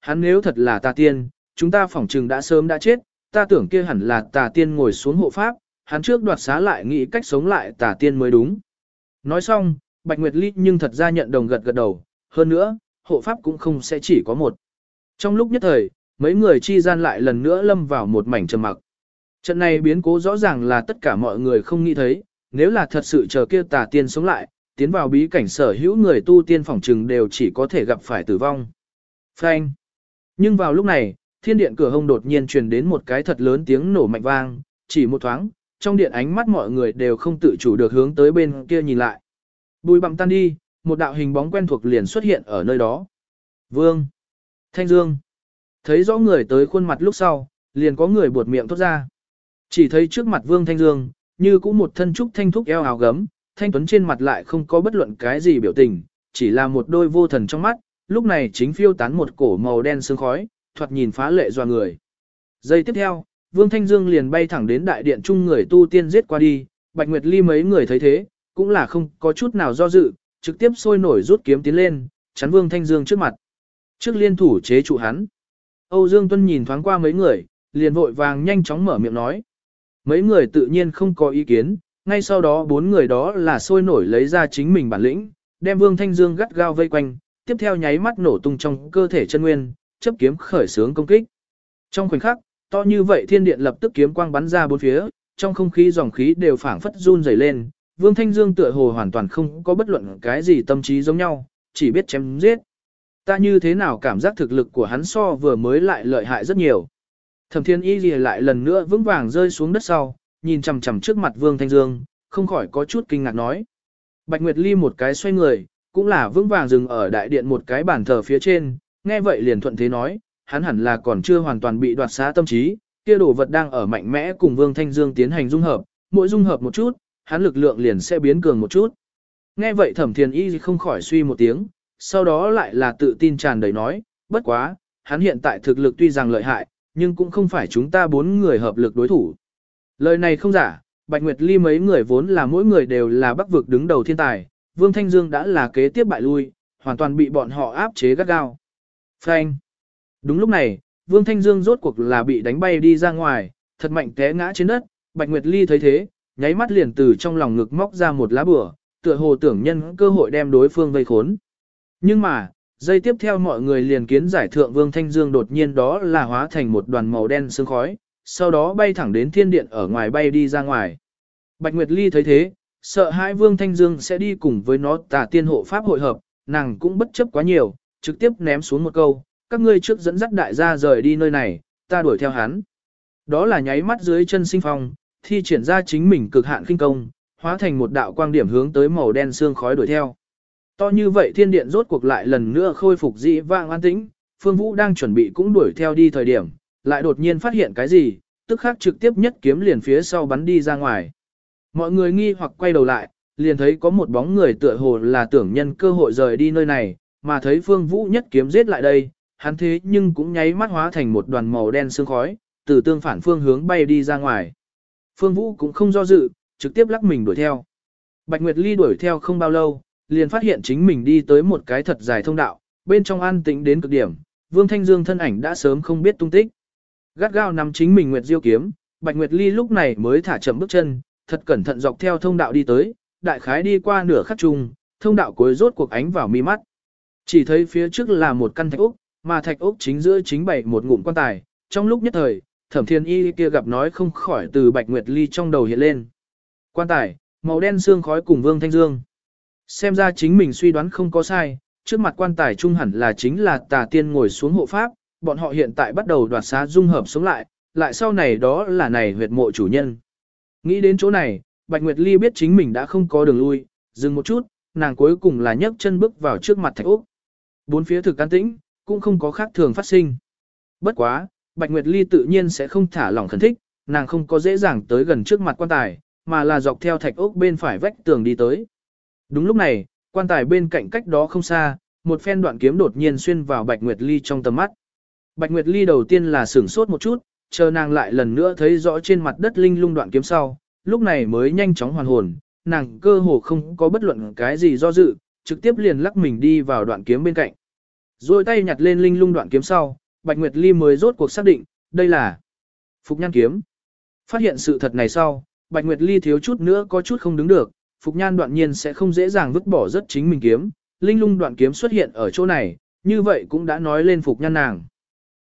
Hắn nếu thật là tà tiên, chúng ta phỏng trừng đã sớm đã chết, ta tưởng kia hẳn là tà tiên ngồi xuống hộ pháp, hắn trước đoạt xá lại nghĩ cách sống lại tà tiên mới đúng. Nói xong, Bạch Nguyệt Ly nhưng thật ra nhận đồng gật gật đầu, hơn nữa, hộ pháp cũng không sẽ chỉ có một. Trong lúc nhất thời, mấy người chi gian lại lần nữa lâm vào một mảnh trầm mặc. Trận này biến cố rõ ràng là tất cả mọi người không nghĩ thấy, nếu là thật sự chờ kia tà tiên sống lại, tiến vào bí cảnh sở hữu người tu tiên phỏng trừng đều chỉ có thể gặp phải tử vong. Phanh. Nhưng vào lúc này, thiên điện cửa hông đột nhiên truyền đến một cái thật lớn tiếng nổ mạnh vang, chỉ một thoáng, trong điện ánh mắt mọi người đều không tự chủ được hướng tới bên kia nhìn lại. Bùi bặm tan đi, một đạo hình bóng quen thuộc liền xuất hiện ở nơi đó. Vương. Thanh Dương. Thấy rõ người tới khuôn mặt lúc sau, liền có người buột miệng thốt ra. Chỉ thấy trước mặt Vương Thanh Dương, như cũng một thân trúc thanh thúc eo áo gấm, thanh tuấn trên mặt lại không có bất luận cái gì biểu tình, chỉ là một đôi vô thần trong mắt, lúc này chính phiêu tán một cổ màu đen sương khói, thoạt nhìn phá lệ doa người. Giây tiếp theo, Vương Thanh Dương liền bay thẳng đến đại điện chung người tu tiên giết qua đi, Bạch Nguyệt Ly mấy người thấy thế, cũng là không có chút nào do dự, trực tiếp sôi nổi rút kiếm tiến lên, chắn Vương Thanh Dương trước mặt. Trước liên thủ chế trụ hắn. Âu Dương Tuân nhìn thoáng qua mấy người, liền vội vàng nhanh chóng mở miệng nói. Mấy người tự nhiên không có ý kiến, ngay sau đó bốn người đó là sôi nổi lấy ra chính mình bản lĩnh, đem Vương Thanh Dương gắt gao vây quanh, tiếp theo nháy mắt nổ tung trong cơ thể chân nguyên, chấp kiếm khởi sướng công kích. Trong khoảnh khắc, to như vậy thiên điện lập tức kiếm quang bắn ra bốn phía, trong không khí dòng khí đều phảng phất run rẩy lên, Vương Thanh Dương tựa hồ hoàn toàn không có bất luận cái gì tâm trí giống nhau, chỉ biết chém giết. Ta như thế nào cảm giác thực lực của hắn so vừa mới lại lợi hại rất nhiều. Thẩm Thiên Y lìa lại lần nữa vững vàng rơi xuống đất sau, nhìn chằm chằm trước mặt Vương Thanh Dương, không khỏi có chút kinh ngạc nói. Bạch Nguyệt Ly một cái xoay người, cũng là vững vàng dừng ở đại điện một cái bàn thờ phía trên, nghe vậy liền thuận thế nói, hắn hẳn là còn chưa hoàn toàn bị đoạt xá tâm trí, kia đồ vật đang ở mạnh mẽ cùng Vương Thanh Dương tiến hành dung hợp, mỗi dung hợp một chút, hắn lực lượng liền sẽ biến cường một chút. Nghe vậy Thẩm thiền Y không khỏi suy một tiếng, sau đó lại là tự tin tràn đầy nói, bất quá, hắn hiện tại thực lực tuy rằng lợi hại, nhưng cũng không phải chúng ta bốn người hợp lực đối thủ. Lời này không giả, Bạch Nguyệt Ly mấy người vốn là mỗi người đều là bắc vực đứng đầu thiên tài, Vương Thanh Dương đã là kế tiếp bại lui, hoàn toàn bị bọn họ áp chế gắt gao. Phanh. Đúng lúc này, Vương Thanh Dương rốt cuộc là bị đánh bay đi ra ngoài, thật mạnh té ngã trên đất, Bạch Nguyệt Ly thấy thế, nháy mắt liền từ trong lòng ngực móc ra một lá bửa, tựa hồ tưởng nhân cơ hội đem đối phương vây khốn. Nhưng mà, giây tiếp theo mọi người liền kiến giải thượng Vương Thanh Dương đột nhiên đó là hóa thành một đoàn màu đen sương khói, sau đó bay thẳng đến thiên điện ở ngoài bay đi ra ngoài. Bạch Nguyệt Ly thấy thế, sợ hai Vương Thanh Dương sẽ đi cùng với nó tà tiên hộ pháp hội hợp, nàng cũng bất chấp quá nhiều, trực tiếp ném xuống một câu, các ngươi trước dẫn dắt đại gia rời đi nơi này, ta đuổi theo hắn. Đó là nháy mắt dưới chân sinh phong, thi triển ra chính mình cực hạn kinh công, hóa thành một đạo quang điểm hướng tới màu đen xương khói đuổi theo. To như vậy thiên điện rốt cuộc lại lần nữa khôi phục dị vang an tĩnh, Phương Vũ đang chuẩn bị cũng đuổi theo đi thời điểm, lại đột nhiên phát hiện cái gì, tức khắc trực tiếp nhất kiếm liền phía sau bắn đi ra ngoài. Mọi người nghi hoặc quay đầu lại, liền thấy có một bóng người tựa hồ là tưởng nhân cơ hội rời đi nơi này, mà thấy Phương Vũ nhất kiếm giết lại đây, hắn thế nhưng cũng nháy mắt hóa thành một đoàn màu đen sương khói, từ tương phản phương hướng bay đi ra ngoài. Phương Vũ cũng không do dự, trực tiếp lắc mình đuổi theo. Bạch Nguyệt Ly đuổi theo không bao lâu, liền phát hiện chính mình đi tới một cái thật dài thông đạo, bên trong an tĩnh đến cực điểm, Vương Thanh Dương thân ảnh đã sớm không biết tung tích. Gắt gao nắm chính mình Nguyệt Diêu kiếm, Bạch Nguyệt Ly lúc này mới thả chậm bước chân, thật cẩn thận dọc theo thông đạo đi tới, đại khái đi qua nửa khắc trùng, thông đạo cuối rốt cuộc ánh vào mi mắt. Chỉ thấy phía trước là một căn thạch ốc, mà thạch ốc chính giữa chính bày một ngụm quan tài, trong lúc nhất thời, Thẩm Thiên Y kia gặp nói không khỏi từ Bạch Nguyệt Ly trong đầu hiện lên. Quan tài, màu đen xương khói cùng Vương Thanh Dương. Xem ra chính mình suy đoán không có sai, trước mặt quan tài trung hẳn là chính là tà tiên ngồi xuống hộ pháp, bọn họ hiện tại bắt đầu đoạt xá dung hợp sống lại, lại sau này đó là này huyệt mộ chủ nhân. Nghĩ đến chỗ này, Bạch Nguyệt Ly biết chính mình đã không có đường lui, dừng một chút, nàng cuối cùng là nhấc chân bước vào trước mặt thạch úc. Bốn phía thực can tĩnh, cũng không có khác thường phát sinh. Bất quá, Bạch Nguyệt Ly tự nhiên sẽ không thả lỏng khẩn thích, nàng không có dễ dàng tới gần trước mặt quan tài, mà là dọc theo thạch ốc bên phải vách tường đi tới. Đúng lúc này, quan tài bên cạnh cách đó không xa, một phen đoạn kiếm đột nhiên xuyên vào Bạch Nguyệt Ly trong tầm mắt. Bạch Nguyệt Ly đầu tiên là sửng sốt một chút, chờ nàng lại lần nữa thấy rõ trên mặt đất linh lung đoạn kiếm sau, lúc này mới nhanh chóng hoàn hồn, nàng cơ hồ không có bất luận cái gì do dự, trực tiếp liền lắc mình đi vào đoạn kiếm bên cạnh. Rồi tay nhặt lên linh lung đoạn kiếm sau, Bạch Nguyệt Ly mới rốt cuộc xác định, đây là Phục Nhan kiếm. Phát hiện sự thật này sau, Bạch Nguyệt Ly thiếu chút nữa có chút không đứng được, Phục Nhan đoạn nhiên sẽ không dễ dàng vứt bỏ rất chính mình kiếm, linh lung đoạn kiếm xuất hiện ở chỗ này, như vậy cũng đã nói lên Phục Nhan nàng.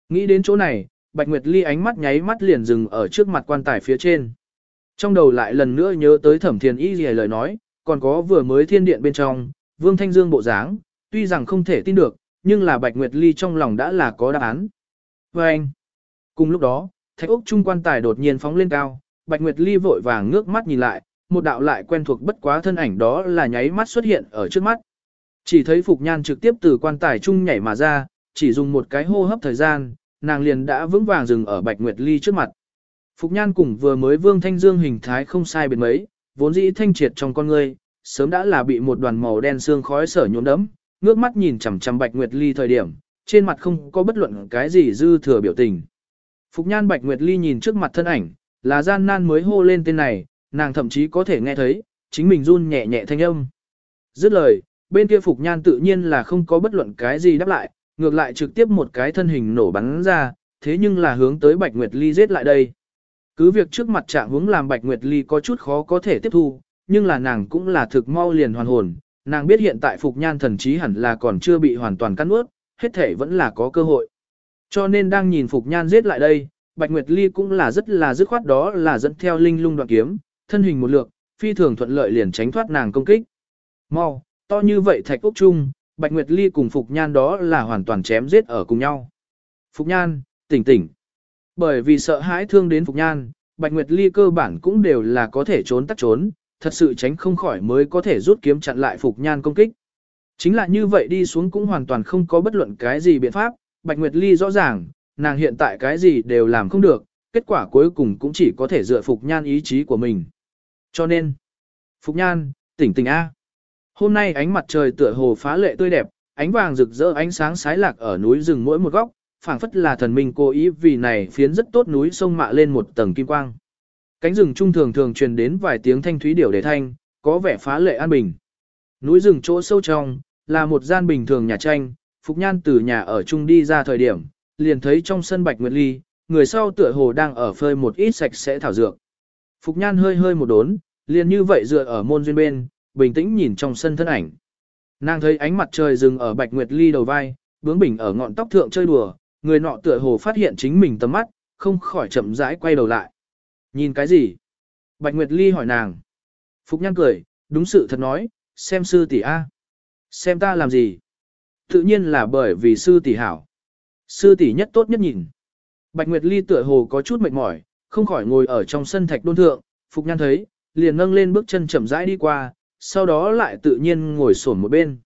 Nghĩ đến chỗ này, Bạch Nguyệt Ly ánh mắt nháy mắt liền dừng ở trước mặt quan tài phía trên. Trong đầu lại lần nữa nhớ tới thẩm thiền y gì lời nói, còn có vừa mới thiên điện bên trong, Vương Thanh Dương bộ dáng, tuy rằng không thể tin được, nhưng là Bạch Nguyệt Ly trong lòng đã là có đáp án. Và anh, cùng lúc đó, thạch ốc trung quan tài đột nhiên phóng lên cao, Bạch Nguyệt Ly vội vàng ngước mắt nhìn lại, một đạo lại quen thuộc bất quá thân ảnh đó là nháy mắt xuất hiện ở trước mắt. Chỉ thấy Phục Nhan trực tiếp từ quan tài trung nhảy mà ra, chỉ dùng một cái hô hấp thời gian, nàng liền đã vững vàng dừng ở Bạch Nguyệt Ly trước mặt. Phục Nhan cùng vừa mới Vương Thanh Dương hình thái không sai biệt mấy, vốn dĩ thanh triệt trong con ngươi, sớm đã là bị một đoàn màu đen xương khói sở nhuốm đẫm, ngước mắt nhìn chằm chằm Bạch Nguyệt Ly thời điểm, trên mặt không có bất luận cái gì dư thừa biểu tình. Phục Nhan Bạch Nguyệt Ly nhìn trước mặt thân ảnh, là gian nan mới hô lên tên này, nàng thậm chí có thể nghe thấy, chính mình run nhẹ nhẹ thanh âm. Dứt lời, bên kia Phục Nhan tự nhiên là không có bất luận cái gì đáp lại, ngược lại trực tiếp một cái thân hình nổ bắn ra, thế nhưng là hướng tới Bạch Nguyệt Ly giết lại đây. Cứ việc trước mặt trạng hướng làm Bạch Nguyệt Ly có chút khó có thể tiếp thu, nhưng là nàng cũng là thực mau liền hoàn hồn, nàng biết hiện tại Phục Nhan thần trí hẳn là còn chưa bị hoàn toàn cắn ướt, hết thể vẫn là có cơ hội. Cho nên đang nhìn Phục Nhan giết lại đây, Bạch Nguyệt Ly cũng là rất là dứt khoát đó là dẫn theo linh lung đoạn kiếm, thân hình một lượt, phi thường thuận lợi liền tránh thoát nàng công kích. Mau, to như vậy thạch ốc chung, Bạch Nguyệt Ly cùng Phục Nhan đó là hoàn toàn chém giết ở cùng nhau. Phục Nhan, tỉnh tỉnh. Bởi vì sợ hãi thương đến Phục Nhan, Bạch Nguyệt Ly cơ bản cũng đều là có thể trốn tắt trốn, thật sự tránh không khỏi mới có thể rút kiếm chặn lại Phục Nhan công kích. Chính là như vậy đi xuống cũng hoàn toàn không có bất luận cái gì biện pháp, Bạch Nguyệt Ly rõ ràng, nàng hiện tại cái gì đều làm không được, kết quả cuối cùng cũng chỉ có thể dựa Phục Nhan ý chí của mình. Cho nên, Phục Nhan, tỉnh tỉnh A. Hôm nay ánh mặt trời tựa hồ phá lệ tươi đẹp, ánh vàng rực rỡ ánh sáng sái lạc ở núi rừng mỗi một góc, phảng phất là thần minh cố ý vì này phiến rất tốt núi sông mạ lên một tầng kim quang. Cánh rừng trung thường thường truyền đến vài tiếng thanh thúy điểu đề thanh, có vẻ phá lệ an bình. Núi rừng chỗ sâu trong, là một gian bình thường nhà tranh, Phục Nhan từ nhà ở chung đi ra thời điểm, liền thấy trong sân Bạch Nguyệt Ly, người sau tựa hồ đang ở phơi một ít sạch sẽ thảo dược. Phục Nhan hơi hơi một đốn, liền như vậy dựa ở môn duyên bên, bình tĩnh nhìn trong sân thân ảnh. Nàng thấy ánh mặt trời dừng ở Bạch Nguyệt Ly đầu vai, bướng bỉnh ở ngọn tóc thượng chơi đùa, người nọ tựa hồ phát hiện chính mình tầm mắt, không khỏi chậm rãi quay đầu lại. Nhìn cái gì? Bạch Nguyệt Ly hỏi nàng. Phục Nhan cười, đúng sự thật nói, xem sư tỷ A. Xem ta làm gì? Tự nhiên là bởi vì sư tỷ hảo. Sư tỷ nhất tốt nhất nhìn. Bạch Nguyệt Ly tựa hồ có chút mệt mỏi, không khỏi ngồi ở trong sân thạch đôn thượng, Phục Nhan thấy, liền nâng lên bước chân chậm rãi đi qua, sau đó lại tự nhiên ngồi xổm một bên.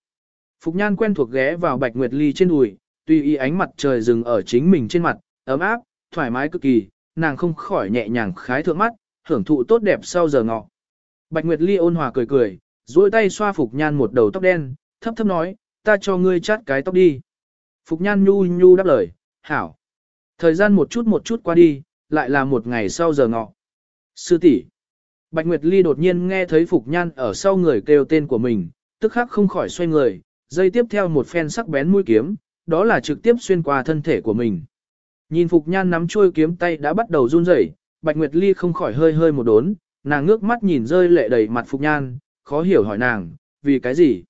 Phục Nhan quen thuộc ghé vào Bạch Nguyệt Ly trên đùi, tuy ý ánh mặt trời dừng ở chính mình trên mặt, ấm áp, thoải mái cực kỳ, nàng không khỏi nhẹ nhàng khái thượng mắt, hưởng thụ tốt đẹp sau giờ ngọ. Bạch Nguyệt Ly ôn hòa cười cười, duỗi tay xoa Phục Nhan một đầu tóc đen, thấp thấp nói, ta cho ngươi chát cái tóc đi. Phục Nhan nhu nhu đáp lời, hảo. Thời gian một chút một chút qua đi, lại là một ngày sau giờ ngọ. Sư tỷ Bạch Nguyệt Ly đột nhiên nghe thấy Phục Nhan ở sau người kêu tên của mình, tức khắc không khỏi xoay người, dây tiếp theo một phen sắc bén mũi kiếm, đó là trực tiếp xuyên qua thân thể của mình. Nhìn Phục Nhan nắm chuôi kiếm tay đã bắt đầu run rẩy, Bạch Nguyệt Ly không khỏi hơi hơi một đốn, nàng ngước mắt nhìn rơi lệ đầy mặt Phục Nhan, khó hiểu hỏi nàng, vì cái gì?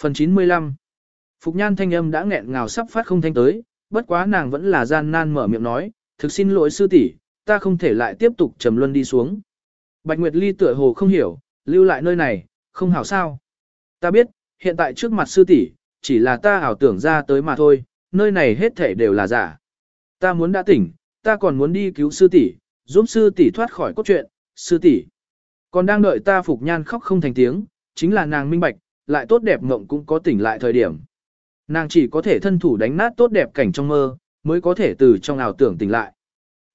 Phần 95 Phục Nhan thanh âm đã nghẹn ngào sắp phát không thanh tới, bất quá nàng vẫn là gian nan mở miệng nói, thực xin lỗi sư tỷ, ta không thể lại tiếp tục trầm luân đi xuống. Bạch Nguyệt Ly tựa hồ không hiểu, lưu lại nơi này, không hảo sao. Ta biết, hiện tại trước mặt sư tỷ, chỉ là ta ảo tưởng ra tới mà thôi, nơi này hết thể đều là giả. Ta muốn đã tỉnh, ta còn muốn đi cứu sư tỷ, giúp sư tỷ thoát khỏi cốt truyện, sư tỷ. Còn đang đợi ta phục nhan khóc không thành tiếng, chính là nàng minh bạch, lại tốt đẹp mộng cũng có tỉnh lại thời điểm. Nàng chỉ có thể thân thủ đánh nát tốt đẹp cảnh trong mơ, mới có thể từ trong ảo tưởng tỉnh lại.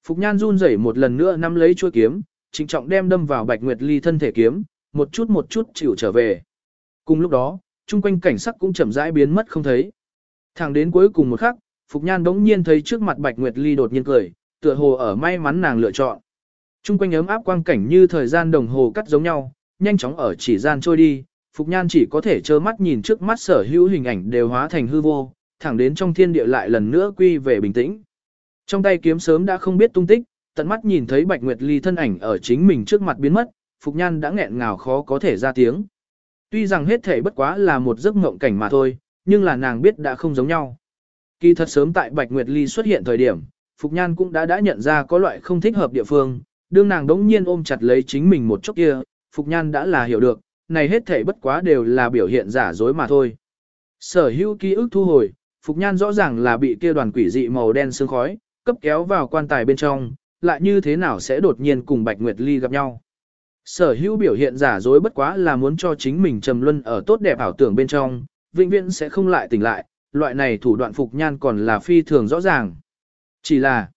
Phục nhan run rẩy một lần nữa nắm lấy chuôi kiếm, trịnh trọng đem đâm vào Bạch Nguyệt Ly thân thể kiếm, một chút một chút chịu trở về. Cùng lúc đó, chung quanh cảnh sắc cũng chậm rãi biến mất không thấy. Thẳng đến cuối cùng một khắc, Phục Nhan đống nhiên thấy trước mặt Bạch Nguyệt Ly đột nhiên cười, tựa hồ ở may mắn nàng lựa chọn. Trung quanh ấm áp quang cảnh như thời gian đồng hồ cắt giống nhau, nhanh chóng ở chỉ gian trôi đi, Phục Nhan chỉ có thể trơ mắt nhìn trước mắt sở hữu hình ảnh đều hóa thành hư vô, thẳng đến trong thiên địa lại lần nữa quy về bình tĩnh. Trong tay kiếm sớm đã không biết tung tích, tận mắt nhìn thấy Bạch Nguyệt Ly thân ảnh ở chính mình trước mặt biến mất, Phục Nhan đã nghẹn ngào khó có thể ra tiếng. Tuy rằng hết thể bất quá là một giấc mộng cảnh mà thôi, nhưng là nàng biết đã không giống nhau. Kỳ thật sớm tại Bạch Nguyệt Ly xuất hiện thời điểm, Phục Nhan cũng đã đã nhận ra có loại không thích hợp địa phương, đương nàng đống nhiên ôm chặt lấy chính mình một chút kia, Phục Nhan đã là hiểu được, này hết thể bất quá đều là biểu hiện giả dối mà thôi. Sở hữu ký ức thu hồi, Phục Nhan rõ ràng là bị kia đoàn quỷ dị màu đen sương khói, cấp kéo vào quan tài bên trong, lại như thế nào sẽ đột nhiên cùng Bạch Nguyệt Ly gặp nhau. Sở hữu biểu hiện giả dối bất quá là muốn cho chính mình trầm luân ở tốt đẹp ảo tưởng bên trong, vĩnh viễn sẽ không lại tỉnh lại, loại này thủ đoạn Phục Nhan còn là phi thường rõ ràng. Chỉ là,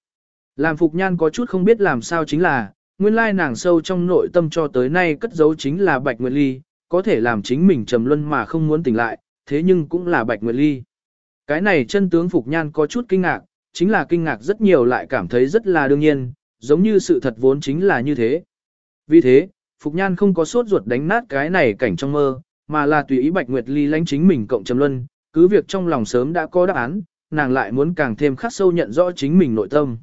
làm Phục Nhan có chút không biết làm sao chính là, nguyên lai nàng sâu trong nội tâm cho tới nay cất giấu chính là Bạch Nguyệt Ly, có thể làm chính mình trầm luân mà không muốn tỉnh lại, thế nhưng cũng là Bạch Nguyệt Ly. Cái này chân tướng Phục Nhan có chút kinh ngạc, chính là kinh ngạc rất nhiều lại cảm thấy rất là đương nhiên, giống như sự thật vốn chính là như thế. Vì thế, Phục Nhan không có sốt ruột đánh nát cái này cảnh trong mơ, mà là tùy ý Bạch Nguyệt Ly lánh chính mình cộng trầm luân, cứ việc trong lòng sớm đã có đáp án, nàng lại muốn càng thêm khắc sâu nhận rõ chính mình nội tâm.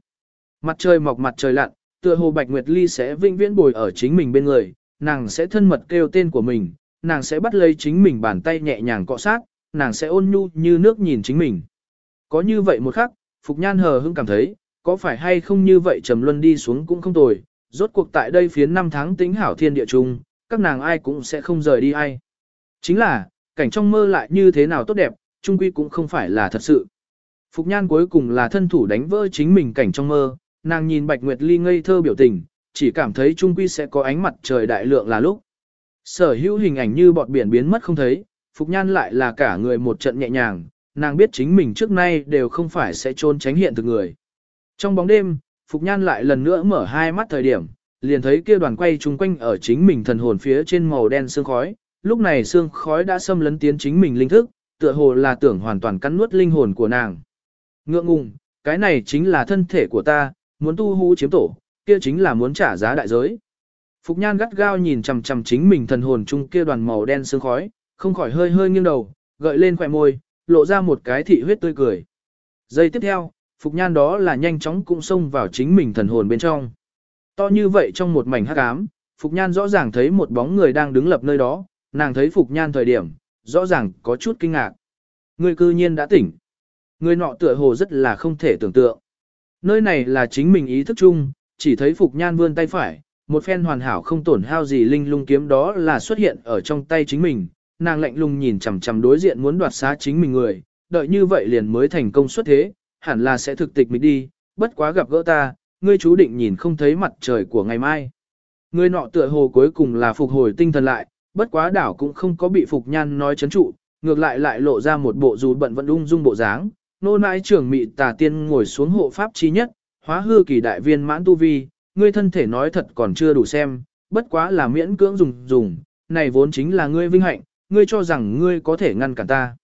Mặt trời mọc mặt trời lặn, tựa hồ Bạch Nguyệt Ly sẽ vinh viễn bồi ở chính mình bên người, nàng sẽ thân mật kêu tên của mình, nàng sẽ bắt lấy chính mình bàn tay nhẹ nhàng cọ sát, nàng sẽ ôn nhu như nước nhìn chính mình. Có như vậy một khắc, Phục Nhan hờ hững cảm thấy, có phải hay không như vậy trầm luân đi xuống cũng không tồi, rốt cuộc tại đây phiến năm tháng tính hảo thiên địa chung, các nàng ai cũng sẽ không rời đi ai. Chính là, cảnh trong mơ lại như thế nào tốt đẹp, chung quy cũng không phải là thật sự. Phục Nhan cuối cùng là thân thủ đánh vỡ chính mình cảnh trong mơ, nàng nhìn Bạch Nguyệt Ly ngây thơ biểu tình, chỉ cảm thấy chung quy sẽ có ánh mặt trời đại lượng là lúc. Sở hữu hình ảnh như bọt biển biến mất không thấy, Phục Nhan lại là cả người một trận nhẹ nhàng, nàng biết chính mình trước nay đều không phải sẽ trốn tránh hiện thực người. Trong bóng đêm, Phục Nhan lại lần nữa mở hai mắt thời điểm, liền thấy kia đoàn quay chung quanh ở chính mình thần hồn phía trên màu đen sương khói, lúc này sương khói đã xâm lấn tiến chính mình linh thức, tựa hồ là tưởng hoàn toàn cắn nuốt linh hồn của nàng. Ngượng ngùng, cái này chính là thân thể của ta, muốn tu hú chiếm tổ, kia chính là muốn trả giá đại giới. Phục Nhan gắt gao nhìn chằm chằm chính mình thần hồn chung kia đoàn màu đen sương khói, không khỏi hơi hơi nghiêng đầu, gợi lên khỏe môi, lộ ra một cái thị huyết tươi cười. Giây tiếp theo, Phục Nhan đó là nhanh chóng cũng xông vào chính mình thần hồn bên trong. To như vậy trong một mảnh hắc ám, Phục Nhan rõ ràng thấy một bóng người đang đứng lập nơi đó, nàng thấy Phục Nhan thời điểm, rõ ràng có chút kinh ngạc. Người cư nhiên đã tỉnh. Người nọ tựa hồ rất là không thể tưởng tượng. Nơi này là chính mình ý thức chung, chỉ thấy Phục Nhan vươn tay phải, một phen hoàn hảo không tổn hao gì linh lung kiếm đó là xuất hiện ở trong tay chính mình, nàng lạnh lùng nhìn chằm chằm đối diện muốn đoạt xá chính mình người, đợi như vậy liền mới thành công xuất thế, hẳn là sẽ thực tịch mình đi, bất quá gặp gỡ ta, ngươi chú định nhìn không thấy mặt trời của ngày mai. Người nọ tựa hồ cuối cùng là phục hồi tinh thần lại, bất quá đảo cũng không có bị phục nhan nói chấn trụ, ngược lại lại lộ ra một bộ dù bận vẫn ung dung bộ dáng, nô nãi trưởng mị tà tiên ngồi xuống hộ pháp chi nhất, hóa hư kỳ đại viên mãn tu vi, ngươi thân thể nói thật còn chưa đủ xem, bất quá là miễn cưỡng dùng dùng, này vốn chính là ngươi vinh hạnh, ngươi cho rằng ngươi có thể ngăn cản ta.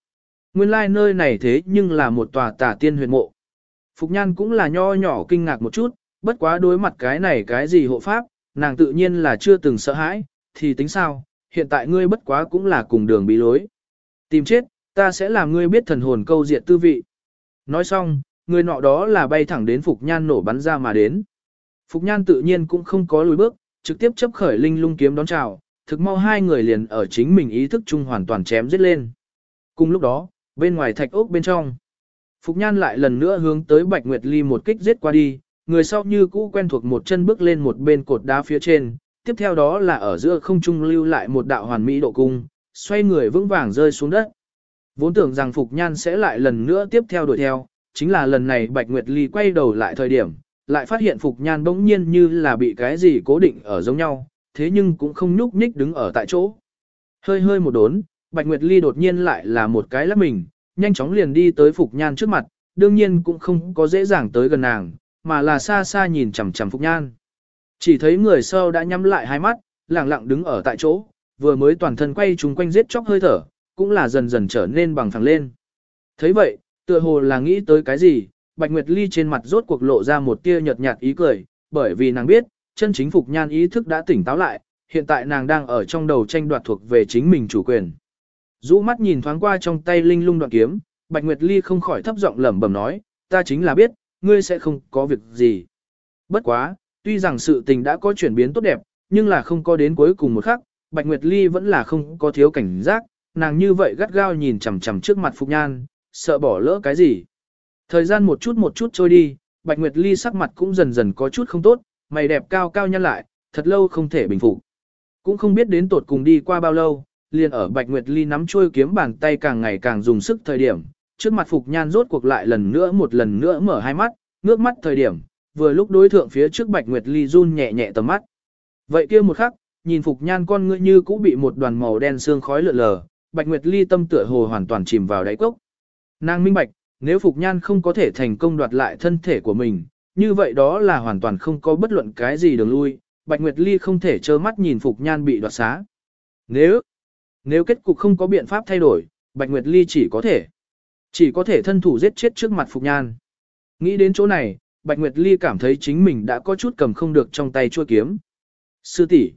Nguyên lai like nơi này thế nhưng là một tòa tà tiên huyền mộ. Phục Nhan cũng là nho nhỏ kinh ngạc một chút, bất quá đối mặt cái này cái gì hộ pháp, nàng tự nhiên là chưa từng sợ hãi, thì tính sao, hiện tại ngươi bất quá cũng là cùng đường bí lối. Tìm chết, ta sẽ làm ngươi biết thần hồn câu diệt tư vị. Nói xong, người nọ đó là bay thẳng đến Phục Nhan nổ bắn ra mà đến. Phục Nhan tự nhiên cũng không có lùi bước, trực tiếp chấp khởi linh lung kiếm đón chào, thực mau hai người liền ở chính mình ý thức chung hoàn toàn chém giết lên. Cùng lúc đó, bên ngoài thạch ốc bên trong, Phục Nhan lại lần nữa hướng tới Bạch Nguyệt Ly một kích giết qua đi, người sau như cũ quen thuộc một chân bước lên một bên cột đá phía trên, tiếp theo đó là ở giữa không trung lưu lại một đạo hoàn mỹ độ cung, xoay người vững vàng rơi xuống đất. Vốn tưởng rằng Phục Nhan sẽ lại lần nữa tiếp theo đuổi theo, chính là lần này Bạch Nguyệt Ly quay đầu lại thời điểm, lại phát hiện Phục Nhan bỗng nhiên như là bị cái gì cố định ở giống nhau, thế nhưng cũng không nhúc nhích đứng ở tại chỗ. Hơi hơi một đốn, Bạch Nguyệt Ly đột nhiên lại là một cái lắp mình, nhanh chóng liền đi tới Phục Nhan trước mặt, đương nhiên cũng không có dễ dàng tới gần nàng, mà là xa xa nhìn chằm chằm Phục Nhan. Chỉ thấy người sau đã nhắm lại hai mắt, lặng lặng đứng ở tại chỗ, vừa mới toàn thân quay chúng quanh giết chóc hơi thở, cũng là dần dần trở nên bằng phẳng lên. thấy vậy, tựa hồ là nghĩ tới cái gì, Bạch Nguyệt Ly trên mặt rốt cuộc lộ ra một tia nhợt nhạt ý cười, bởi vì nàng biết, chân chính Phục Nhan ý thức đã tỉnh táo lại, hiện tại nàng đang ở trong đầu tranh đoạt thuộc về chính mình chủ quyền. Dũ mắt nhìn thoáng qua trong tay linh lung đoạn kiếm, Bạch Nguyệt Ly không khỏi thấp giọng lẩm bẩm nói, ta chính là biết, ngươi sẽ không có việc gì. Bất quá, tuy rằng sự tình đã có chuyển biến tốt đẹp, nhưng là không có đến cuối cùng một khắc, Bạch Nguyệt Ly vẫn là không có thiếu cảnh giác, nàng như vậy gắt gao nhìn chằm chằm trước mặt Phục Nhan, sợ bỏ lỡ cái gì. Thời gian một chút một chút trôi đi, Bạch Nguyệt Ly sắc mặt cũng dần dần có chút không tốt, mày đẹp cao cao nhăn lại, thật lâu không thể bình phục. Cũng không biết đến tột cùng đi qua bao lâu, liền ở Bạch Nguyệt Ly nắm chuôi kiếm bàn tay càng ngày càng dùng sức thời điểm, trước mặt Phục Nhan rốt cuộc lại lần nữa một lần nữa mở hai mắt, ngước mắt thời điểm, vừa lúc đối thượng phía trước Bạch Nguyệt Ly run nhẹ nhẹ tầm mắt. Vậy kia một khắc, nhìn Phục Nhan con ngươi như cũng bị một đoàn màu đen xương khói lượn lờ, Bạch Nguyệt Ly tâm tựa hồ hoàn toàn chìm vào đáy cốc. Nàng minh bạch, nếu Phục Nhan không có thể thành công đoạt lại thân thể của mình, như vậy đó là hoàn toàn không có bất luận cái gì đường lui, Bạch Nguyệt Ly không thể trơ mắt nhìn Phục Nhan bị đoạt xá. Nếu, nếu kết cục không có biện pháp thay đổi, Bạch Nguyệt Ly chỉ có thể, chỉ có thể thân thủ giết chết trước mặt Phục Nhan. Nghĩ đến chỗ này, Bạch Nguyệt Ly cảm thấy chính mình đã có chút cầm không được trong tay chua kiếm. Sư tỷ,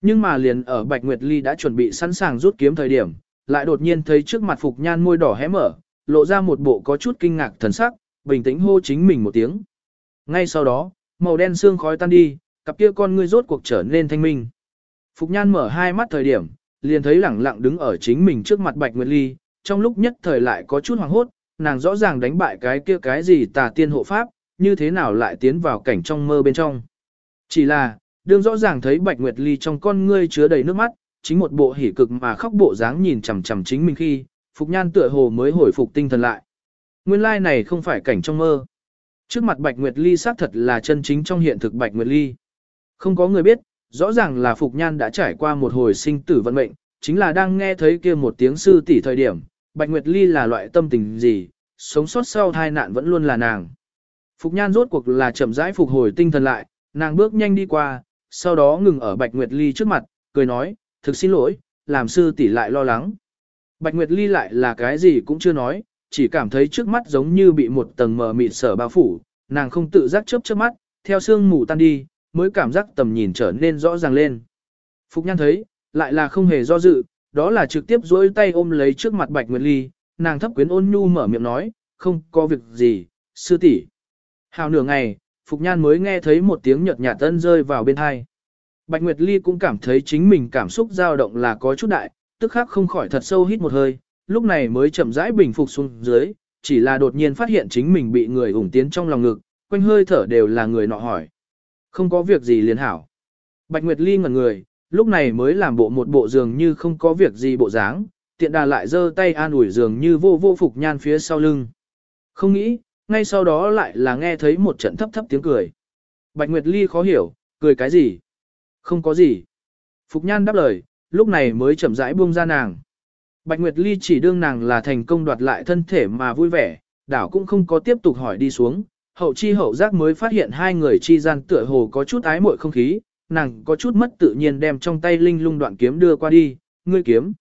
Nhưng mà liền ở Bạch Nguyệt Ly đã chuẩn bị sẵn sàng rút kiếm thời điểm, lại đột nhiên thấy trước mặt Phục Nhan môi đỏ hé mở, lộ ra một bộ có chút kinh ngạc thần sắc, bình tĩnh hô chính mình một tiếng. Ngay sau đó, màu đen xương khói tan đi, cặp kia con ngươi rốt cuộc trở nên thanh minh. Phục Nhan mở hai mắt thời điểm, liền thấy lẳng lặng đứng ở chính mình trước mặt Bạch Nguyệt Ly, trong lúc nhất thời lại có chút hoàng hốt, nàng rõ ràng đánh bại cái kia cái gì tà tiên hộ pháp, như thế nào lại tiến vào cảnh trong mơ bên trong. Chỉ là, đương rõ ràng thấy Bạch Nguyệt Ly trong con ngươi chứa đầy nước mắt, chính một bộ hỉ cực mà khóc bộ dáng nhìn chằm chằm chính mình khi, Phục Nhan tựa hồ mới hồi phục tinh thần lại. Nguyên lai like này không phải cảnh trong mơ. Trước mặt Bạch Nguyệt Ly xác thật là chân chính trong hiện thực Bạch Nguyệt Ly. Không có người biết, rõ ràng là Phục Nhan đã trải qua một hồi sinh tử vận mệnh, chính là đang nghe thấy kia một tiếng sư tỷ thời điểm, Bạch Nguyệt Ly là loại tâm tình gì, sống sót sau tai nạn vẫn luôn là nàng. Phục Nhan rốt cuộc là chậm rãi phục hồi tinh thần lại, nàng bước nhanh đi qua, sau đó ngừng ở Bạch Nguyệt Ly trước mặt, cười nói, thực xin lỗi, làm sư tỷ lại lo lắng. Bạch Nguyệt Ly lại là cái gì cũng chưa nói, chỉ cảm thấy trước mắt giống như bị một tầng mờ mịt sở bao phủ, nàng không tự giác chớp chớp mắt, theo sương mù tan đi, mới cảm giác tầm nhìn trở nên rõ ràng lên. Phục Nhan thấy, lại là không hề do dự, đó là trực tiếp duỗi tay ôm lấy trước mặt Bạch Nguyệt Ly, nàng thấp quyến ôn nhu mở miệng nói, không có việc gì, sư tỷ. Hào nửa ngày, Phục Nhan mới nghe thấy một tiếng nhợt nhạt tân rơi vào bên hai. Bạch Nguyệt Ly cũng cảm thấy chính mình cảm xúc dao động là có chút đại, tức khắc không khỏi thật sâu hít một hơi, lúc này mới chậm rãi bình phục xuống dưới, chỉ là đột nhiên phát hiện chính mình bị người ủng tiến trong lòng ngực, quanh hơi thở đều là người nọ hỏi. Không có việc gì liền hảo. Bạch Nguyệt Ly ngẩn người, lúc này mới làm bộ một bộ giường như không có việc gì bộ dáng, tiện đà lại giơ tay an ủi giường như vô vô phục nhan phía sau lưng. Không nghĩ, ngay sau đó lại là nghe thấy một trận thấp thấp tiếng cười. Bạch Nguyệt Ly khó hiểu, cười cái gì? Không có gì. Phục nhan đáp lời, lúc này mới chậm rãi buông ra nàng. Bạch Nguyệt Ly chỉ đương nàng là thành công đoạt lại thân thể mà vui vẻ, đảo cũng không có tiếp tục hỏi đi xuống, hậu chi hậu giác mới phát hiện hai người chi gian tựa hồ có chút ái muội không khí, nàng có chút mất tự nhiên đem trong tay linh lung đoạn kiếm đưa qua đi, ngươi kiếm.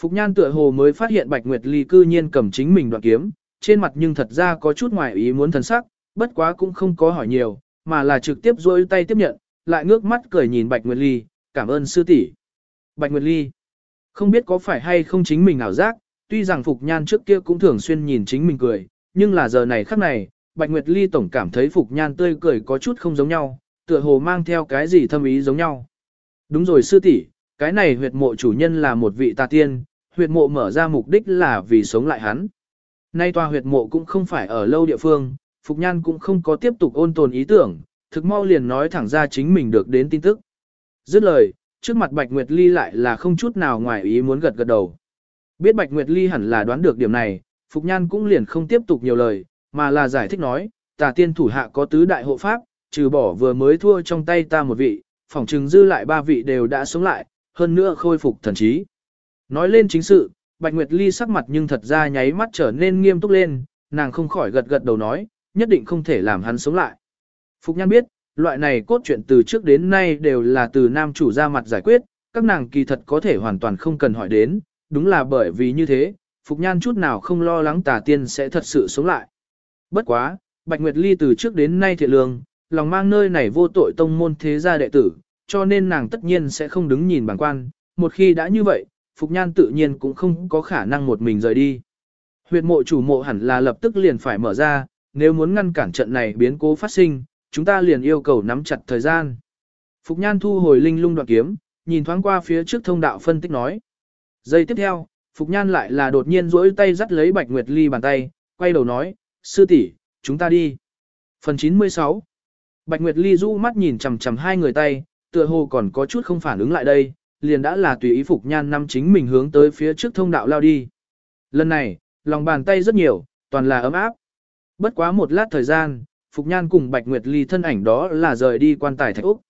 Phục nhan tựa hồ mới phát hiện Bạch Nguyệt Ly cư nhiên cầm chính mình đoạn kiếm, trên mặt nhưng thật ra có chút ngoài ý muốn thần sắc, bất quá cũng không có hỏi nhiều, mà là trực tiếp dôi tay tiếp nhận, lại ngước mắt cười nhìn Bạch Nguyệt Ly, cảm ơn sư tỷ. Bạch Nguyệt Ly, không biết có phải hay không chính mình ảo giác, tuy rằng Phục Nhan trước kia cũng thường xuyên nhìn chính mình cười, nhưng là giờ này khắc này, Bạch Nguyệt Ly tổng cảm thấy Phục Nhan tươi cười có chút không giống nhau, tựa hồ mang theo cái gì thâm ý giống nhau. Đúng rồi sư tỷ, cái này huyệt mộ chủ nhân là một vị tà tiên, huyệt mộ mở ra mục đích là vì sống lại hắn. Nay tòa huyệt mộ cũng không phải ở lâu địa phương, Phục Nhan cũng không có tiếp tục ôn tồn ý tưởng, thực mau liền nói thẳng ra chính mình được đến tin tức. Dứt lời, trước mặt Bạch Nguyệt Ly lại là không chút nào ngoài ý muốn gật gật đầu. Biết Bạch Nguyệt Ly hẳn là đoán được điểm này, Phục Nhan cũng liền không tiếp tục nhiều lời, mà là giải thích nói, tà tiên thủ hạ có tứ đại hộ pháp, trừ bỏ vừa mới thua trong tay ta một vị, phỏng chừng dư lại ba vị đều đã sống lại, hơn nữa khôi phục thần trí. Nói lên chính sự, Bạch Nguyệt Ly sắc mặt nhưng thật ra nháy mắt trở nên nghiêm túc lên, nàng không khỏi gật gật đầu nói, nhất định không thể làm hắn sống lại. Phục Nhan biết, loại này cốt truyện từ trước đến nay đều là từ nam chủ ra mặt giải quyết, các nàng kỳ thật có thể hoàn toàn không cần hỏi đến, đúng là bởi vì như thế, Phục Nhan chút nào không lo lắng tà tiên sẽ thật sự sống lại. Bất quá, Bạch Nguyệt Ly từ trước đến nay thiện lương, lòng mang nơi này vô tội tông môn thế gia đệ tử, cho nên nàng tất nhiên sẽ không đứng nhìn bằng quan, một khi đã như vậy, Phục Nhan tự nhiên cũng không có khả năng một mình rời đi. Huyệt mộ chủ mộ hẳn là lập tức liền phải mở ra, nếu muốn ngăn cản trận này biến cố phát sinh, chúng ta liền yêu cầu nắm chặt thời gian. Phục Nhan thu hồi linh lung đoạn kiếm, nhìn thoáng qua phía trước thông đạo phân tích nói. Giây tiếp theo, Phục Nhan lại là đột nhiên rỗi tay dắt lấy Bạch Nguyệt Ly bàn tay, quay đầu nói, sư tỷ chúng ta đi. Phần 96 Bạch Nguyệt Ly rũ mắt nhìn chầm chầm hai người tay, tựa hồ còn có chút không phản ứng lại đây, liền đã là tùy ý Phục Nhan năm chính mình hướng tới phía trước thông đạo lao đi. Lần này, lòng bàn tay rất nhiều, toàn là ấm áp. Bất quá một lát thời gian, Phục Nhan cùng Bạch Nguyệt Ly thân ảnh đó là rời đi quan tài thạch Úc.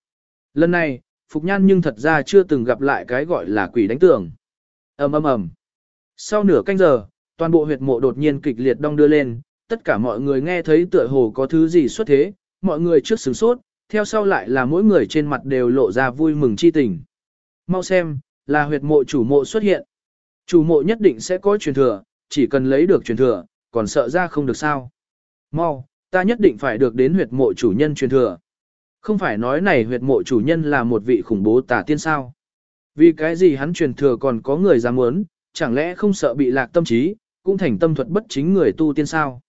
Lần này, Phục Nhan nhưng thật ra chưa từng gặp lại cái gọi là quỷ đánh tường. ầm ầm ầm. Sau nửa canh giờ, toàn bộ huyệt mộ đột nhiên kịch liệt đong đưa lên, tất cả mọi người nghe thấy tựa hồ có thứ gì xuất thế, mọi người trước sửng sốt, theo sau lại là mỗi người trên mặt đều lộ ra vui mừng chi tình. Mau xem, là huyệt mộ chủ mộ xuất hiện. Chủ mộ nhất định sẽ có truyền thừa, chỉ cần lấy được truyền thừa, còn sợ ra không được sao. Mau, ta nhất định phải được đến huyệt mộ chủ nhân truyền thừa. Không phải nói này huyệt mộ chủ nhân là một vị khủng bố tà tiên sao. Vì cái gì hắn truyền thừa còn có người dám muốn, chẳng lẽ không sợ bị lạc tâm trí, cũng thành tâm thuật bất chính người tu tiên sao.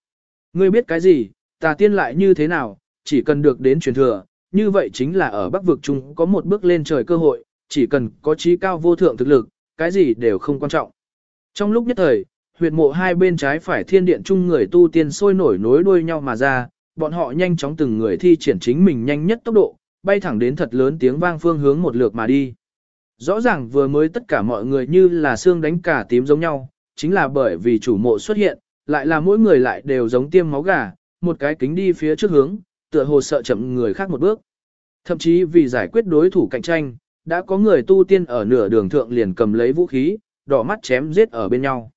Ngươi biết cái gì, tà tiên lại như thế nào, chỉ cần được đến truyền thừa, như vậy chính là ở bắc vực chúng có một bước lên trời cơ hội, chỉ cần có trí cao vô thượng thực lực, cái gì đều không quan trọng. Trong lúc nhất thời, huyệt mộ hai bên trái phải thiên điện chung người tu tiên sôi nổi nối đuôi nhau mà ra, bọn họ nhanh chóng từng người thi triển chính mình nhanh nhất tốc độ, bay thẳng đến thật lớn tiếng vang phương hướng một lượt mà đi. Rõ ràng vừa mới tất cả mọi người như là xương đánh cả tím giống nhau, chính là bởi vì chủ mộ xuất hiện, lại là mỗi người lại đều giống tiêm máu gà, một cái kính đi phía trước hướng, tựa hồ sợ chậm người khác một bước. Thậm chí vì giải quyết đối thủ cạnh tranh, đã có người tu tiên ở nửa đường thượng liền cầm lấy vũ khí, đỏ mắt chém giết ở bên nhau.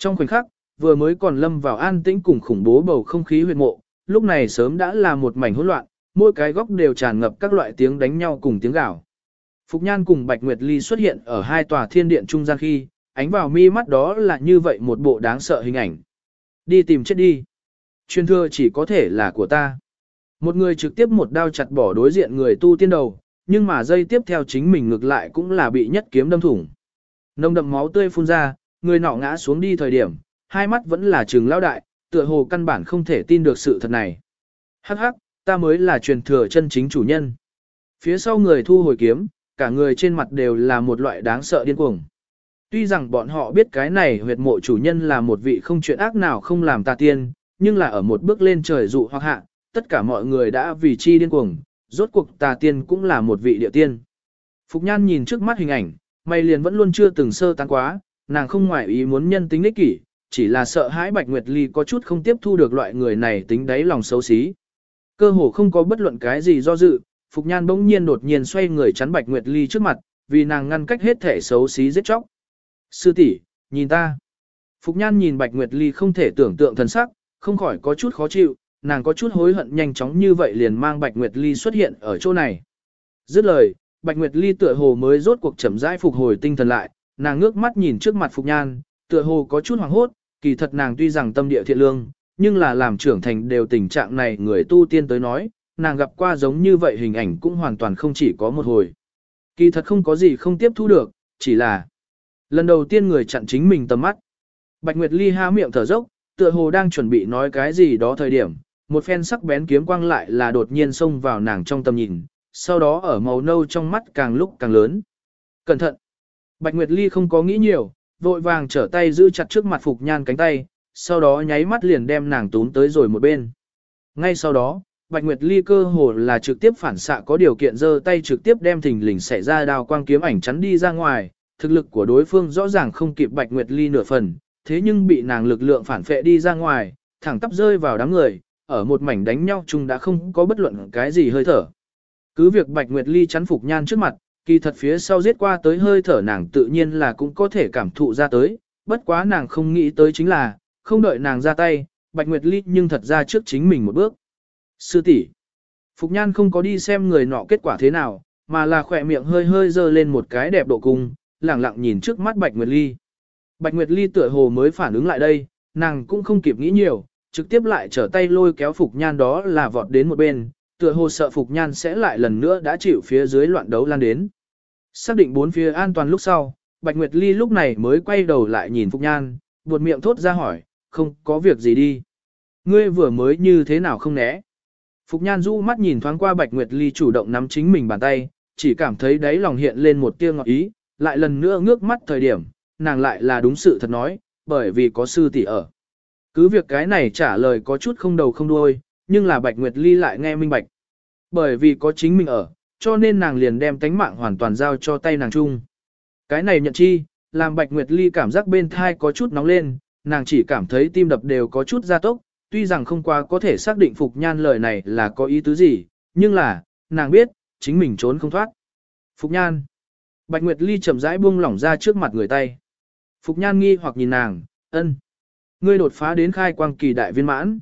Trong khoảnh khắc, vừa mới còn lâm vào an tĩnh cùng khủng bố bầu không khí huyệt mộ, lúc này sớm đã là một mảnh hỗn loạn, mỗi cái góc đều tràn ngập các loại tiếng đánh nhau cùng tiếng gào. Phục Nhan cùng Bạch Nguyệt Ly xuất hiện ở hai tòa thiên điện trung gian khi, ánh vào mi mắt đó là như vậy một bộ đáng sợ hình ảnh. Đi tìm chết đi. Chuyên thưa chỉ có thể là của ta. Một người trực tiếp một đao chặt bỏ đối diện người tu tiên đầu, nhưng mà dây tiếp theo chính mình ngược lại cũng là bị nhất kiếm đâm thủng. Nông đậm máu tươi phun ra, người nọ ngã xuống đi thời điểm, hai mắt vẫn là trừng lao đại, tựa hồ căn bản không thể tin được sự thật này. Hắc hắc, ta mới là truyền thừa chân chính chủ nhân. Phía sau người thu hồi kiếm, cả người trên mặt đều là một loại đáng sợ điên cuồng. Tuy rằng bọn họ biết cái này huyệt mộ chủ nhân là một vị không chuyện ác nào không làm tà tiên, nhưng là ở một bước lên trời dụ hoặc hạ, tất cả mọi người đã vì chi điên cuồng, rốt cuộc tà tiên cũng là một vị địa tiên. Phục Nhan nhìn trước mắt hình ảnh, mày liền vẫn luôn chưa từng sơ tán quá, nàng không ngoại ý muốn nhân tính ích kỷ, chỉ là sợ hãi Bạch Nguyệt Ly có chút không tiếp thu được loại người này tính đáy lòng xấu xí. Cơ hồ không có bất luận cái gì do dự, Phục Nhan bỗng nhiên đột nhiên xoay người chắn Bạch Nguyệt Ly trước mặt, vì nàng ngăn cách hết thể xấu xí giết chóc. Sư tỷ, nhìn ta. Phục Nhan nhìn Bạch Nguyệt Ly không thể tưởng tượng thần sắc, không khỏi có chút khó chịu, nàng có chút hối hận nhanh chóng như vậy liền mang Bạch Nguyệt Ly xuất hiện ở chỗ này. Dứt lời, Bạch Nguyệt Ly tựa hồ mới rốt cuộc chậm rãi phục hồi tinh thần lại, nàng ngước mắt nhìn trước mặt Phục Nhan, tựa hồ có chút hoảng hốt, kỳ thật nàng tuy rằng tâm địa thiện lương, nhưng là làm trưởng thành đều tình trạng này người tu tiên tới nói, nàng gặp qua giống như vậy hình ảnh cũng hoàn toàn không chỉ có một hồi. Kỳ thật không có gì không tiếp thu được, chỉ là lần đầu tiên người chặn chính mình tầm mắt. Bạch Nguyệt Ly há miệng thở dốc, tựa hồ đang chuẩn bị nói cái gì đó thời điểm, một phen sắc bén kiếm quang lại là đột nhiên xông vào nàng trong tầm nhìn, sau đó ở màu nâu trong mắt càng lúc càng lớn. Cẩn thận! Bạch Nguyệt Ly không có nghĩ nhiều, vội vàng trở tay giữ chặt trước mặt Phục Nhan cánh tay, sau đó nháy mắt liền đem nàng tún tới rồi một bên. Ngay sau đó, Bạch Nguyệt Ly cơ hồ là trực tiếp phản xạ có điều kiện giơ tay trực tiếp đem thình lình xẻ ra đào quang kiếm ảnh chắn đi ra ngoài, thực lực của đối phương rõ ràng không kịp Bạch Nguyệt Ly nửa phần, thế nhưng bị nàng lực lượng phản phệ đi ra ngoài, thẳng tắp rơi vào đám người, ở một mảnh đánh nhau chung đã không có bất luận cái gì hơi thở. Cứ việc Bạch Nguyệt Ly chắn phục nhan trước mặt, kỳ thật phía sau giết qua tới hơi thở nàng tự nhiên là cũng có thể cảm thụ ra tới, bất quá nàng không nghĩ tới chính là, không đợi nàng ra tay, Bạch Nguyệt Ly nhưng thật ra trước chính mình một bước. Sư tỷ, Phục Nhan không có đi xem người nọ kết quả thế nào, mà là khỏe miệng hơi hơi dơ lên một cái đẹp độ cung, lẳng lặng nhìn trước mắt Bạch Nguyệt Ly. Bạch Nguyệt Ly tựa hồ mới phản ứng lại đây, nàng cũng không kịp nghĩ nhiều, trực tiếp lại trở tay lôi kéo Phục Nhan đó là vọt đến một bên, tựa hồ sợ Phục Nhan sẽ lại lần nữa đã chịu phía dưới loạn đấu lan đến. Xác định bốn phía an toàn lúc sau, Bạch Nguyệt Ly lúc này mới quay đầu lại nhìn Phục Nhan, buột miệng thốt ra hỏi, không có việc gì đi. Ngươi vừa mới như thế nào không né. Phục Nhan du mắt nhìn thoáng qua Bạch Nguyệt Ly chủ động nắm chính mình bàn tay, chỉ cảm thấy đáy lòng hiện lên một tia ngọt ý, lại lần nữa ngước mắt thời điểm, nàng lại là đúng sự thật nói, bởi vì có sư tỷ ở. Cứ việc cái này trả lời có chút không đầu không đuôi, nhưng là Bạch Nguyệt Ly lại nghe minh bạch. Bởi vì có chính mình ở, cho nên nàng liền đem tánh mạng hoàn toàn giao cho tay nàng chung. Cái này nhận chi, làm Bạch Nguyệt Ly cảm giác bên thai có chút nóng lên, nàng chỉ cảm thấy tim đập đều có chút gia tốc, tuy rằng không qua có thể xác định Phục Nhan lời này là có ý tứ gì, nhưng là, nàng biết, chính mình trốn không thoát. Phục Nhan. Bạch Nguyệt Ly chậm rãi buông lỏng ra trước mặt người tay. Phục Nhan nghi hoặc nhìn nàng, ân. Ngươi đột phá đến khai quang kỳ đại viên mãn.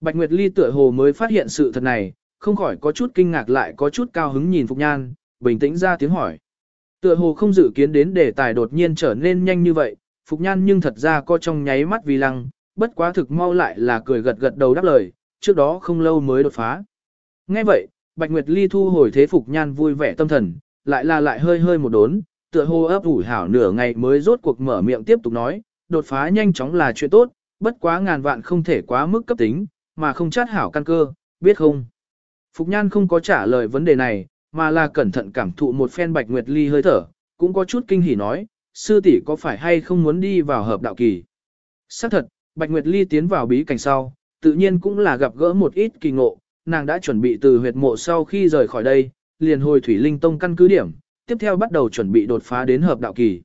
Bạch Nguyệt Ly tựa hồ mới phát hiện sự thật này, không khỏi có chút kinh ngạc lại có chút cao hứng nhìn Phục Nhan, bình tĩnh ra tiếng hỏi. Tựa hồ không dự kiến đến đề tài đột nhiên trở nên nhanh như vậy, Phục Nhan nhưng thật ra có trong nháy mắt vì lăng, bất quá thực mau lại là cười gật gật đầu đáp lời, trước đó không lâu mới đột phá. Nghe vậy, Bạch Nguyệt Ly thu hồi thế Phục Nhan vui vẻ tâm thần, lại là lại hơi hơi một đốn, tựa hồ ấp ủ hảo nửa ngày mới rốt cuộc mở miệng tiếp tục nói, đột phá nhanh chóng là chuyện tốt, bất quá ngàn vạn không thể quá mức cấp tính, mà không chát hảo căn cơ, biết không? Phục Nhan không có trả lời vấn đề này, mà là cẩn thận cảm thụ một phen Bạch Nguyệt Ly hơi thở, cũng có chút kinh hỉ nói, sư tỷ có phải hay không muốn đi vào hợp đạo kỳ. Xác thật, Bạch Nguyệt Ly tiến vào bí cảnh sau, tự nhiên cũng là gặp gỡ một ít kỳ ngộ, nàng đã chuẩn bị từ huyệt mộ sau khi rời khỏi đây, liền hồi Thủy Linh Tông căn cứ điểm, tiếp theo bắt đầu chuẩn bị đột phá đến hợp đạo kỳ.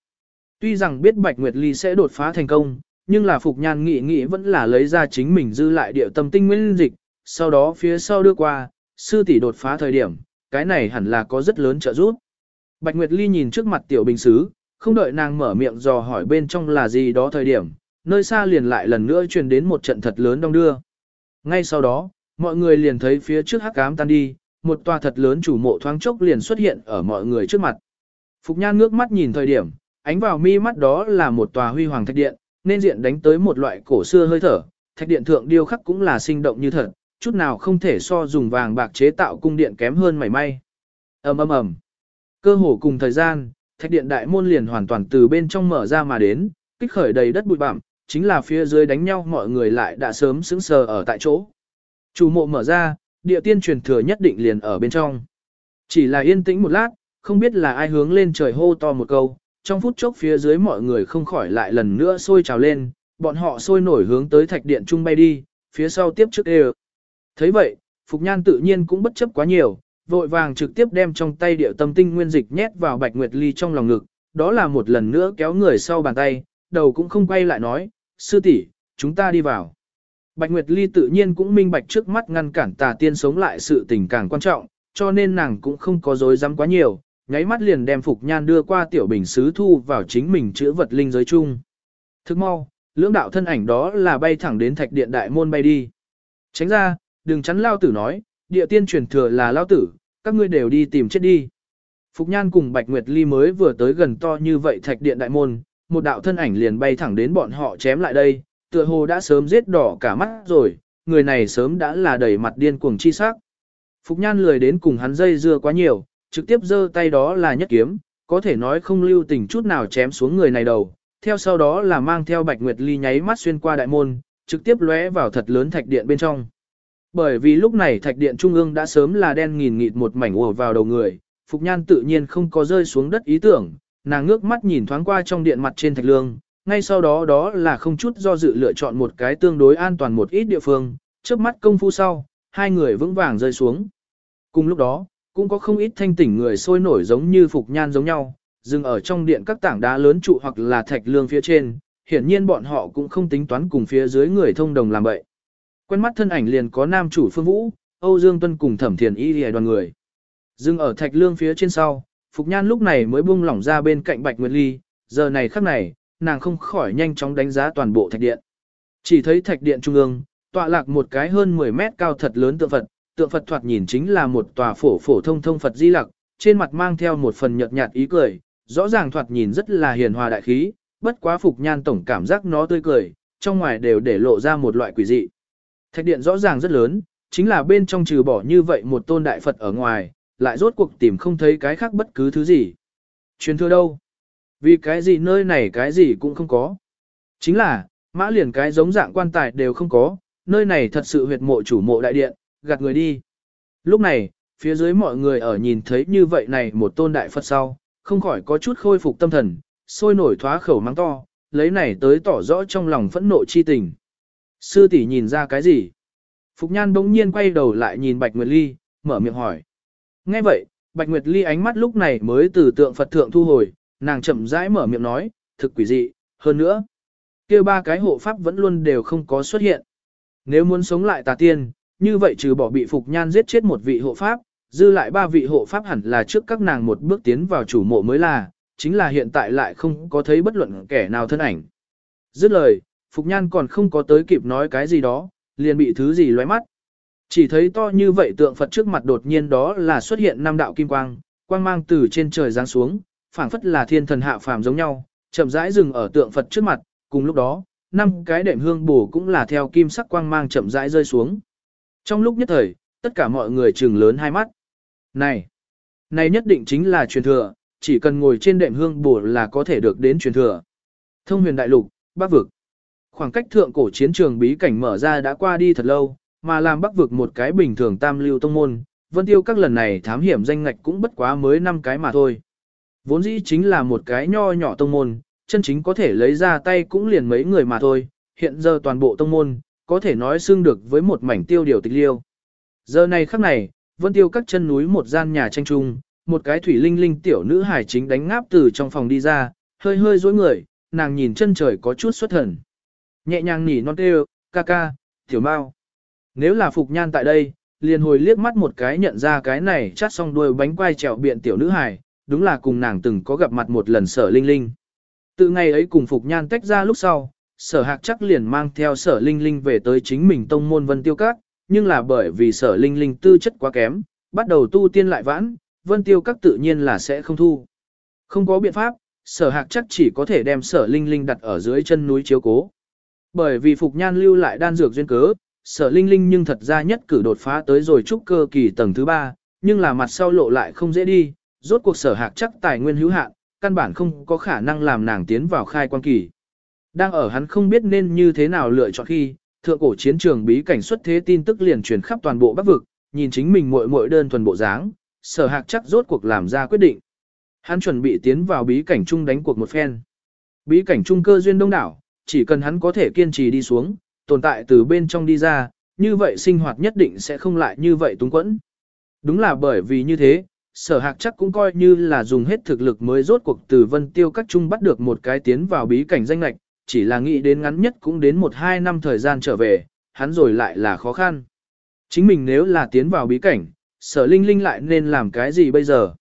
Tuy rằng biết Bạch Nguyệt Ly sẽ đột phá thành công, nhưng là Phục Nhan nghĩ nghĩ vẫn là lấy ra chính mình dư lại điệu tâm tinh nguyên dịch, sau đó phía sau đưa qua, sư tỷ đột phá thời điểm, cái này hẳn là có rất lớn trợ giúp. Bạch Nguyệt Ly nhìn trước mặt tiểu bình xứ, không đợi nàng mở miệng dò hỏi bên trong là gì đó thời điểm, nơi xa liền lại lần nữa truyền đến một trận thật lớn đông đưa. Ngay sau đó, mọi người liền thấy phía trước hắc ám tan đi, một tòa thật lớn chủ mộ thoáng chốc liền xuất hiện ở mọi người trước mặt. Phục Nhan ngước mắt nhìn thời điểm, ánh vào mi mắt đó là một tòa huy hoàng thạch điện, nên diện đánh tới một loại cổ xưa hơi thở, thạch điện thượng điêu khắc cũng là sinh động như thật, chút nào không thể so dùng vàng bạc chế tạo cung điện kém hơn mảy may. Ầm ầm ầm. Cơ hồ cùng thời gian, thạch điện đại môn liền hoàn toàn từ bên trong mở ra mà đến, kích khởi đầy đất bụi bặm, chính là phía dưới đánh nhau mọi người lại đã sớm sững sờ ở tại chỗ. Chủ mộ mở ra, địa tiên truyền thừa nhất định liền ở bên trong. Chỉ là yên tĩnh một lát, không biết là ai hướng lên trời hô to một câu, trong phút chốc phía dưới mọi người không khỏi lại lần nữa sôi trào lên, bọn họ sôi nổi hướng tới thạch điện trung bay đi, phía sau tiếp trước đều. thấy vậy, Phục Nhan tự nhiên cũng bất chấp quá nhiều, vội vàng trực tiếp đem trong tay điệu tâm tinh nguyên dịch nhét vào Bạch Nguyệt Ly trong lòng ngực, đó là một lần nữa kéo người sau bàn tay, đầu cũng không quay lại nói, sư tỷ, chúng ta đi vào. Bạch Nguyệt Ly tự nhiên cũng minh bạch trước mắt ngăn cản tà tiên sống lại sự tình càng quan trọng, cho nên nàng cũng không có dối dám quá nhiều, nháy mắt liền đem Phục Nhan đưa qua tiểu bình sứ thu vào chính mình chữa vật linh giới chung. Thức mau, lưỡng đạo thân ảnh đó là bay thẳng đến thạch điện đại môn bay đi. Tránh ra, đừng chắn lao tử nói, địa tiên truyền thừa là lao tử, các ngươi đều đi tìm chết đi. Phục Nhan cùng Bạch Nguyệt Ly mới vừa tới gần to như vậy thạch điện đại môn, một đạo thân ảnh liền bay thẳng đến bọn họ chém lại đây, tựa hồ đã sớm giết đỏ cả mắt rồi, người này sớm đã là đầy mặt điên cuồng chi sắc. Phục Nhan lười đến cùng hắn dây dưa quá nhiều, trực tiếp giơ tay đó là nhất kiếm, có thể nói không lưu tình chút nào chém xuống người này đầu, theo sau đó là mang theo Bạch Nguyệt Ly nháy mắt xuyên qua đại môn, trực tiếp lóe vào thật lớn thạch điện bên trong. Bởi vì lúc này thạch điện trung ương đã sớm là đen nghìn nghịt một mảnh ùa vào đầu người, Phục Nhan tự nhiên không có rơi xuống đất ý tưởng, nàng ngước mắt nhìn thoáng qua trong điện mặt trên thạch lương, ngay sau đó đó là không chút do dự lựa chọn một cái tương đối an toàn một ít địa phương, trước mắt công phu sau, hai người vững vàng rơi xuống. Cùng lúc đó, cũng có không ít thanh tỉnh người sôi nổi giống như Phục Nhan giống nhau, dừng ở trong điện các tảng đá lớn trụ hoặc là thạch lương phía trên, hiển nhiên bọn họ cũng không tính toán cùng phía dưới người thông đồng làm vậy. Quen mắt thân ảnh liền có nam chủ Phương Vũ, Âu Dương Tuân cùng Thẩm Thiền Y Liễu đoàn người. Dừng ở thạch lương phía trên sau, Phục Nhan lúc này mới buông lỏng ra bên cạnh Bạch Nguyệt Ly, giờ này khắc này, nàng không khỏi nhanh chóng đánh giá toàn bộ thạch điện. Chỉ thấy thạch điện trung ương, tọa lạc một cái hơn 10 mét cao thật lớn tượng Phật, tượng Phật thoạt nhìn chính là một tòa phổ phổ thông thông Phật di lặc, trên mặt mang theo một phần nhợt nhạt ý cười, rõ ràng thoạt nhìn rất là hiền hòa đại khí, bất quá Phục Nhan tổng cảm giác nó tươi cười, trong ngoài đều để lộ ra một loại quỷ dị. Thạch điện rõ ràng rất lớn, chính là bên trong trừ bỏ như vậy một tôn đại Phật ở ngoài, lại rốt cuộc tìm không thấy cái khác bất cứ thứ gì. Truyền thừa đâu? Vì cái gì nơi này cái gì cũng không có. Chính là, Mã liền cái giống dạng quan tài đều không có, nơi này thật sự huyệt mộ chủ mộ đại điện, gạt người đi. Lúc này, phía dưới mọi người ở nhìn thấy như vậy này một tôn đại Phật sau, không khỏi có chút khôi phục tâm thần, sôi nổi thoá khẩu mắng to, lấy này tới tỏ rõ trong lòng phẫn nộ chi tình. Sư tỷ nhìn ra cái gì? Phục Nhan bỗng nhiên quay đầu lại nhìn Bạch Nguyệt Ly, mở miệng hỏi. Nghe vậy, Bạch Nguyệt Ly ánh mắt lúc này mới từ tượng Phật thượng thu hồi, nàng chậm rãi mở miệng nói, thực quỷ dị, hơn nữa. kia ba cái hộ pháp vẫn luôn đều không có xuất hiện. Nếu muốn sống lại tà tiên, như vậy trừ bỏ bị Phục Nhan giết chết một vị hộ pháp, dư lại ba vị hộ pháp hẳn là trước các nàng một bước tiến vào chủ mộ mới là, chính là hiện tại lại không có thấy bất luận kẻ nào thân ảnh. Dứt lời, Phục Nhan còn không có tới kịp nói cái gì đó, liền bị thứ gì lóe mắt. Chỉ thấy to như vậy tượng Phật trước mặt đột nhiên đó là xuất hiện năm đạo kim quang, quang mang từ trên trời giáng xuống, phảng phất là thiên thần hạ phàm giống nhau, chậm rãi dừng ở tượng Phật trước mặt, cùng lúc đó, năm cái đệm hương bổ cũng là theo kim sắc quang mang chậm rãi rơi xuống. Trong lúc nhất thời, tất cả mọi người trừng lớn hai mắt. Này, này nhất định chính là truyền thừa, chỉ cần ngồi trên đệm hương bổ là có thể được đến truyền thừa. Thông huyền đại lục, bắc vực. Khoảng cách thượng cổ chiến trường bí cảnh mở ra đã qua đi thật lâu, mà làm bắc vực một cái bình thường tam lưu tông môn, vân tiêu các lần này thám hiểm danh ngạch cũng bất quá mới năm cái mà thôi. Vốn dĩ chính là một cái nho nhỏ tông môn, chân chính có thể lấy ra tay cũng liền mấy người mà thôi, hiện giờ toàn bộ tông môn, có thể nói xưng được với một mảnh tiêu điều tịch liêu. Giờ này khắc này, vân tiêu các chân núi một gian nhà tranh trung, một cái thủy linh linh tiểu nữ hải chính đánh ngáp từ trong phòng đi ra, hơi hơi dối người, nàng nhìn chân trời có chút xuất thần. Nhẹ nhàng nỉ non kêu, ca ca, tiểu mau. Nếu là Phục Nhan tại đây, liền hồi liếc mắt một cái nhận ra cái này chát xong đuôi bánh quai trèo biện tiểu nữ hải đúng là cùng nàng từng có gặp mặt một lần sở linh linh. Từ ngày ấy cùng Phục Nhan tách ra lúc sau, sở hạc chắc liền mang theo sở linh linh về tới chính mình tông môn vân tiêu các, nhưng là bởi vì sở linh linh tư chất quá kém, bắt đầu tu tiên lại vãn, vân tiêu các tự nhiên là sẽ không thu. Không có biện pháp, sở hạc chắc chỉ có thể đem sở linh linh đặt ở dưới chân núi chiếu cố. Bởi vì Phục Nhan lưu lại đan dược duyên cớ, sở linh linh nhưng thật ra nhất cử đột phá tới rồi trúc cơ kỳ tầng thứ ba, nhưng là mặt sau lộ lại không dễ đi, rốt cuộc sở hạc chắc tài nguyên hữu hạn, căn bản không có khả năng làm nàng tiến vào khai quan kỳ. Đang ở hắn không biết nên như thế nào lựa chọn khi, thượng cổ chiến trường bí cảnh xuất thế tin tức liền truyền khắp toàn bộ Bắc vực, nhìn chính mình muội muội đơn thuần bộ dáng, sở hạc chắc rốt cuộc làm ra quyết định. Hắn chuẩn bị tiến vào bí cảnh chung đánh cuộc một phen. Bí cảnh chung cơ duyên đông đảo, chỉ cần hắn có thể kiên trì đi xuống, tồn tại từ bên trong đi ra, như vậy sinh hoạt nhất định sẽ không lại như vậy túng quẫn. Đúng là bởi vì như thế, sở hạc chắc cũng coi như là dùng hết thực lực mới rốt cuộc từ vân tiêu các trung bắt được một cái tiến vào bí cảnh danh lạch, chỉ là nghĩ đến ngắn nhất cũng đến một hai năm thời gian trở về, hắn rồi lại là khó khăn. Chính mình nếu là tiến vào bí cảnh, sở linh linh lại nên làm cái gì bây giờ?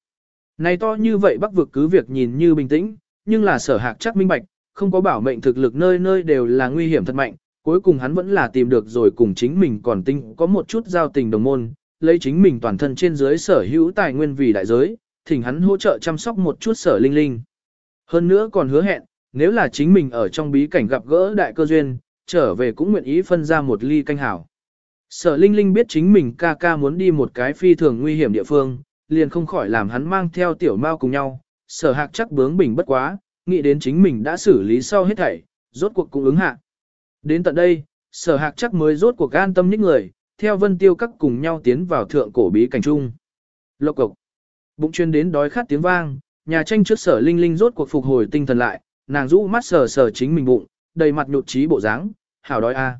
Này to như vậy bắc vực cứ việc nhìn như bình tĩnh, nhưng là sở hạc chắc minh bạch, không có bảo mệnh thực lực nơi nơi đều là nguy hiểm thật mạnh, cuối cùng hắn vẫn là tìm được rồi cùng chính mình còn tinh có một chút giao tình đồng môn, lấy chính mình toàn thân trên dưới sở hữu tài nguyên vì đại giới, thỉnh hắn hỗ trợ chăm sóc một chút sở linh linh. Hơn nữa còn hứa hẹn, nếu là chính mình ở trong bí cảnh gặp gỡ đại cơ duyên, trở về cũng nguyện ý phân ra một ly canh hảo. Sở Linh Linh biết chính mình ca ca muốn đi một cái phi thường nguy hiểm địa phương, liền không khỏi làm hắn mang theo tiểu mao cùng nhau. Sở hạc chắc bướng bỉnh bất quá, nghĩ đến chính mình đã xử lý sau hết thảy, rốt cuộc cũng ứng hạ. Đến tận đây, sở hạc chắc mới rốt cuộc an tâm những người, theo vân tiêu các cùng nhau tiến vào thượng cổ bí cảnh trung. Lộc cục Bụng chuyên đến đói khát tiếng vang, nhà tranh trước sở linh linh rốt cuộc phục hồi tinh thần lại, nàng rũ mắt sờ sờ chính mình bụng, đầy mặt nhột trí bộ dáng, hảo đói a.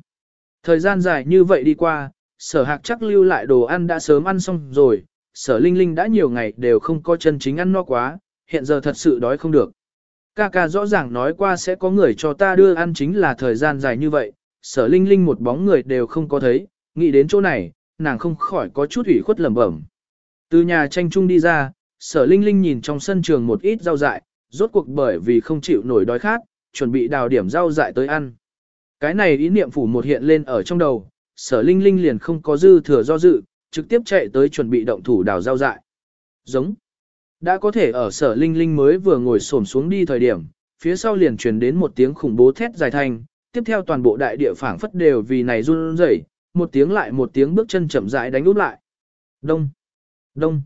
Thời gian dài như vậy đi qua, sở hạc chắc lưu lại đồ ăn đã sớm ăn xong rồi, sở linh linh đã nhiều ngày đều không có chân chính ăn no quá, hiện giờ thật sự đói không được. Ca ca rõ ràng nói qua sẽ có người cho ta đưa ăn chính là thời gian dài như vậy, sở linh linh một bóng người đều không có thấy, nghĩ đến chỗ này, nàng không khỏi có chút ủy khuất lẩm bẩm. Từ nhà tranh trung đi ra, sở linh linh nhìn trong sân trường một ít rau dại, rốt cuộc bởi vì không chịu nổi đói khát, chuẩn bị đào điểm rau dại tới ăn. Cái này ý niệm phủ một hiện lên ở trong đầu, sở linh linh liền không có dư thừa do dự, trực tiếp chạy tới chuẩn bị động thủ đào rau dại. Giống. Đã có thể ở sở linh linh mới vừa ngồi xổm xuống đi thời điểm, phía sau liền truyền đến một tiếng khủng bố thét dài thanh, tiếp theo toàn bộ đại địa phảng phất đều vì này run rẩy, một tiếng lại một tiếng bước chân chậm rãi đánh úp lại. Đông, đông.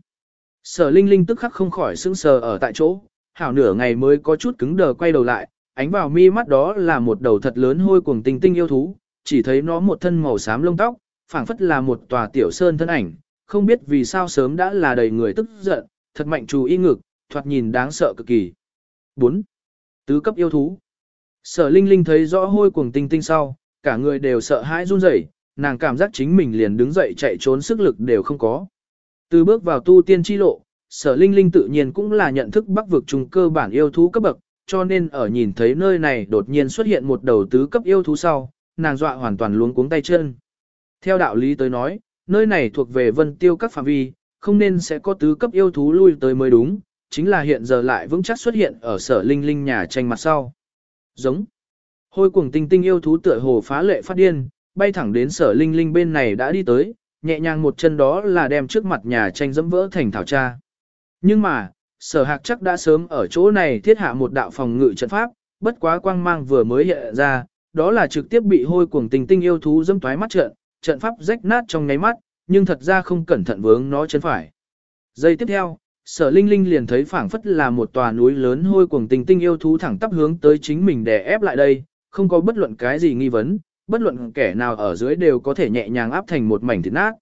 Sở linh linh tức khắc không khỏi sững sờ ở tại chỗ, hảo nửa ngày mới có chút cứng đờ quay đầu lại, ánh vào mi mắt đó là một đầu thật lớn hôi cuồng tinh tinh yêu thú, chỉ thấy nó một thân màu xám lông tóc, phảng phất là một tòa tiểu sơn thân ảnh, không biết vì sao sớm đã là đầy người tức giận, thật mạnh chú y ngực, thoạt nhìn đáng sợ cực kỳ. 4. Tứ cấp yêu thú. Sở Linh Linh thấy rõ hôi cuồng tinh tinh sau, cả người đều sợ hãi run rẩy, nàng cảm giác chính mình liền đứng dậy chạy trốn sức lực đều không có. Từ bước vào tu tiên chi lộ, sở linh linh tự nhiên cũng là nhận thức bắc vực trùng cơ bản yêu thú cấp bậc, cho nên ở nhìn thấy nơi này đột nhiên xuất hiện một đầu tứ cấp yêu thú sau, nàng dọa hoàn toàn luống cuống tay chân. Theo đạo lý tới nói, nơi này thuộc về vân tiêu các phạm vi, không nên sẽ có tứ cấp yêu thú lui tới mới đúng, chính là hiện giờ lại vững chắc xuất hiện ở sở linh linh nhà tranh mặt sau. Giống. Hôi cuồng tinh tinh yêu thú tựa hồ phá lệ phát điên, bay thẳng đến sở linh linh bên này đã đi tới, nhẹ nhàng một chân đó là đem trước mặt nhà tranh dẫm vỡ thành thảo tra. Nhưng mà, sở hạc chắc đã sớm ở chỗ này thiết hạ một đạo phòng ngự trận pháp, bất quá quang mang vừa mới hiện ra, đó là trực tiếp bị hôi cuồng tình tinh yêu thú dẫm toái mắt trận, trận pháp rách nát trong ngáy mắt, nhưng thật ra không cẩn thận vướng nó chân phải. Giây tiếp theo, sở linh linh liền thấy phảng phất là một tòa núi lớn hôi cuồng tình tinh yêu thú thẳng tắp hướng tới chính mình để ép lại đây, không có bất luận cái gì nghi vấn, bất luận kẻ nào ở dưới đều có thể nhẹ nhàng áp thành một mảnh thịt nát.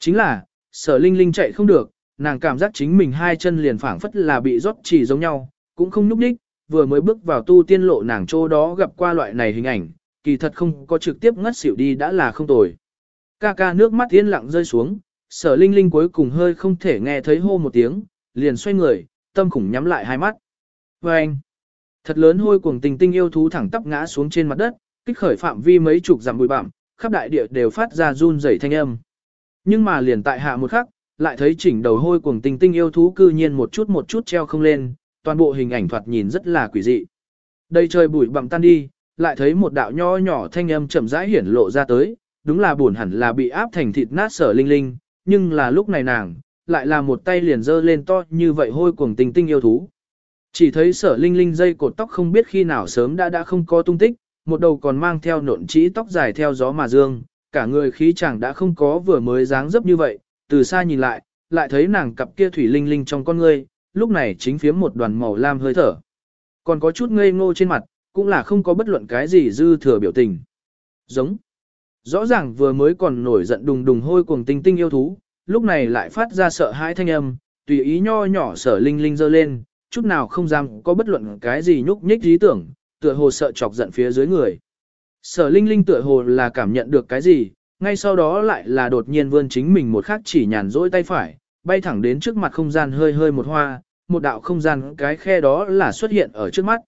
Chính là, sở linh linh chạy không được, nàng cảm giác chính mình hai chân liền phảng phất là bị rót chỉ giống nhau, cũng không nhúc nhích, vừa mới bước vào tu tiên lộ nàng chỗ đó gặp qua loại này hình ảnh, kỳ thật không có trực tiếp ngất xỉu đi đã là không tồi. Ca ca nước mắt yên lặng rơi xuống, sở linh linh cuối cùng hơi không thể nghe thấy hô một tiếng, liền xoay người, tâm khủng nhắm lại hai mắt. Và anh, thật lớn hôi cuồng tình tinh yêu thú thẳng tắp ngã xuống trên mặt đất, kích khởi phạm vi mấy chục dặm bụi bặm, khắp đại địa đều phát ra run rẩy thanh âm. Nhưng mà liền tại hạ một khắc, lại thấy chỉnh đầu hôi cuồng tinh tinh yêu thú cư nhiên một chút một chút treo không lên, toàn bộ hình ảnh thoạt nhìn rất là quỷ dị. Đây trời bụi bặm tan đi, lại thấy một đạo nho nhỏ thanh âm chậm rãi hiển lộ ra tới, đúng là buồn hẳn là bị áp thành thịt nát sở linh linh, nhưng là lúc này nàng, lại là một tay liền dơ lên to như vậy hôi cuồng tinh tinh yêu thú. Chỉ thấy sở linh linh dây cột tóc không biết khi nào sớm đã đã không có tung tích, một đầu còn mang theo nộn trĩ tóc dài theo gió mà dương, cả người khí chẳng đã không có vừa mới dáng dấp như vậy, từ xa nhìn lại, lại thấy nàng cặp kia thủy linh linh trong con ngươi, lúc này chính phía một đoàn màu lam hơi thở. Còn có chút ngây ngô trên mặt, cũng là không có bất luận cái gì dư thừa biểu tình. Giống. Rõ ràng vừa mới còn nổi giận đùng đùng hôi cuồng tinh tinh yêu thú, lúc này lại phát ra sợ hãi thanh âm, tùy ý nho nhỏ sở linh linh dơ lên, chút nào không dám có bất luận cái gì nhúc nhích ý tưởng, tựa hồ sợ chọc giận phía dưới người. Sở Linh Linh tựa hồ là cảm nhận được cái gì, ngay sau đó lại là đột nhiên vươn chính mình một khắc chỉ nhàn rỗi tay phải, bay thẳng đến trước mặt không gian hơi hơi một hoa, một đạo không gian cái khe đó là xuất hiện ở trước mắt.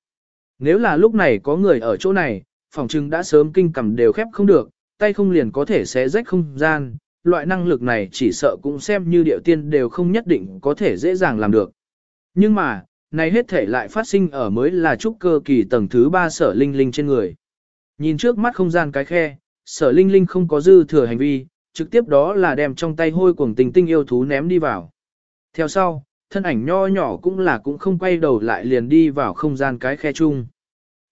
Nếu là lúc này có người ở chỗ này, phòng trưng đã sớm kinh cầm đều khép không được, tay không liền có thể xé rách không gian, loại năng lực này chỉ sợ cũng xem như điệu tiên đều không nhất định có thể dễ dàng làm được. Nhưng mà, này hết thể lại phát sinh ở mới là trúc cơ kỳ tầng thứ ba sở linh linh trên người. Nhìn trước mắt không gian cái khe, sở linh linh không có dư thừa hành vi, trực tiếp đó là đem trong tay hôi cuồng tình tinh yêu thú ném đi vào. Theo sau, thân ảnh nho nhỏ cũng là cũng không quay đầu lại liền đi vào không gian cái khe chung.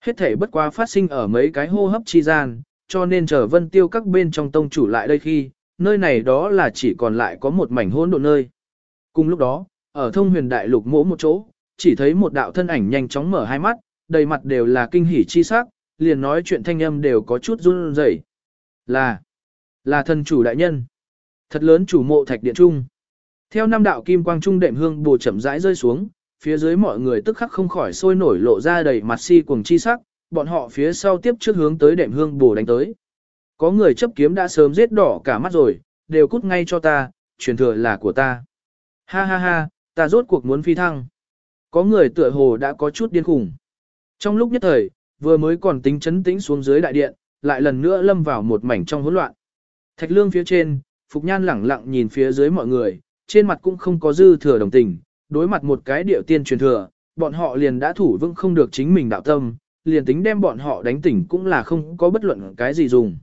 Hết thể bất quá phát sinh ở mấy cái hô hấp chi gian, cho nên chờ vân tiêu các bên trong tông chủ lại đây khi, nơi này đó là chỉ còn lại có một mảnh hỗn độn nơi. Cùng lúc đó, ở thông huyền đại lục mỗ một chỗ, chỉ thấy một đạo thân ảnh nhanh chóng mở hai mắt, đầy mặt đều là kinh hỉ chi sắc, liền nói chuyện thanh âm đều có chút run rẩy. Là, là thần chủ đại nhân. Thật lớn chủ mộ thạch điện trung. Theo năm đạo kim quang trung đệm hương bù chậm rãi rơi xuống, phía dưới mọi người tức khắc không khỏi sôi nổi lộ ra đầy mặt si cuồng chi sắc, bọn họ phía sau tiếp trước hướng tới đệm hương bù đánh tới. Có người chấp kiếm đã sớm giết đỏ cả mắt rồi, đều cút ngay cho ta, truyền thừa là của ta. Ha ha ha, ta rốt cuộc muốn phi thăng. Có người tựa hồ đã có chút điên khủng. Trong lúc nhất thời, vừa mới còn tính chấn tĩnh xuống dưới đại điện, lại lần nữa lâm vào một mảnh trong hỗn loạn. Thạch lương phía trên, Phục Nhan lẳng lặng nhìn phía dưới mọi người, trên mặt cũng không có dư thừa đồng tình, đối mặt một cái điệu tiên truyền thừa, bọn họ liền đã thủ vững không được chính mình đạo tâm, liền tính đem bọn họ đánh tỉnh cũng là không có bất luận cái gì dùng.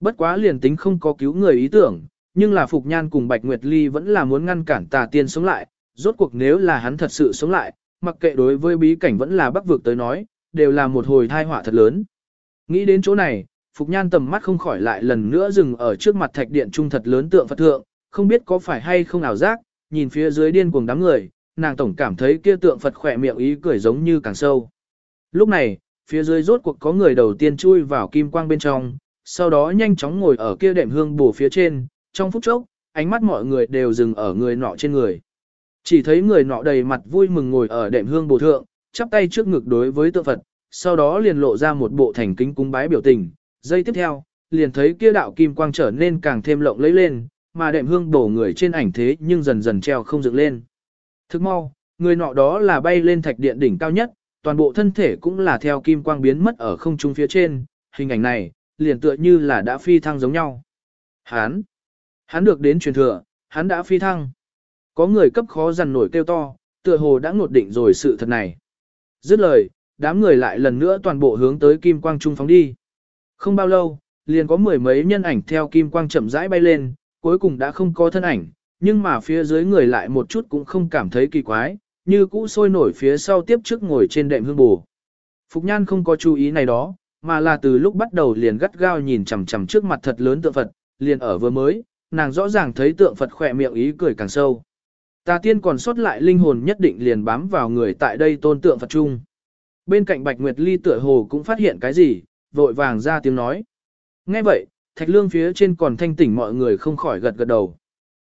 Bất quá liền tính không có cứu người ý tưởng, nhưng là Phục Nhan cùng Bạch Nguyệt Ly vẫn là muốn ngăn cản tà tiên sống lại, rốt cuộc nếu là hắn thật sự sống lại, mặc kệ đối với bí cảnh vẫn là bắc vực tới nói, đều là một hồi thai họa thật lớn. Nghĩ đến chỗ này, Phục Nhan tầm mắt không khỏi lại lần nữa dừng ở trước mặt thạch điện trung thật lớn tượng Phật thượng, không biết có phải hay không ảo giác, nhìn phía dưới điên cuồng đám người, nàng tổng cảm thấy kia tượng Phật khỏe miệng ý cười giống như càng sâu. Lúc này, phía dưới rốt cuộc có người đầu tiên chui vào kim quang bên trong, sau đó nhanh chóng ngồi ở kia đệm hương bổ phía trên, trong phút chốc, ánh mắt mọi người đều dừng ở người nọ trên người. Chỉ thấy người nọ đầy mặt vui mừng ngồi ở đệm hương bổ thượng, chắp tay trước ngực đối với tượng Phật, sau đó liền lộ ra một bộ thành kính cúng bái biểu tình. Giây tiếp theo, liền thấy kia đạo kim quang trở nên càng thêm lộng lẫy lên, mà đệm hương bổ người trên ảnh thế nhưng dần dần treo không dựng lên. Thức mau, người nọ đó là bay lên thạch điện đỉnh cao nhất, toàn bộ thân thể cũng là theo kim quang biến mất ở không trung phía trên, hình ảnh này, liền tựa như là đã phi thăng giống nhau. Hán, hắn được đến truyền thừa, hắn đã phi thăng. Có người cấp khó dằn nổi kêu to, tựa hồ đã ngột định rồi sự thật này. Dứt lời, đám người lại lần nữa toàn bộ hướng tới kim quang trung phóng đi. Không bao lâu, liền có mười mấy nhân ảnh theo kim quang chậm rãi bay lên, cuối cùng đã không có thân ảnh, nhưng mà phía dưới người lại một chút cũng không cảm thấy kỳ quái, như cũ sôi nổi phía sau tiếp trước ngồi trên đệm hương bù. Phục Nhan không có chú ý này đó, mà là từ lúc bắt đầu liền gắt gao nhìn chằm chằm trước mặt thật lớn tượng Phật, liền ở vừa mới, nàng rõ ràng thấy tượng Phật khỏe miệng ý cười càng sâu. Tà tiên còn sót lại linh hồn nhất định liền bám vào người tại đây tôn tượng Phật chung. Bên cạnh Bạch Nguyệt Ly tựa hồ cũng phát hiện cái gì, vội vàng ra tiếng nói. Nghe vậy, thạch lương phía trên còn thanh tỉnh mọi người không khỏi gật gật đầu.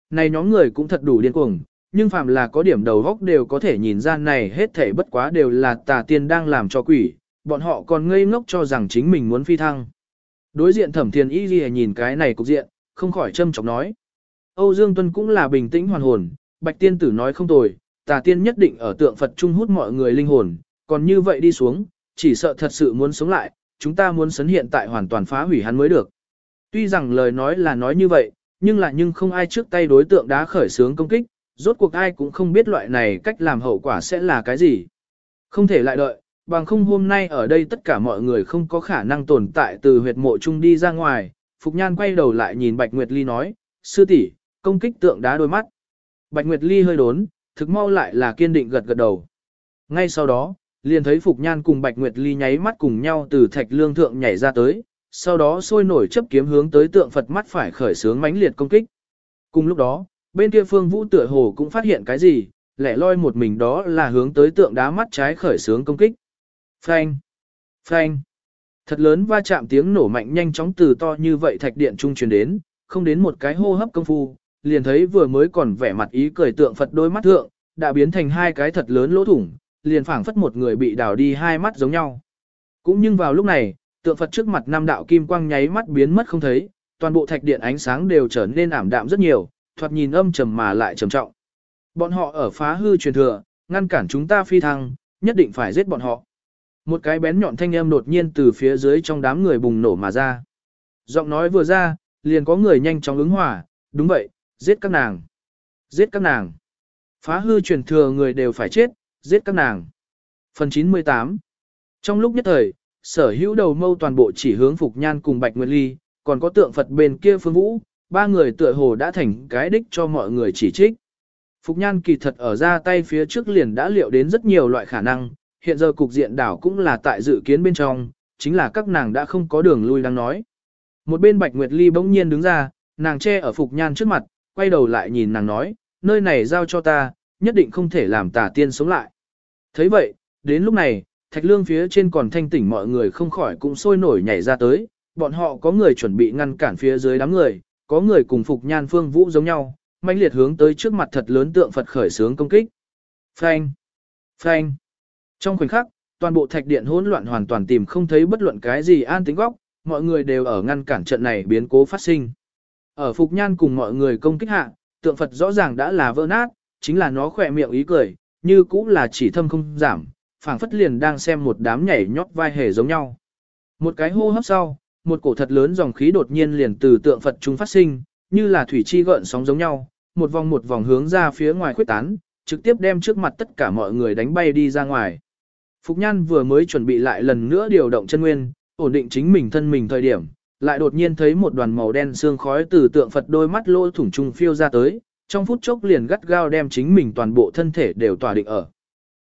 Này nhóm người cũng thật đủ điên cuồng, nhưng phàm là có điểm đầu góc đều có thể nhìn ra này hết thể bất quá đều là tà tiên đang làm cho quỷ, bọn họ còn ngây ngốc cho rằng chính mình muốn phi thăng. Đối diện thẩm thiền y ghi nhìn cái này cục diện, không khỏi châm chọc nói. Âu Dương Tuân cũng là bình tĩnh hoàn hồn, bạch tiên tử nói không tồi, tà tiên nhất định ở tượng Phật trung hút mọi người linh hồn, còn như vậy đi xuống, chỉ sợ thật sự muốn sống lại, chúng ta muốn sấn hiện tại hoàn toàn phá hủy hắn mới được. Tuy rằng lời nói là nói như vậy, nhưng là nhưng không ai trước tay đối tượng đã khởi sướng công kích, rốt cuộc ai cũng không biết loại này cách làm hậu quả sẽ là cái gì. Không thể lại đợi, bằng không hôm nay ở đây tất cả mọi người không có khả năng tồn tại từ huyệt mộ chung đi ra ngoài. Phục Nhan quay đầu lại nhìn Bạch Nguyệt Ly nói, sư tỷ công kích tượng đá đôi mắt. Bạch Nguyệt Ly hơi đốn, thực mau lại là kiên định gật gật đầu. Ngay sau đó, liền thấy Phục Nhan cùng Bạch Nguyệt Ly nháy mắt cùng nhau từ thạch lương thượng nhảy ra tới, sau đó sôi nổi chấp kiếm hướng tới tượng Phật mắt phải khởi sướng mãnh liệt công kích. Cùng lúc đó, bên kia Phương Vũ tựa hồ cũng phát hiện cái gì, lẻ loi một mình đó là hướng tới tượng đá mắt trái khởi sướng công kích. Phanh! Phanh! Thật lớn va chạm tiếng nổ mạnh nhanh chóng từ to như vậy thạch điện trung truyền đến, không đến một cái hô hấp công phu, liền thấy vừa mới còn vẻ mặt ý cười tượng Phật đôi mắt thượng, đã biến thành hai cái thật lớn lỗ thủng, liền phảng phất một người bị đào đi hai mắt giống nhau. Cũng nhưng vào lúc này, tượng Phật trước mặt Nam đạo kim quang nháy mắt biến mất không thấy, toàn bộ thạch điện ánh sáng đều trở nên ảm đạm rất nhiều, thoạt nhìn âm trầm mà lại trầm trọng. Bọn họ ở phá hư truyền thừa, ngăn cản chúng ta phi thăng, nhất định phải giết bọn họ. Một cái bén nhọn thanh âm đột nhiên từ phía dưới trong đám người bùng nổ mà ra. Giọng nói vừa ra, liền có người nhanh chóng ứng hỏa, đúng vậy, giết các nàng. Giết các nàng. Phá hư truyền thừa người đều phải chết, giết các nàng. Phần 98 Trong lúc nhất thời, sở hữu đầu mâu toàn bộ chỉ hướng Phục Nhan cùng Bạch Nguyệt Ly, còn có tượng Phật bên kia phương vũ, ba người tựa hồ đã thành cái đích cho mọi người chỉ trích. Phục Nhan kỳ thật ở ra tay phía trước liền đã liệu đến rất nhiều loại khả năng, hiện giờ cục diện đảo cũng là tại dự kiến bên trong, chính là các nàng đã không có đường lui đang nói. Một bên Bạch Nguyệt Ly bỗng nhiên đứng ra, nàng che ở Phục Nhan trước mặt, quay đầu lại nhìn nàng nói, nơi này giao cho ta, nhất định không thể làm tà tiên sống lại thấy vậy, đến lúc này, thạch lương phía trên còn thanh tỉnh mọi người không khỏi cũng sôi nổi nhảy ra tới, bọn họ có người chuẩn bị ngăn cản phía dưới đám người, có người cùng phục nhan phương vũ giống nhau, mãnh liệt hướng tới trước mặt thật lớn tượng Phật khởi sướng công kích. Phanh! Phanh! Trong khoảnh khắc, toàn bộ thạch điện hỗn loạn hoàn toàn tìm không thấy bất luận cái gì an tính góc, mọi người đều ở ngăn cản trận này biến cố phát sinh. Ở Phục Nhan cùng mọi người công kích hạ, tượng Phật rõ ràng đã là vỡ nát, chính là nó khỏe miệng ý cười, như cũng là chỉ thâm không giảm, phảng phất liền đang xem một đám nhảy nhót vai hề giống nhau. Một cái hô hấp sau, một cổ thật lớn dòng khí đột nhiên liền từ tượng Phật chúng phát sinh, như là thủy chi gợn sóng giống nhau, một vòng một vòng hướng ra phía ngoài khuếch tán, trực tiếp đem trước mặt tất cả mọi người đánh bay đi ra ngoài. Phục Nhan vừa mới chuẩn bị lại lần nữa điều động chân nguyên, ổn định chính mình thân mình thời điểm, lại đột nhiên thấy một đoàn màu đen xương khói từ tượng Phật đôi mắt lỗ thủng trung phiêu ra tới, trong phút chốc liền gắt gao đem chính mình toàn bộ thân thể đều tỏa định ở.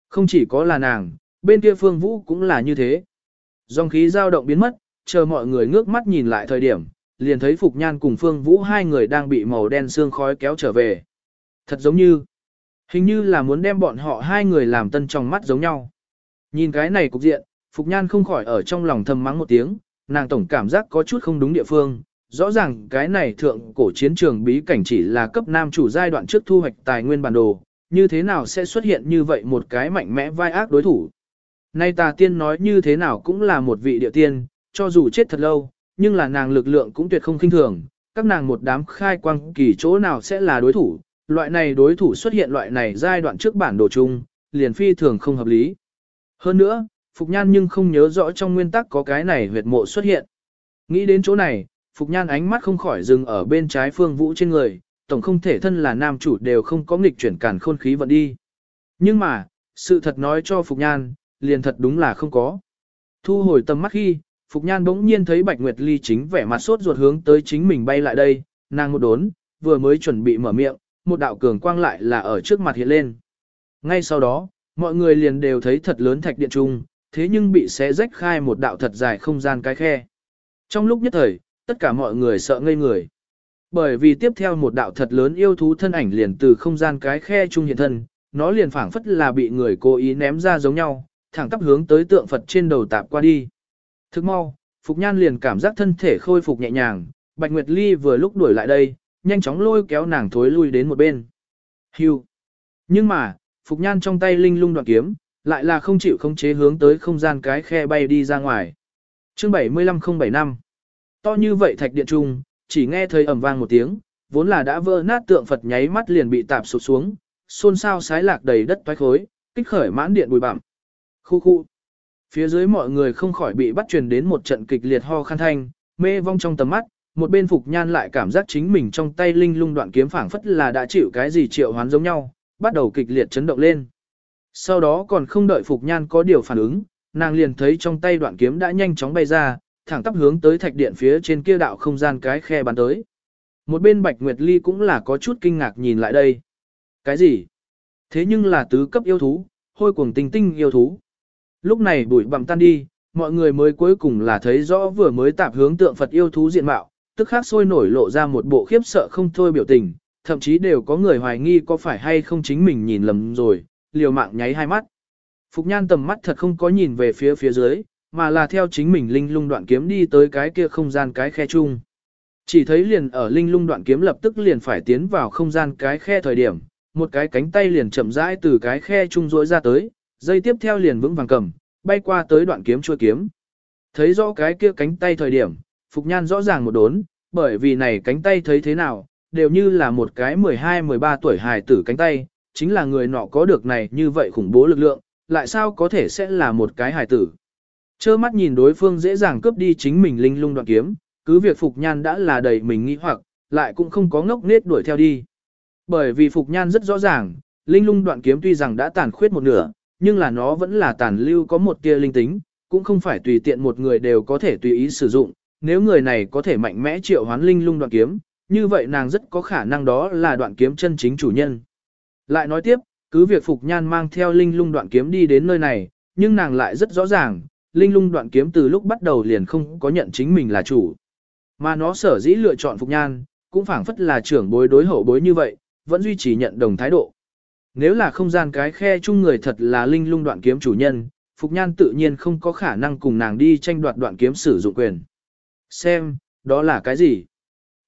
Không chỉ có là nàng, bên kia Phương Vũ cũng là như thế. Dòng khí dao động biến mất, chờ mọi người ngước mắt nhìn lại thời điểm, liền thấy Phục Nhan cùng Phương Vũ hai người đang bị màu đen xương khói kéo trở về. Thật giống như, hình như là muốn đem bọn họ hai người làm tân trong mắt giống nhau. Nhìn cái này cục diện, Phục Nhan không khỏi ở trong lòng thầm mắng một tiếng, nàng tổng cảm giác có chút không đúng địa phương. Rõ ràng cái này thượng cổ chiến trường bí cảnh chỉ là cấp nam chủ giai đoạn trước thu hoạch tài nguyên bản đồ, như thế nào sẽ xuất hiện như vậy một cái mạnh mẽ vai ác đối thủ. Nay tà tiên nói như thế nào cũng là một vị địa tiên, cho dù chết thật lâu, nhưng là nàng lực lượng cũng tuyệt không kinh thường, các nàng một đám khai quang kỳ chỗ nào sẽ là đối thủ, loại này đối thủ xuất hiện loại này giai đoạn trước bản đồ chung, liền phi thường không hợp lý. Hơn nữa, Phục Nhan nhưng không nhớ rõ trong nguyên tắc có cái này huyệt mộ xuất hiện. Nghĩ đến chỗ này, Phục Nhan ánh mắt không khỏi dừng ở bên trái phương vũ trên người, tổng không thể thân là nam chủ đều không có nghịch chuyển cản khôn khí vận đi. Nhưng mà, sự thật nói cho Phục Nhan, liền thật đúng là không có. Thu hồi tầm mắt khi, Phục Nhan bỗng nhiên thấy Bạch Nguyệt Ly chính vẻ mặt sốt ruột hướng tới chính mình bay lại đây, nàng một đốn, vừa mới chuẩn bị mở miệng, một đạo cường quang lại là ở trước mặt hiện lên. Ngay sau đó, mọi người liền đều thấy thật lớn thạch điện trung, thế nhưng bị xé rách khai một đạo thật dài không gian cái khe. Trong lúc nhất thời, tất cả mọi người sợ ngây người. Bởi vì tiếp theo một đạo thật lớn yêu thú thân ảnh liền từ không gian cái khe trung hiện thân, nó liền phảng phất là bị người cố ý ném ra giống nhau, thẳng tắp hướng tới tượng Phật trên đầu tạp qua đi. Thức mau, Phục Nhan liền cảm giác thân thể khôi phục nhẹ nhàng, Bạch Nguyệt Ly vừa lúc đuổi lại đây, nhanh chóng lôi kéo nàng thối lui đến một bên. Hưu. Nhưng mà, Phục Nhan trong tay linh lung đoạn kiếm, lại là không chịu không chế hướng tới không gian cái khe bay đi ra ngoài. chương 75075 To như vậy thạch điện trung, chỉ nghe thấy ầm vang một tiếng, vốn là đã vỡ nát tượng Phật nháy mắt liền bị tạp sụp xuống, xôn xao sái lạc đầy đất toái khối, kích khởi mãn điện bùi bặm. Khu khu. Phía dưới mọi người không khỏi bị bắt truyền đến một trận kịch liệt ho khan thanh, mê vong trong tầm mắt, một bên Phục Nhan lại cảm giác chính mình trong tay linh lung đoạn kiếm phảng phất là đã chịu cái gì triệu hoán giống nhau, bắt đầu kịch liệt chấn động lên. Sau đó còn không đợi Phục Nhan có điều phản ứng, nàng liền thấy trong tay đoạn kiếm đã nhanh chóng bay ra, thẳng tắp hướng tới thạch điện phía trên kia đạo không gian cái khe bắn tới. Một bên Bạch Nguyệt Ly cũng là có chút kinh ngạc nhìn lại đây. Cái gì? Thế nhưng là tứ cấp yêu thú, hôi cuồng tinh tinh yêu thú. Lúc này bụi bặm tan đi, mọi người mới cuối cùng là thấy rõ vừa mới tạp hướng tượng Phật yêu thú diện mạo, tức khắc sôi nổi lộ ra một bộ khiếp sợ không thôi biểu tình, thậm chí đều có người hoài nghi có phải hay không chính mình nhìn lầm rồi, liều mạng nháy hai mắt. Phục nhan tầm mắt thật không có nhìn về phía phía dưới, mà là theo chính mình linh lung đoạn kiếm đi tới cái kia không gian cái khe chung. Chỉ thấy liền ở linh lung đoạn kiếm lập tức liền phải tiến vào không gian cái khe thời điểm, một cái cánh tay liền chậm rãi từ cái khe chung rỗi ra tới, dây tiếp theo liền vững vàng cầm, bay qua tới đoạn kiếm chuôi kiếm. Thấy rõ cái kia cánh tay thời điểm, Phục Nhan rõ ràng một đốn, bởi vì này cánh tay thấy thế nào, đều như là một cái 12-13 tuổi hài tử cánh tay, chính là người nọ có được này như vậy khủng bố lực lượng, lại sao có thể sẽ là một cái hài tử. Chơ mắt nhìn đối phương dễ dàng cướp đi chính mình linh lung đoạn kiếm, cứ việc Phục Nhan đã là đầy mình nghĩ hoặc, lại cũng không có ngốc nết đuổi theo đi. Bởi vì Phục Nhan rất rõ ràng, linh lung đoạn kiếm tuy rằng đã tàn khuyết một nửa, nhưng là nó vẫn là tàn lưu có một tia linh tính, cũng không phải tùy tiện một người đều có thể tùy ý sử dụng, nếu người này có thể mạnh mẽ triệu hoán linh lung đoạn kiếm, như vậy nàng rất có khả năng đó là đoạn kiếm chân chính chủ nhân. Lại nói tiếp, cứ việc Phục Nhan mang theo linh lung đoạn kiếm đi đến nơi này, nhưng nàng lại rất rõ ràng, linh lung đoạn kiếm từ lúc bắt đầu liền không có nhận chính mình là chủ. Mà nó sở dĩ lựa chọn Phục Nhan, cũng phảng phất là trưởng bối đối hậu bối như vậy, vẫn duy trì nhận đồng thái độ. Nếu là không gian cái khe chung người thật là linh lung đoạn kiếm chủ nhân, Phục Nhan tự nhiên không có khả năng cùng nàng đi tranh đoạt đoạn kiếm sử dụng quyền. Xem, đó là cái gì?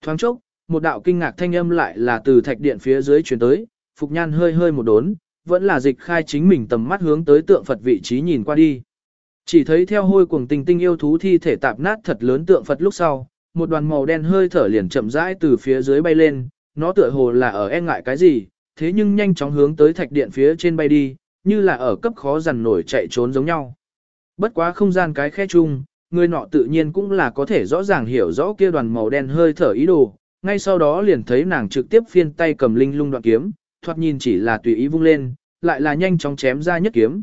Thoáng chốc, một đạo kinh ngạc thanh âm lại là từ thạch điện phía dưới chuyển tới, Phục Nhan hơi hơi một đốn, vẫn là dịch khai chính mình tầm mắt hướng tới tượng Phật vị trí nhìn qua đi. Chỉ thấy theo hôi cuồng tình tinh yêu thú thi thể tạp nát thật lớn tượng Phật lúc sau, một đoàn màu đen hơi thở liền chậm rãi từ phía dưới bay lên, nó tựa hồ là ở e ngại cái gì, thế nhưng nhanh chóng hướng tới thạch điện phía trên bay đi, như là ở cấp khó dằn nổi chạy trốn giống nhau. Bất quá không gian cái khe chung, người nọ tự nhiên cũng là có thể rõ ràng hiểu rõ kia đoàn màu đen hơi thở ý đồ, ngay sau đó liền thấy nàng trực tiếp phiên tay cầm linh lung đoạn kiếm, thoạt nhìn chỉ là tùy ý vung lên, lại là nhanh chóng chém ra nhất kiếm.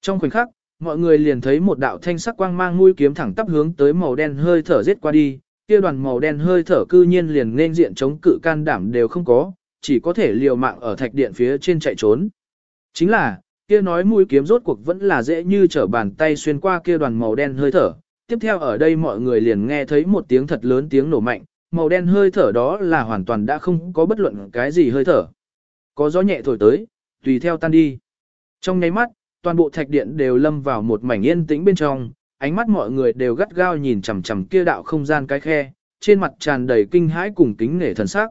Trong khoảnh khắc, mọi người liền thấy một đạo thanh sắc quang mang mũi kiếm thẳng tắp hướng tới màu đen hơi thở giết qua đi, kia đoàn màu đen hơi thở cư nhiên liền nên diện chống cự can đảm đều không có, chỉ có thể liều mạng ở thạch điện phía trên chạy trốn. Chính là, kia nói mũi kiếm rốt cuộc vẫn là dễ như trở bàn tay xuyên qua kia đoàn màu đen hơi thở. Tiếp theo ở đây mọi người liền nghe thấy một tiếng thật lớn tiếng nổ mạnh, màu đen hơi thở đó là hoàn toàn đã không có bất luận cái gì hơi thở. Có gió nhẹ thổi tới, tùy theo tan đi. Trong nháy mắt, toàn bộ thạch điện đều lâm vào một mảnh yên tĩnh bên trong, ánh mắt mọi người đều gắt gao nhìn chằm chằm kia đạo không gian cái khe, trên mặt tràn đầy kinh hãi cùng kính nể thần sắc.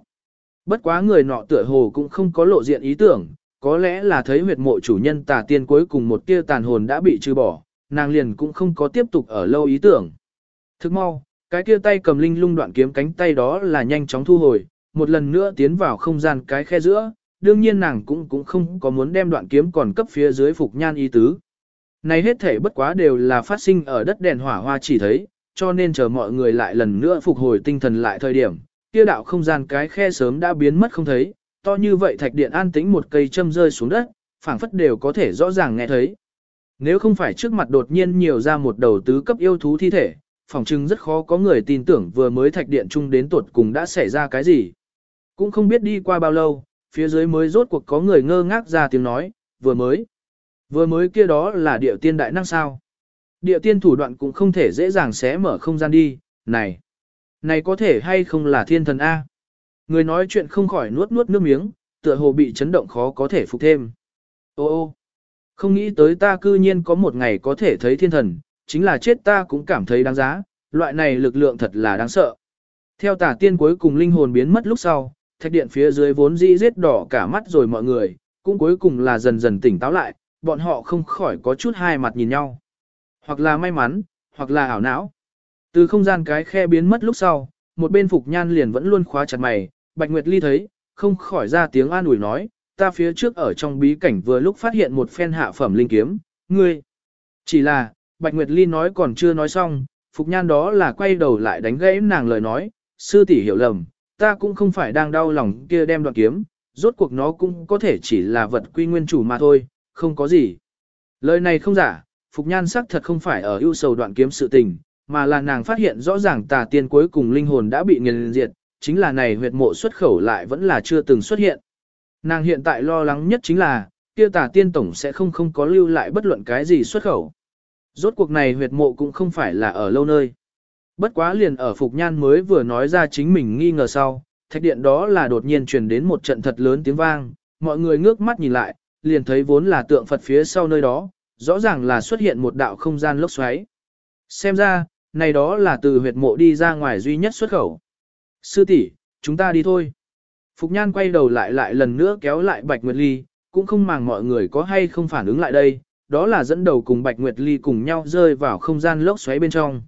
Bất quá người nọ tựa hồ cũng không có lộ diện ý tưởng, có lẽ là thấy huyệt mộ chủ nhân tà tiên cuối cùng một tia tàn hồn đã bị trừ bỏ, nàng liền cũng không có tiếp tục ở lâu ý tưởng. Thức mau, cái kia tay cầm linh lung đoạn kiếm cánh tay đó là nhanh chóng thu hồi, một lần nữa tiến vào không gian cái khe giữa, đương nhiên nàng cũng cũng không có muốn đem đoạn kiếm còn cấp phía dưới phục nhan y tứ. Này hết thể bất quá đều là phát sinh ở đất đèn hỏa hoa chỉ thấy, cho nên chờ mọi người lại lần nữa phục hồi tinh thần lại thời điểm, kia đạo không gian cái khe sớm đã biến mất không thấy, to như vậy thạch điện an tĩnh một cây châm rơi xuống đất, phảng phất đều có thể rõ ràng nghe thấy. Nếu không phải trước mặt đột nhiên nhiều ra một đầu tứ cấp yêu thú thi thể, phòng trưng rất khó có người tin tưởng vừa mới thạch điện chung đến tuột cùng đã xảy ra cái gì. Cũng không biết đi qua bao lâu, phía dưới mới rốt cuộc có người ngơ ngác ra tiếng nói, vừa mới. Vừa mới kia đó là địa tiên đại năng sao. Địa tiên thủ đoạn cũng không thể dễ dàng xé mở không gian đi, này. Này có thể hay không là thiên thần A. Người nói chuyện không khỏi nuốt nuốt nước miếng, tựa hồ bị chấn động khó có thể phục thêm. Ô ô, không nghĩ tới ta cư nhiên có một ngày có thể thấy thiên thần, chính là chết ta cũng cảm thấy đáng giá, loại này lực lượng thật là đáng sợ. Theo tả tiên cuối cùng linh hồn biến mất lúc sau, thạch điện phía dưới vốn dĩ giết đỏ cả mắt rồi mọi người, cũng cuối cùng là dần dần tỉnh táo lại, bọn họ không khỏi có chút hai mặt nhìn nhau. Hoặc là may mắn, hoặc là ảo não. Từ không gian cái khe biến mất lúc sau, một bên Phục Nhan liền vẫn luôn khóa chặt mày, Bạch Nguyệt Ly thấy, không khỏi ra tiếng an ủi nói, ta phía trước ở trong bí cảnh vừa lúc phát hiện một phen hạ phẩm linh kiếm, ngươi. Chỉ là, Bạch Nguyệt Ly nói còn chưa nói xong, Phục Nhan đó là quay đầu lại đánh gãy nàng lời nói, sư tỷ hiểu lầm, ta cũng không phải đang đau lòng kia đem đoạn kiếm, rốt cuộc nó cũng có thể chỉ là vật quy nguyên chủ mà thôi, không có gì. Lời này không giả, Phục Nhan sắc thật không phải ở ưu sầu đoạn kiếm sự tình, mà là nàng phát hiện rõ ràng tà tiên cuối cùng linh hồn đã bị nghiền diệt, chính là này huyệt mộ xuất khẩu lại vẫn là chưa từng xuất hiện. Nàng hiện tại lo lắng nhất chính là, kia tà tiên tổng sẽ không không có lưu lại bất luận cái gì xuất khẩu. Rốt cuộc này huyệt mộ cũng không phải là ở lâu nơi. Bất quá liền ở Phục Nhan mới vừa nói ra chính mình nghi ngờ sau, thạch điện đó là đột nhiên truyền đến một trận thật lớn tiếng vang, mọi người ngước mắt nhìn lại, liền thấy vốn là tượng Phật phía sau nơi đó, rõ ràng là xuất hiện một đạo không gian lốc xoáy. Xem ra, này đó là từ huyệt mộ đi ra ngoài duy nhất xuất khẩu. Sư tỷ, chúng ta đi thôi. Phục Nhan quay đầu lại lại lần nữa kéo lại Bạch Nguyệt Ly, cũng không màng mọi người có hay không phản ứng lại đây, đó là dẫn đầu cùng Bạch Nguyệt Ly cùng nhau rơi vào không gian lốc xoáy bên trong.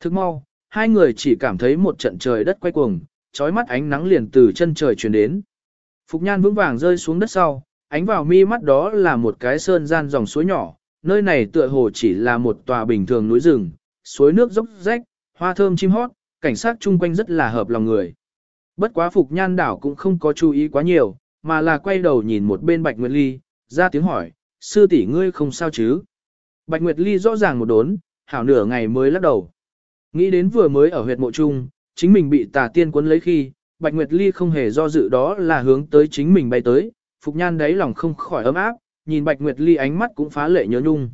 Thức mau, hai người chỉ cảm thấy một trận trời đất quay cuồng, trói mắt ánh nắng liền từ chân trời chuyển đến. Phục Nhan vững vàng rơi xuống đất sau, ánh vào mi mắt đó là một cái sơn gian dòng suối nhỏ, nơi này tựa hồ chỉ là một tòa bình thường núi rừng, suối nước dốc rách, hoa thơm chim hót, cảnh sát chung quanh rất là hợp lòng người. Bất quá Phục Nhan đảo cũng không có chú ý quá nhiều, mà là quay đầu nhìn một bên Bạch Nguyệt Ly, ra tiếng hỏi, sư tỷ ngươi không sao chứ? Bạch Nguyệt Ly rõ ràng một đốn, hảo nửa ngày mới lắc đầu. Nghĩ đến vừa mới ở huyệt mộ chung, chính mình bị tà tiên cuốn lấy khi, Bạch Nguyệt Ly không hề do dự đó là hướng tới chính mình bay tới, Phục Nhan đáy lòng không khỏi ấm áp, nhìn Bạch Nguyệt Ly ánh mắt cũng phá lệ nhớ nhung.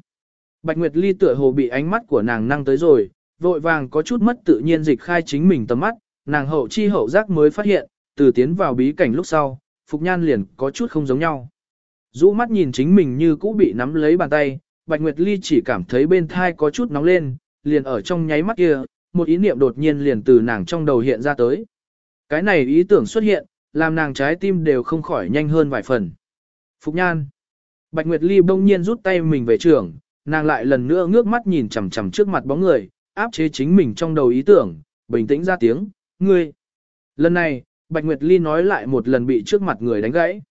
Bạch Nguyệt Ly tựa hồ bị ánh mắt của nàng năng tới rồi, vội vàng có chút mất tự nhiên dịch khai chính mình tầm mắt, nàng hậu chi hậu giác mới phát hiện, từ tiến vào bí cảnh lúc sau, Phục Nhan liền có chút không giống nhau. Dũ mắt nhìn chính mình như cũ bị nắm lấy bàn tay, Bạch Nguyệt Ly chỉ cảm thấy bên thai có chút nóng lên, liền ở trong nháy mắt kia, một ý niệm đột nhiên liền từ nàng trong đầu hiện ra tới. Cái này ý tưởng xuất hiện, làm nàng trái tim đều không khỏi nhanh hơn vài phần. Phục Nhan Bạch Nguyệt Ly bỗng nhiên rút tay mình về trường, nàng lại lần nữa ngước mắt nhìn chằm chằm trước mặt bóng người, áp chế chính mình trong đầu ý tưởng, bình tĩnh ra tiếng, ngươi. Lần này, Bạch Nguyệt Ly nói lại một lần bị trước mặt người đánh gãy.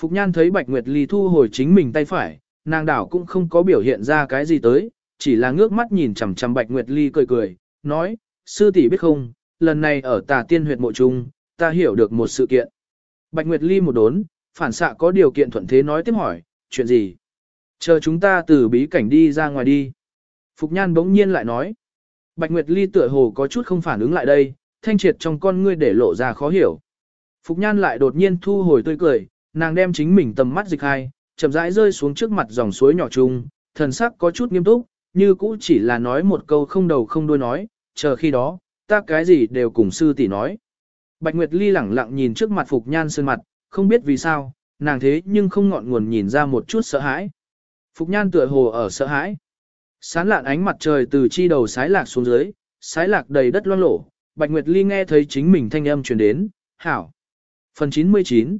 Phục Nhan thấy Bạch Nguyệt Ly thu hồi chính mình tay phải, nàng đảo cũng không có biểu hiện ra cái gì tới, chỉ là ngước mắt nhìn chằm chằm Bạch Nguyệt Ly cười cười, nói, sư tỷ biết không, lần này ở tà tiên huyệt mộ trung, ta hiểu được một sự kiện. Bạch Nguyệt Ly một đốn, phản xạ có điều kiện thuận thế nói tiếp hỏi, chuyện gì? Chờ chúng ta từ bí cảnh đi ra ngoài đi. Phục Nhan bỗng nhiên lại nói. Bạch Nguyệt Ly tựa hồ có chút không phản ứng lại đây, thanh triệt trong con ngươi để lộ ra khó hiểu. Phục Nhan lại đột nhiên thu hồi tươi cười, nàng đem chính mình tầm mắt dịch hai, chậm rãi rơi xuống trước mặt dòng suối nhỏ chung, thần sắc có chút nghiêm túc, như cũ chỉ là nói một câu không đầu không đuôi nói, chờ khi đó, ta cái gì đều cùng sư tỷ nói. Bạch Nguyệt Ly lẳng lặng nhìn trước mặt Phục Nhan sơn mặt, không biết vì sao, nàng thế nhưng không ngọn nguồn nhìn ra một chút sợ hãi. Phục Nhan tựa hồ ở sợ hãi. Sán lạn ánh mặt trời từ chi đầu sái lạc xuống dưới, sái lạc đầy đất loang lổ, Bạch Nguyệt Ly nghe thấy chính mình thanh âm truyền đến, hảo. Phần 99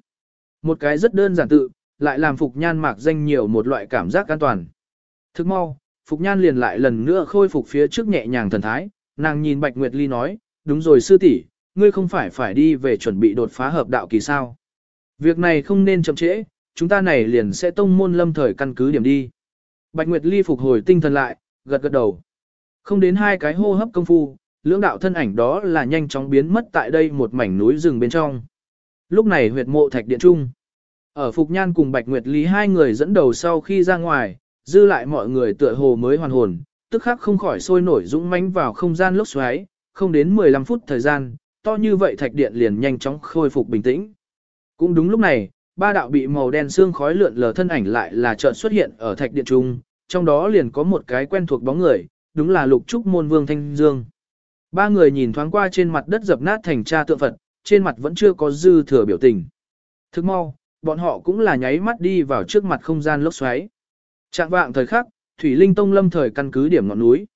Một cái rất đơn giản tự, lại làm Phục Nhan mạc danh nhiều một loại cảm giác an toàn. Thức mau, Phục Nhan liền lại lần nữa khôi phục phía trước nhẹ nhàng thần thái, nàng nhìn Bạch Nguyệt Ly nói, đúng rồi sư tỷ, ngươi không phải phải đi về chuẩn bị đột phá hợp đạo kỳ sao. Việc này không nên chậm trễ, chúng ta này liền sẽ tông môn lâm thời căn cứ điểm đi. Bạch Nguyệt Ly phục hồi tinh thần lại, gật gật đầu. Không đến hai cái hô hấp công phu, lưỡng đạo thân ảnh đó là nhanh chóng biến mất tại đây một mảnh núi rừng bên trong. Lúc này huyệt mộ thạch điện trung. Ở Phục Nhan cùng Bạch Nguyệt Lý hai người dẫn đầu sau khi ra ngoài, dư lại mọi người tựa hồ mới hoàn hồn, tức khắc không khỏi sôi nổi dũng mãnh vào không gian lốc xoáy, không đến 15 phút thời gian, to như vậy thạch điện liền nhanh chóng khôi phục bình tĩnh. Cũng đúng lúc này, ba đạo bị màu đen xương khói lượn lờ thân ảnh lại là chợt xuất hiện ở thạch điện trung, trong đó liền có một cái quen thuộc bóng người, đúng là Lục Trúc Môn Vương Thanh Dương. Ba người nhìn thoáng qua trên mặt đất dập nát thành cha tượng Phật, trên mặt vẫn chưa có dư thừa biểu tình. Thức mau, bọn họ cũng là nháy mắt đi vào trước mặt không gian lốc xoáy. Trạng vạng thời khắc, Thủy Linh Tông lâm thời căn cứ điểm ngọn núi.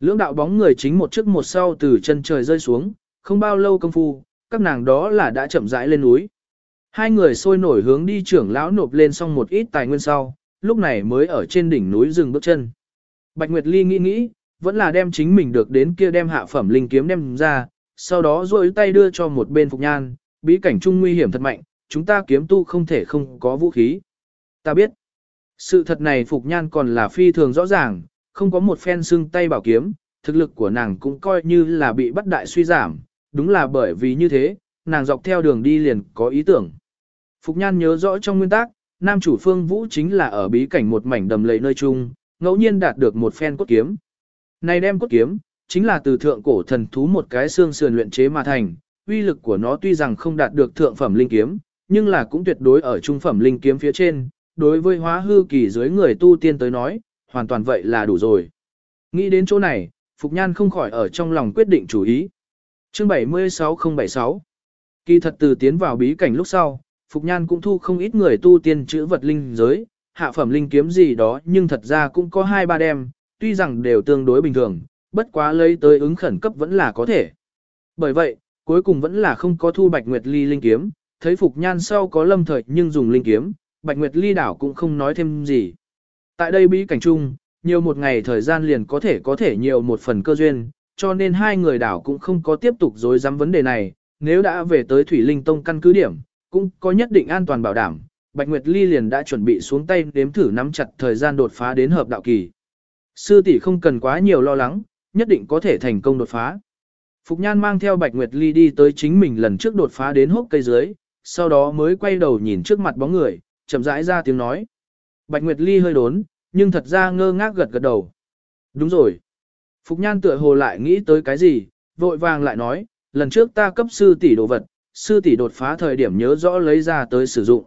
Lưỡng đạo bóng người chính một trước một sau từ chân trời rơi xuống, không bao lâu công phu, các nàng đó là đã chậm rãi lên núi. Hai người sôi nổi hướng đi trưởng lão nộp lên xong một ít tài nguyên sau, lúc này mới ở trên đỉnh núi dừng bước chân. Bạch Nguyệt Ly nghĩ nghĩ, vẫn là đem chính mình được đến kia đem hạ phẩm linh kiếm đem ra, sau đó duỗi tay đưa cho một bên Phục Nhan, bí cảnh trung nguy hiểm thật mạnh, chúng ta kiếm tu không thể không có vũ khí. Ta biết, sự thật này Phục Nhan còn là phi thường rõ ràng, không có một phen xương tay bảo kiếm, thực lực của nàng cũng coi như là bị bắt đại suy giảm, đúng là bởi vì như thế, nàng dọc theo đường đi liền có ý tưởng. Phục Nhan nhớ rõ trong nguyên tắc, nam chủ phương vũ chính là ở bí cảnh một mảnh đầm lầy nơi chung, ngẫu nhiên đạt được một phen cốt kiếm. Này đem cốt kiếm, chính là từ thượng cổ thần thú một cái xương sườn luyện chế mà thành, uy lực của nó tuy rằng không đạt được thượng phẩm linh kiếm, nhưng là cũng tuyệt đối ở trung phẩm linh kiếm phía trên, đối với hóa hư kỳ dưới người tu tiên tới nói, hoàn toàn vậy là đủ rồi. Nghĩ đến chỗ này, Phục Nhan không khỏi ở trong lòng quyết định chủ ý. Chương 76076 Kỳ thật từ tiến vào bí cảnh lúc sau, Phục Nhan cũng thu không ít người tu tiên chữ vật linh giới, hạ phẩm linh kiếm gì đó nhưng thật ra cũng có hai ba đem, tuy rằng đều tương đối bình thường, bất quá lấy tới ứng khẩn cấp vẫn là có thể. Bởi vậy, cuối cùng vẫn là không có thu Bạch Nguyệt Ly linh kiếm, thấy Phục Nhan sau có lâm thời nhưng dùng linh kiếm, Bạch Nguyệt Ly đảo cũng không nói thêm gì. Tại đây bí cảnh chung, nhiều một ngày thời gian liền có thể có thể nhiều một phần cơ duyên, cho nên hai người đảo cũng không có tiếp tục dối dám vấn đề này, nếu đã về tới Thủy Linh Tông căn cứ điểm, cũng có nhất định an toàn bảo đảm, Bạch Nguyệt Ly liền đã chuẩn bị xuống tay đếm thử nắm chặt thời gian đột phá đến hợp đạo kỳ. Sư tỷ không cần quá nhiều lo lắng, nhất định có thể thành công đột phá. Phục Nhan mang theo Bạch Nguyệt Ly đi tới chính mình lần trước đột phá đến hốc cây dưới, sau đó mới quay đầu nhìn trước mặt bóng người, chậm rãi ra tiếng nói. Bạch Nguyệt Ly hơi đốn, nhưng thật ra ngơ ngác gật gật đầu. Đúng rồi. Phục Nhan tựa hồ lại nghĩ tới cái gì, vội vàng lại nói, lần trước ta cấp sư tỷ đồ vật, sư tỷ đột phá thời điểm nhớ rõ lấy ra tới sử dụng.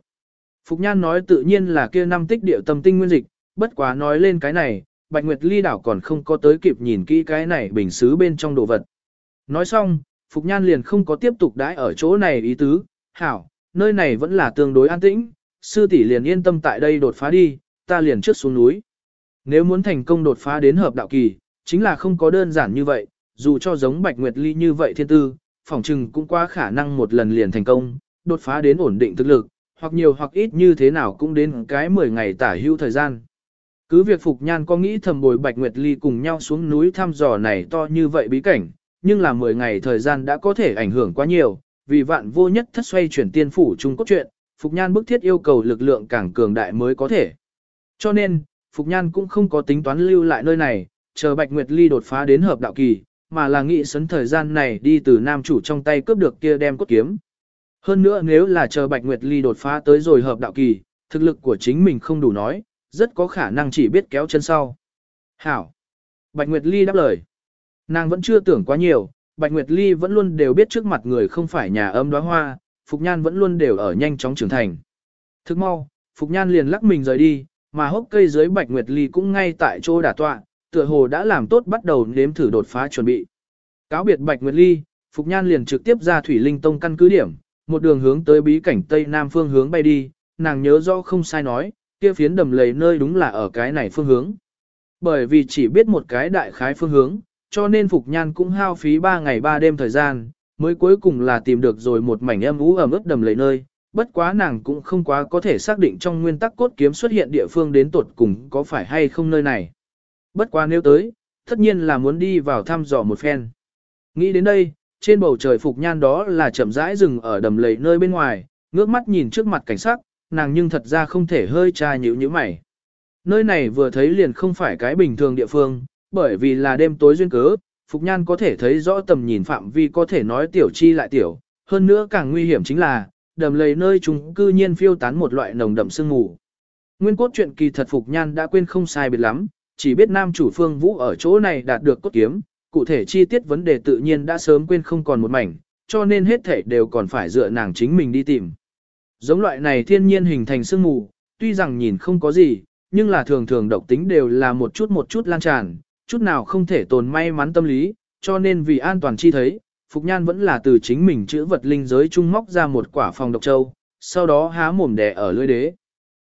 Phục Nhan nói tự nhiên là kia năm tích điệu tâm tinh nguyên dịch, bất quá nói lên cái này, Bạch Nguyệt Ly đảo còn không có tới kịp nhìn kỹ cái này bình xứ bên trong đồ vật. Nói xong, Phục Nhan liền không có tiếp tục đãi ở chỗ này ý tứ, hảo, nơi này vẫn là tương đối an tĩnh, sư tỷ liền yên tâm tại đây đột phá đi, ta liền trước xuống núi. Nếu muốn thành công đột phá đến hợp đạo kỳ, chính là không có đơn giản như vậy, dù cho giống Bạch Nguyệt Ly như vậy thiên tư, phỏng chừng cũng qua khả năng một lần liền thành công, đột phá đến ổn định thực lực, hoặc nhiều hoặc ít như thế nào cũng đến cái 10 ngày tả hữu thời gian. Cứ việc Phục Nhan có nghĩ thầm bồi Bạch Nguyệt Ly cùng nhau xuống núi thăm dò này to như vậy bí cảnh, nhưng là 10 ngày thời gian đã có thể ảnh hưởng quá nhiều, vì vạn vô nhất thất xoay chuyển tiên phủ chung cốt truyện, Phục Nhan bức thiết yêu cầu lực lượng càng cường đại mới có thể. Cho nên, Phục Nhan cũng không có tính toán lưu lại nơi này, chờ Bạch Nguyệt Ly đột phá đến hợp đạo kỳ, mà là nghĩ sấn thời gian này đi từ nam chủ trong tay cướp được kia đem cốt kiếm. Hơn nữa nếu là chờ Bạch Nguyệt Ly đột phá tới rồi hợp đạo kỳ, thực lực của chính mình không đủ nói, rất có khả năng chỉ biết kéo chân sau. Hảo! Bạch Nguyệt Ly đáp lời. Nàng vẫn chưa tưởng quá nhiều, Bạch Nguyệt Ly vẫn luôn đều biết trước mặt người không phải nhà âm đóa hoa, Phục Nhan vẫn luôn đều ở nhanh chóng trưởng thành. Thức mau, Phục Nhan liền lắc mình rời đi, mà hốc cây dưới Bạch Nguyệt Ly cũng ngay tại chỗ đả tọa, tựa hồ đã làm tốt bắt đầu nếm thử đột phá chuẩn bị. Cáo biệt Bạch Nguyệt Ly, Phục Nhan liền trực tiếp ra Thủy Linh Tông căn cứ điểm, một đường hướng tới bí cảnh Tây Nam phương hướng bay đi, nàng nhớ rõ không sai nói, kia phiến đầm lầy nơi đúng là ở cái này phương hướng. Bởi vì chỉ biết một cái đại khái phương hướng, cho nên Phục Nhan cũng hao phí 3 ngày 3 đêm thời gian, mới cuối cùng là tìm được rồi một mảnh âm ú ẩm ướt đầm lầy nơi. Bất quá nàng cũng không quá có thể xác định trong nguyên tắc cốt kiếm xuất hiện địa phương đến tột cùng có phải hay không nơi này. Bất quá nếu tới, tất nhiên là muốn đi vào thăm dò một phen. Nghĩ đến đây, trên bầu trời Phục Nhan đó là chậm rãi rừng ở đầm lầy nơi bên ngoài, ngước mắt nhìn trước mặt cảnh sắc, nàng nhưng thật ra không thể hơi tra nhữ như mày. Nơi này vừa thấy liền không phải cái bình thường địa phương, bởi vì là đêm tối duyên cớ, Phục Nhan có thể thấy rõ tầm nhìn phạm vi có thể nói tiểu chi lại tiểu, hơn nữa càng nguy hiểm chính là, đầm lầy nơi chúng cư nhiên phiêu tán một loại nồng đậm sương mù. Nguyên cốt truyện kỳ thật Phục Nhan đã quên không sai biệt lắm, chỉ biết nam chủ phương vũ ở chỗ này đạt được cốt kiếm, cụ thể chi tiết vấn đề tự nhiên đã sớm quên không còn một mảnh, cho nên hết thể đều còn phải dựa nàng chính mình đi tìm. Giống loại này thiên nhiên hình thành sương mù, tuy rằng nhìn không có gì, nhưng là thường thường độc tính đều là một chút một chút lan tràn, chút nào không thể tồn may mắn tâm lý, cho nên vì an toàn chi thấy, Phục Nhan vẫn là từ chính mình chữa vật linh giới trung móc ra một quả phòng độc châu, sau đó há mồm đẻ ở lưới đế.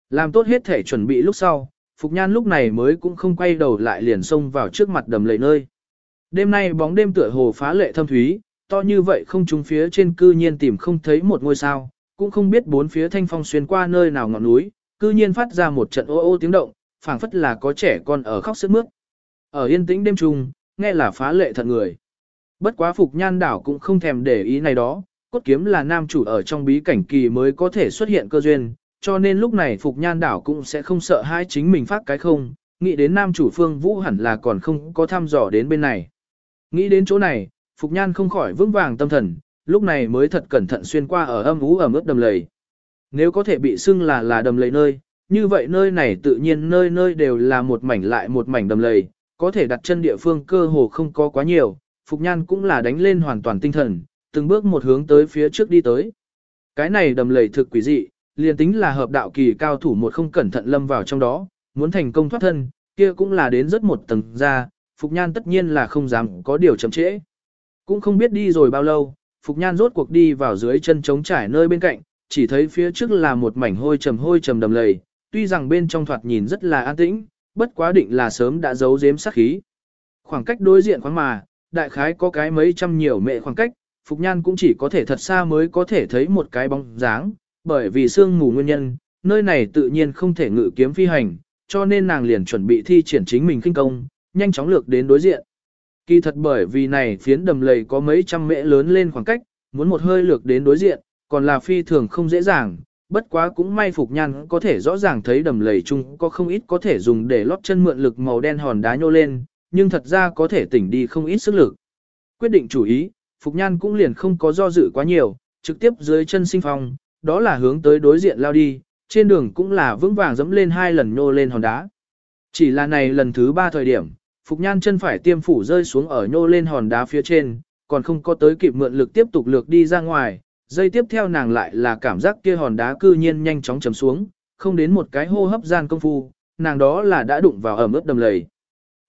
Làm tốt hết thể chuẩn bị lúc sau, Phục Nhan lúc này mới cũng không quay đầu lại liền xông vào trước mặt đầm lầy nơi. Đêm nay bóng đêm tựa hồ phá lệ thâm thúy, to như vậy không trúng phía trên cư nhiên tìm không thấy một ngôi sao, cũng không biết bốn phía thanh phong xuyên qua nơi nào ngọn núi, cư nhiên phát ra một trận ô ô tiếng động, phảng phất là có trẻ con ở khóc sức mướt. Ở yên tĩnh đêm trung nghe là phá lệ thật người. Bất quá Phục Nhan đảo cũng không thèm để ý này đó, cốt kiếm là nam chủ ở trong bí cảnh kỳ mới có thể xuất hiện cơ duyên, cho nên lúc này Phục Nhan đảo cũng sẽ không sợ hai chính mình phát cái không, nghĩ đến nam chủ phương vũ hẳn là còn không có thăm dò đến bên này. Nghĩ đến chỗ này, Phục Nhan không khỏi vững vàng tâm thần, lúc này mới thật cẩn thận xuyên qua ở âm ú ở ướt đầm lầy. Nếu có thể bị xưng là là đầm lầy nơi, như vậy nơi này tự nhiên nơi nơi đều là một mảnh lại một mảnh đầm lầy, có thể đặt chân địa phương cơ hồ không có quá nhiều, Phục Nhan cũng là đánh lên hoàn toàn tinh thần, từng bước một hướng tới phía trước đi tới. Cái này đầm lầy thực quỷ dị, liền tính là hợp đạo kỳ cao thủ một không cẩn thận lâm vào trong đó, muốn thành công thoát thân, kia cũng là đến rất một tầng ra, Phục Nhan tất nhiên là không dám có điều chậm trễ. Cũng không biết đi rồi bao lâu, Phục Nhan rốt cuộc đi vào dưới chân trống trải nơi bên cạnh, chỉ thấy phía trước là một mảnh hôi trầm hôi trầm đầm lầy, tuy rằng bên trong thoạt nhìn rất là an tĩnh, bất quá định là sớm đã giấu giếm sát khí. Khoảng cách đối diện khoáng mà, đại khái có cái mấy trăm nhiều mệ khoảng cách, Phục Nhan cũng chỉ có thể thật xa mới có thể thấy một cái bóng dáng, bởi vì sương mù nguyên nhân, nơi này tự nhiên không thể ngự kiếm phi hành, cho nên nàng liền chuẩn bị thi triển chính mình kinh công, nhanh chóng lược đến đối diện. Kỳ thật bởi vì này phiến đầm lầy có mấy trăm mễ lớn lên khoảng cách, muốn một hơi lược đến đối diện, còn là phi thường không dễ dàng, bất quá cũng may Phục Nhan có thể rõ ràng thấy đầm lầy chung có không ít có thể dùng để lót chân mượn lực màu đen hòn đá nhô lên, nhưng thật ra có thể tỉnh đi không ít sức lực. Quyết định chủ ý, Phục Nhan cũng liền không có do dự quá nhiều, trực tiếp dưới chân sinh phong, đó là hướng tới đối diện lao đi, trên đường cũng là vững vàng dẫm lên hai lần nhô lên hòn đá. Chỉ là này lần thứ ba thời điểm, Phục Nhan chân phải tiêm phủ rơi xuống ở nhô lên hòn đá phía trên, còn không có tới kịp mượn lực tiếp tục lược đi ra ngoài, dây tiếp theo nàng lại là cảm giác kia hòn đá cư nhiên nhanh chóng chấm xuống, không đến một cái hô hấp gian công phu, nàng đó là đã đụng vào ẩm ướt đầm lầy.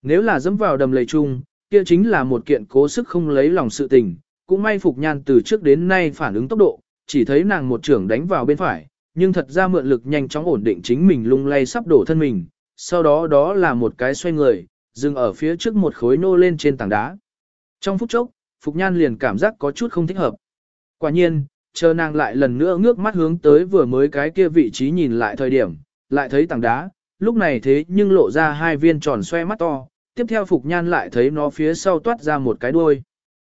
Nếu là dẫm vào đầm lầy chung, kia chính là một kiện cố sức không lấy lòng sự tình, cũng may Phục Nhan từ trước đến nay phản ứng tốc độ, chỉ thấy nàng một trưởng đánh vào bên phải, nhưng thật ra mượn lực nhanh chóng ổn định chính mình lung lay sắp đổ thân mình, sau đó đó là một cái xoay người, dừng ở phía trước một khối nô lên trên tảng đá. Trong phút chốc, Phục Nhan liền cảm giác có chút không thích hợp. Quả nhiên, chờ nàng lại lần nữa ngước mắt hướng tới vừa mới cái kia vị trí nhìn lại thời điểm, lại thấy tảng đá, lúc này thế nhưng lộ ra hai viên tròn xoe mắt to, tiếp theo Phục Nhan lại thấy nó phía sau toát ra một cái đuôi.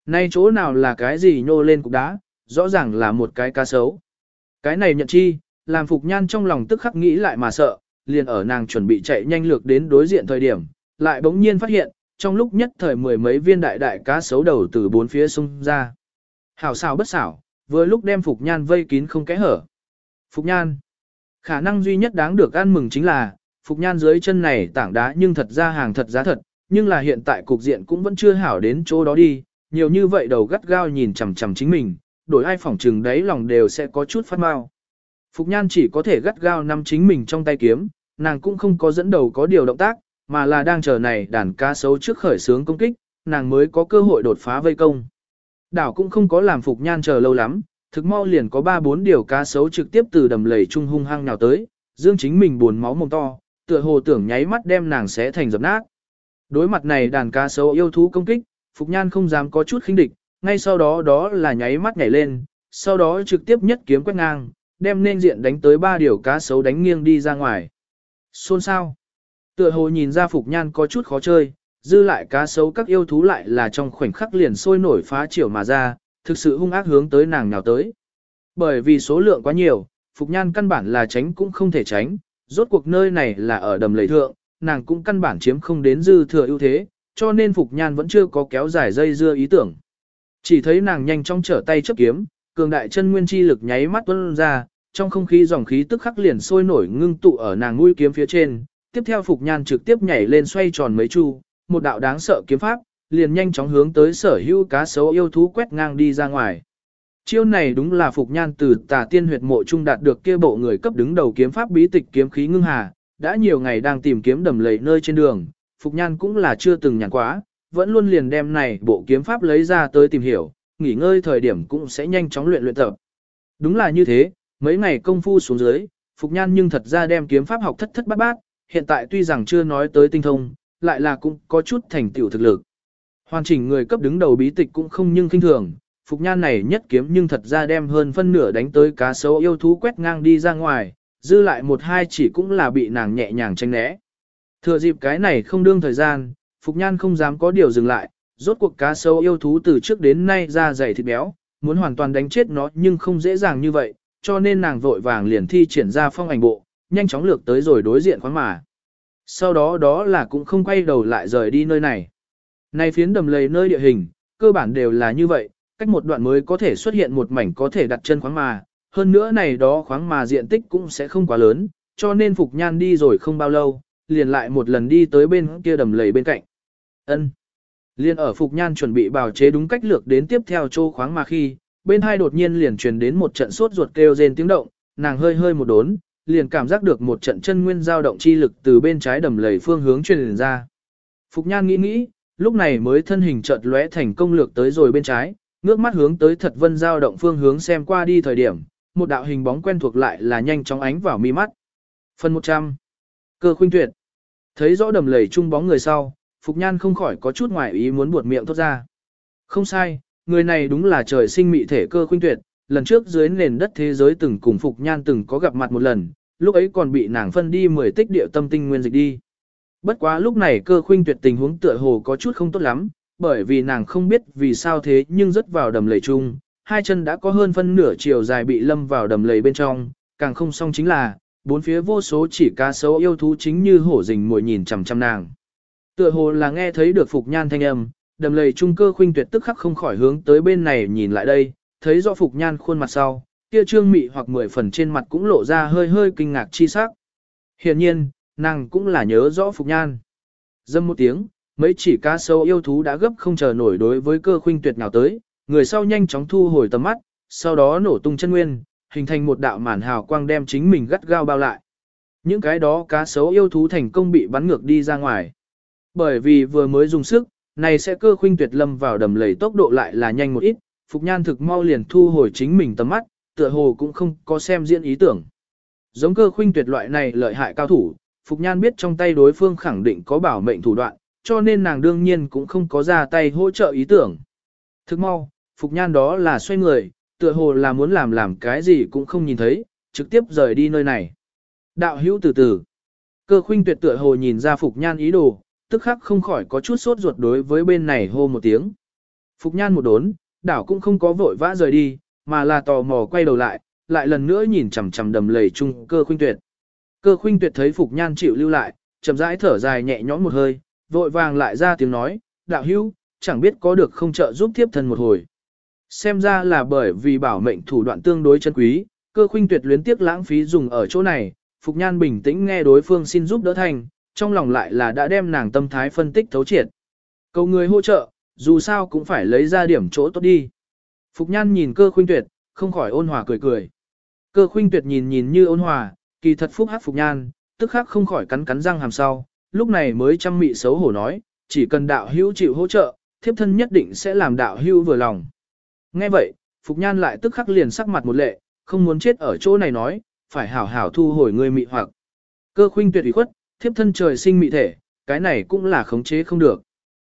Nay chỗ nào là cái gì nhô lên cục đá, rõ ràng là một cái cá sấu. Cái này nhận chi, làm Phục Nhan trong lòng tức khắc nghĩ lại mà sợ, liền ở nàng chuẩn bị chạy nhanh lược đến đối diện thời điểm, lại bỗng nhiên phát hiện, trong lúc nhất thời mười mấy viên đại đại cá sấu đầu từ bốn phía xung ra. Hảo xảo bất xảo, vừa lúc đem Phục Nhan vây kín không kẽ hở. Phục Nhan. Khả năng duy nhất đáng được ăn mừng chính là, Phục Nhan dưới chân này tảng đá nhưng thật ra hàng thật giá thật, nhưng là hiện tại cục diện cũng vẫn chưa hảo đến chỗ đó đi, nhiều như vậy đầu gắt gao nhìn chằm chằm chính mình, đổi ai phỏng trừng đấy lòng đều sẽ có chút phát mau. Phục Nhan chỉ có thể gắt gao nắm chính mình trong tay kiếm, nàng cũng không có dẫn đầu có điều động tác, mà là đang chờ này đàn cá sấu trước khởi sướng công kích, nàng mới có cơ hội đột phá vây công. Đảo cũng không có làm Phục Nhan chờ lâu lắm, thực mau liền có 3-4 điều cá sấu trực tiếp từ đầm lầy trung hung hăng nào tới, dương chính mình buồn máu mồm to, tựa hồ tưởng nháy mắt đem nàng xé thành dập nát. Đối mặt này đàn cá sấu yêu thú công kích, Phục Nhan không dám có chút khinh địch, ngay sau đó đó là nháy mắt nhảy lên, sau đó trực tiếp nhất kiếm quét ngang, đem nên diện đánh tới ba điều cá sấu đánh nghiêng đi ra ngoài. Xôn sao? Tựa hồ nhìn ra Phục Nhan có chút khó chơi, dư lại cá sấu các yêu thú lại là trong khoảnh khắc liền sôi nổi phá chiều mà ra, thực sự hung ác hướng tới nàng nào tới. Bởi vì số lượng quá nhiều, Phục Nhan căn bản là tránh cũng không thể tránh, rốt cuộc nơi này là ở đầm lầy thượng, nàng cũng căn bản chiếm không đến dư thừa ưu thế, cho nên Phục Nhan vẫn chưa có kéo dài dây dưa ý tưởng. Chỉ thấy nàng nhanh chóng trở tay chấp kiếm, cường đại chân nguyên chi lực nháy mắt tuôn ra, trong không khí dòng khí tức khắc liền sôi nổi ngưng tụ ở nàng mũi kiếm phía trên, tiếp theo Phục Nhan trực tiếp nhảy lên xoay tròn mấy chu, một đạo đáng sợ kiếm pháp, liền nhanh chóng hướng tới sở hữu cá sấu yêu thú quét ngang đi ra ngoài. Chiêu này đúng là Phục Nhan từ tà tiên huyệt mộ trung đạt được kia bộ người cấp đứng đầu kiếm pháp bí tịch kiếm khí ngưng hà, đã nhiều ngày đang tìm kiếm đầm lầy nơi trên đường, Phục Nhan cũng là chưa từng nhàn quá, vẫn luôn liền đem này bộ kiếm pháp lấy ra tới tìm hiểu, nghỉ ngơi thời điểm cũng sẽ nhanh chóng luyện luyện tập. Đúng là như thế, mấy ngày công phu xuống dưới, Phục Nhan nhưng thật ra đem kiếm pháp học thất thất bát bát, hiện tại tuy rằng chưa nói tới tinh thông, lại là cũng có chút thành tựu thực lực. Hoàn chỉnh người cấp đứng đầu bí tịch cũng không nhưng kinh thường, Phục Nhan này nhất kiếm nhưng thật ra đem hơn phân nửa đánh tới cá sấu yêu thú quét ngang đi ra ngoài, dư lại một hai chỉ cũng là bị nàng nhẹ nhàng tranh né. Thừa dịp cái này không đương thời gian, Phục Nhan không dám có điều dừng lại, rốt cuộc cá sấu yêu thú từ trước đến nay ra dày thịt béo, muốn hoàn toàn đánh chết nó nhưng không dễ dàng như vậy, cho nên nàng vội vàng liền thi triển ra phong ảnh bộ, nhanh chóng lược tới rồi đối diện khoáng mà. Sau đó đó là cũng không quay đầu lại rời đi nơi này. Này phiến đầm lầy nơi địa hình, cơ bản đều là như vậy, cách một đoạn mới có thể xuất hiện một mảnh có thể đặt chân khoáng mà, hơn nữa này đó khoáng mà diện tích cũng sẽ không quá lớn, cho nên Phục Nhan đi rồi không bao lâu, liền lại một lần đi tới bên kia đầm lầy bên cạnh. ân Liên ở Phục Nhan chuẩn bị bào chế đúng cách lược đến tiếp theo chỗ khoáng mà khi, bên hai đột nhiên liền truyền đến một trận sốt ruột kêu rên tiếng động, nàng hơi hơi một đốn, liền cảm giác được một trận chân nguyên dao động chi lực từ bên trái đầm lầy phương hướng truyền ra. Phục Nhan nghĩ nghĩ, lúc này mới thân hình chợt lóe thành công lược tới rồi bên trái, ngước mắt hướng tới thật vân dao động phương hướng xem qua đi thời điểm, một đạo hình bóng quen thuộc lại là nhanh chóng ánh vào mi mắt. Phần 100. Cơ khuynh tuyệt. Thấy rõ đầm lầy trung bóng người sau, Phục Nhan không khỏi có chút ngoài ý muốn buột miệng thốt ra. Không sai, người này đúng là trời sinh mị thể cơ khuynh tuyệt, lần trước dưới nền đất thế giới từng cùng Phục Nhan từng có gặp mặt một lần, lúc ấy còn bị nàng phân đi 10 tích địa tâm tinh nguyên dịch đi. Bất quá lúc này cơ khuynh tuyệt tình huống tựa hồ có chút không tốt lắm, bởi vì nàng không biết vì sao thế nhưng rớt vào đầm lầy chung, hai chân đã có hơn phân nửa chiều dài bị lâm vào đầm lầy bên trong, càng không xong chính là, bốn phía vô số chỉ cá sấu yêu thú chính như hổ rình mồi nhìn chằm chằm nàng. Tựa hồ là nghe thấy được Phục Nhan thanh âm, đầm lầy trung cơ khuynh tuyệt tức khắc không khỏi hướng tới bên này nhìn lại đây, thấy rõ Phục Nhan khuôn mặt sau, kia trương mị hoặc mười phần trên mặt cũng lộ ra hơi hơi kinh ngạc chi sắc. Hiển nhiên, nàng cũng là nhớ rõ Phục Nhan. Dâm một tiếng, mấy chỉ cá sấu yêu thú đã gấp không chờ nổi đối với cơ khuynh tuyệt nào tới, người sau nhanh chóng thu hồi tầm mắt, sau đó nổ tung chân nguyên, hình thành một đạo màn hào quang đem chính mình gắt gao bao lại. Những cái đó cá sấu yêu thú thành công bị bắn ngược đi ra ngoài. Bởi vì vừa mới dùng sức, này sẽ cơ khuynh tuyệt lâm vào đầm lầy tốc độ lại là nhanh một ít, Phục Nhan thực mau liền thu hồi chính mình tầm mắt, tựa hồ cũng không có xem diễn ý tưởng. Giống cơ khuynh tuyệt loại này lợi hại cao thủ, Phục Nhan biết trong tay đối phương khẳng định có bảo mệnh thủ đoạn, cho nên nàng đương nhiên cũng không có ra tay hỗ trợ ý tưởng. Thức mau, Phục Nhan đó là xoay người, tựa hồ là muốn làm làm cái gì cũng không nhìn thấy, trực tiếp rời đi nơi này. Đạo hữu từ từ. Cơ khuynh tuyệt tựa hồ nhìn ra Phục Nhan ý đồ, tức khắc không khỏi có chút sốt ruột đối với bên này hô một tiếng. Phục Nhan một đốn, đảo cũng không có vội vã rời đi, mà là tò mò quay đầu lại, lại lần nữa nhìn chằm chằm đầm lầy chung cơ khuynh tuyệt. Cơ khuynh tuyệt thấy Phục Nhan chịu lưu lại, chậm rãi thở dài nhẹ nhõm một hơi, vội vàng lại ra tiếng nói, đạo hữu, chẳng biết có được không trợ giúp tiếp thân một hồi. Xem ra là bởi vì bảo mệnh thủ đoạn tương đối chân quý, cơ khuynh tuyệt luyến tiếc lãng phí dùng ở chỗ này, Phục Nhan bình tĩnh nghe đối phương xin giúp đỡ thành, trong lòng lại là đã đem nàng tâm thái phân tích thấu triệt. Cầu người hỗ trợ, dù sao cũng phải lấy ra điểm chỗ tốt đi. Phục Nhan nhìn cơ khuynh tuyệt, không khỏi ôn hòa cười cười. Cơ khuynh tuyệt nhìn nhìn như ôn hòa, kỳ thật phúc hát Phục Nhan, tức khắc không khỏi cắn cắn răng hàm sau, lúc này mới chăm mị xấu hổ nói, chỉ cần đạo hữu chịu hỗ trợ, thiếp thân nhất định sẽ làm đạo hữu vừa lòng. Nghe vậy, Phục Nhan lại tức khắc liền sắc mặt một lệ, không muốn chết ở chỗ này nói, phải hảo hảo thu hồi người mị hoặc. Cơ khuynh tuyệt ủy khuất, thiếp thân trời sinh mị thể, cái này cũng là khống chế không được.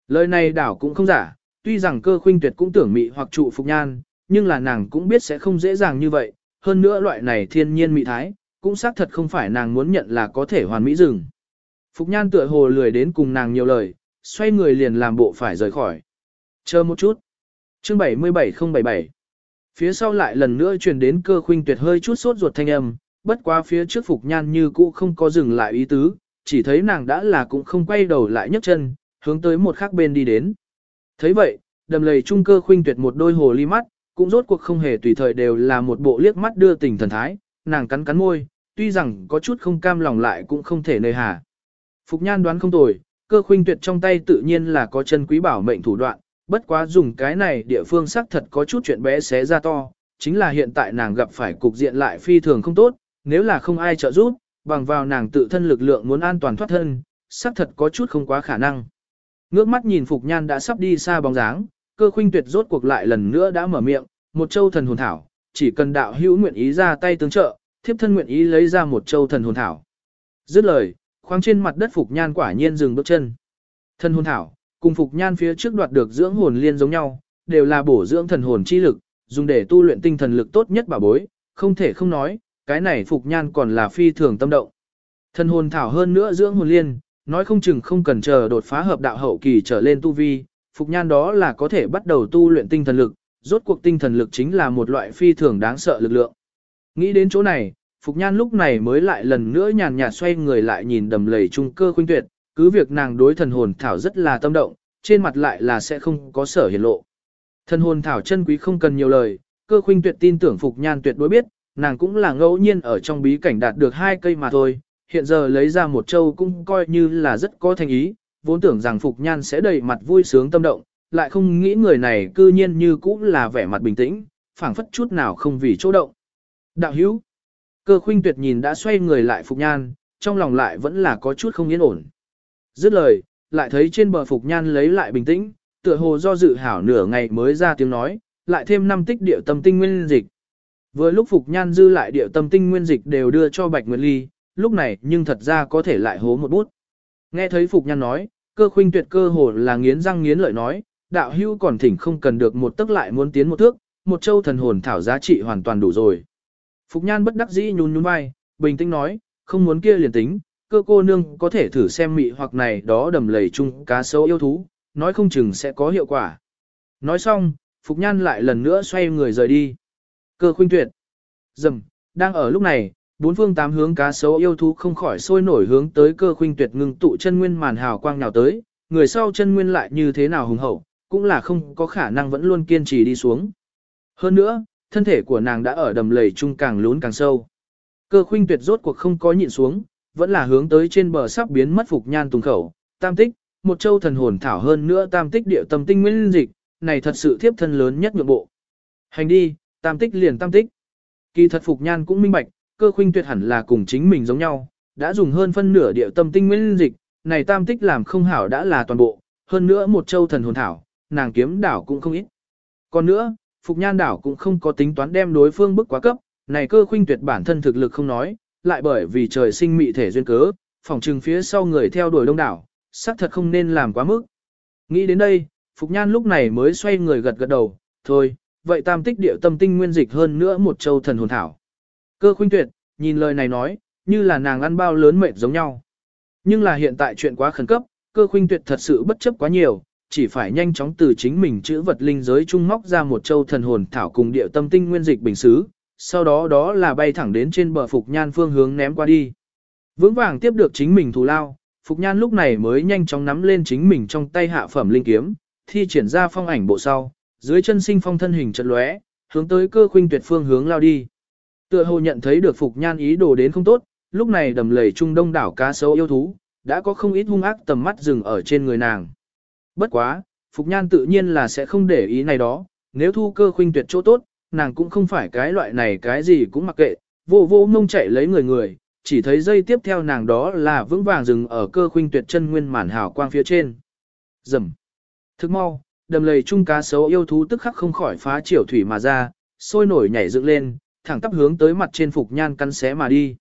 Lời này đảo cũng không giả, tuy rằng cơ khuynh tuyệt cũng tưởng mị hoặc trụ phục nhan, nhưng là nàng cũng biết sẽ không dễ dàng như vậy, hơn nữa loại này thiên nhiên mị thái, cũng xác thật không phải nàng muốn nhận là có thể hoàn mỹ dừng. Phục nhan tựa hồ lười đến cùng nàng nhiều lời, xoay người liền làm bộ phải rời khỏi. Chờ một chút. Chương 77077 Phía sau lại lần nữa truyền đến cơ khuynh tuyệt hơi chút sốt ruột thanh âm, bất quá phía trước Phục Nhan như cũ không có dừng lại ý tứ, chỉ thấy nàng đã là cũng không quay đầu lại nhấc chân, hướng tới một khác bên đi đến thấy vậy, đầm lầy trung cơ khuynh tuyệt một đôi hồ ly mắt, cũng rốt cuộc không hề tùy thời đều là một bộ liếc mắt đưa tình thần thái, nàng cắn cắn môi, tuy rằng có chút không cam lòng lại cũng không thể nơi hà. Phục Nhan đoán không tồi, cơ khuynh tuyệt trong tay tự nhiên là có chân quý bảo mệnh thủ đoạn, bất quá dùng cái này địa phương xác thật có chút chuyện bé xé ra to, chính là hiện tại nàng gặp phải cục diện lại phi thường không tốt, nếu là không ai trợ giúp, bằng vào nàng tự thân lực lượng muốn an toàn thoát thân, xác thật có chút không quá khả năng. Ngước mắt nhìn Phục Nhan đã sắp đi xa bóng dáng, cơ khuynh tuyệt rốt cuộc lại lần nữa đã mở miệng, một châu thần hồn thảo, chỉ cần đạo hữu nguyện ý ra tay tương trợ, thiếp thân nguyện ý lấy ra một châu thần hồn thảo. Dứt lời, khoáng trên mặt đất Phục Nhan quả nhiên dừng bước chân. Thần hồn thảo, cùng Phục Nhan phía trước đoạt được dưỡng hồn liên giống nhau, đều là bổ dưỡng thần hồn chi lực, dùng để tu luyện tinh thần lực tốt nhất bảo bối, không thể không nói, cái này Phục Nhan còn là phi thường tâm động. Thần hồn thảo hơn nữa dưỡng hồn liên, nói không chừng không cần chờ đột phá hợp đạo hậu kỳ trở lên tu vi, Phục Nhan đó là có thể bắt đầu tu luyện tinh thần lực, rốt cuộc tinh thần lực chính là một loại phi thường đáng sợ lực lượng. Nghĩ đến chỗ này, Phục Nhan lúc này mới lại lần nữa nhàn nhạt xoay người lại nhìn đầm lầy trung cơ khuynh tuyệt, cứ việc nàng đối thần hồn thảo rất là tâm động, trên mặt lại là sẽ không có sở hiển lộ. Thần hồn thảo chân quý không cần nhiều lời, cơ khuynh tuyệt tin tưởng Phục Nhan tuyệt đối biết, nàng cũng là ngẫu nhiên ở trong bí cảnh đạt được hai cây mà thôi, hiện giờ lấy ra một châu cũng coi như là rất có thành ý, vốn tưởng rằng Phục Nhan sẽ đầy mặt vui sướng tâm động, lại không nghĩ người này cư nhiên như cũ là vẻ mặt bình tĩnh, phảng phất chút nào không vì chỗ động. Đạo hữu, cơ khuynh tuyệt nhìn đã xoay người lại Phục Nhan, trong lòng lại vẫn là có chút không yên ổn. Dứt lời, lại thấy trên bờ Phục Nhan lấy lại bình tĩnh, tựa hồ do dự hảo nửa ngày mới ra tiếng nói, lại thêm năm tích điệu tâm tinh nguyên dịch. Vừa lúc Phục Nhan dư lại điệu tâm tinh nguyên dịch đều đưa cho Bạch Nguyệt Ly, lúc này nhưng thật ra có thể lại hố một bút. Nghe thấy Phục Nhan nói, cơ khuynh tuyệt cơ hồ là nghiến răng nghiến lợi nói, đạo hưu còn thỉnh không cần được một tức lại muốn tiến một thước, một châu thần hồn thảo giá trị hoàn toàn đủ rồi. Phục Nhan bất đắc dĩ nhún nhún vai, bình tĩnh nói, không muốn kia liền tính, cơ cô nương có thể thử xem mị hoặc này đó đầm lầy chung cá sấu yêu thú, nói không chừng sẽ có hiệu quả. Nói xong, Phục Nhan lại lần nữa xoay người rời đi. Cơ khuynh tuyệt. Dầm, đang ở lúc này, bốn phương tám hướng cá sấu yêu thú không khỏi sôi nổi hướng tới cơ khuynh tuyệt ngưng tụ chân nguyên màn hào quang nào tới, người sau chân nguyên lại như thế nào hùng hậu, cũng là không có khả năng vẫn luôn kiên trì đi xuống. Hơn nữa, thân thể của nàng đã ở đầm lầy chung càng lún càng sâu. Cơ khuynh tuyệt rốt cuộc không có nhịn xuống, vẫn là hướng tới trên bờ sắp biến mất phục nhan tùng khẩu, tam tích, một châu thần hồn thảo hơn nữa tam tích địa tâm tinh nguyên dịch, này thật sự thiếp thân lớn nhất nhượng bộ. Hành đi, tam tích liền tam tích. Kỳ thật phục nhan cũng minh bạch, cơ khuynh tuyệt hẳn là cùng chính mình giống nhau, đã dùng hơn phân nửa địa tâm tinh nguyên dịch, này tam tích làm không hảo đã là toàn bộ, hơn nữa một châu thần hồn thảo, nàng kiếm đảo cũng không ít. Còn nữa, Phục Nhan đảo cũng không có tính toán đem đối phương bức quá cấp, này cơ khuynh tuyệt bản thân thực lực không nói, lại bởi vì trời sinh mị thể duyên cớ, phòng trừng phía sau người theo đuổi đông đảo, xác thật không nên làm quá mức. Nghĩ đến đây, Phục Nhan lúc này mới xoay người gật gật đầu, thôi, vậy tam tích điệu tâm tinh nguyên dịch hơn nữa một châu thần hồn thảo. Cơ khuynh tuyệt, nhìn lời này nói, như là nàng ăn bao lớn mệt giống nhau. Nhưng là hiện tại chuyện quá khẩn cấp, cơ khuynh tuyệt thật sự bất chấp quá nhiều, chỉ phải nhanh chóng từ chính mình chữ vật linh giới trung móc ra một châu thần hồn thảo cùng điệu tâm tinh nguyên dịch bình xứ, sau đó đó là bay thẳng đến trên bờ Phục Nhan phương hướng ném qua đi. Vững vàng tiếp được chính mình thù lao, Phục Nhan lúc này mới nhanh chóng nắm lên chính mình trong tay hạ phẩm linh kiếm, thi triển ra phong ảnh bộ sau, dưới chân sinh phong thân hình chật lóe, hướng tới cơ khuynh tuyệt phương hướng lao đi. Tựa hồ nhận thấy được Phục Nhan ý đồ đến không tốt, lúc này đầm lầy trung đông đảo cá sấu yêu thú, đã có không ít hung ác tầm mắt dừng ở trên người nàng. Bất quá, Phục Nhan tự nhiên là sẽ không để ý này đó, nếu thu cơ khuynh tuyệt chỗ tốt, nàng cũng không phải cái loại này cái gì cũng mặc kệ, vô vô ngông chạy lấy người người, chỉ thấy dây tiếp theo nàng đó là vững vàng dừng ở cơ khuynh tuyệt chân nguyên màn hào quang phía trên. Dầm. Thức mau, đầm lầy chung cá sấu yêu thú tức khắc không khỏi phá triểu thủy mà ra, sôi nổi nhảy dựng lên, thẳng tắp hướng tới mặt trên Phục Nhan cắn xé mà đi.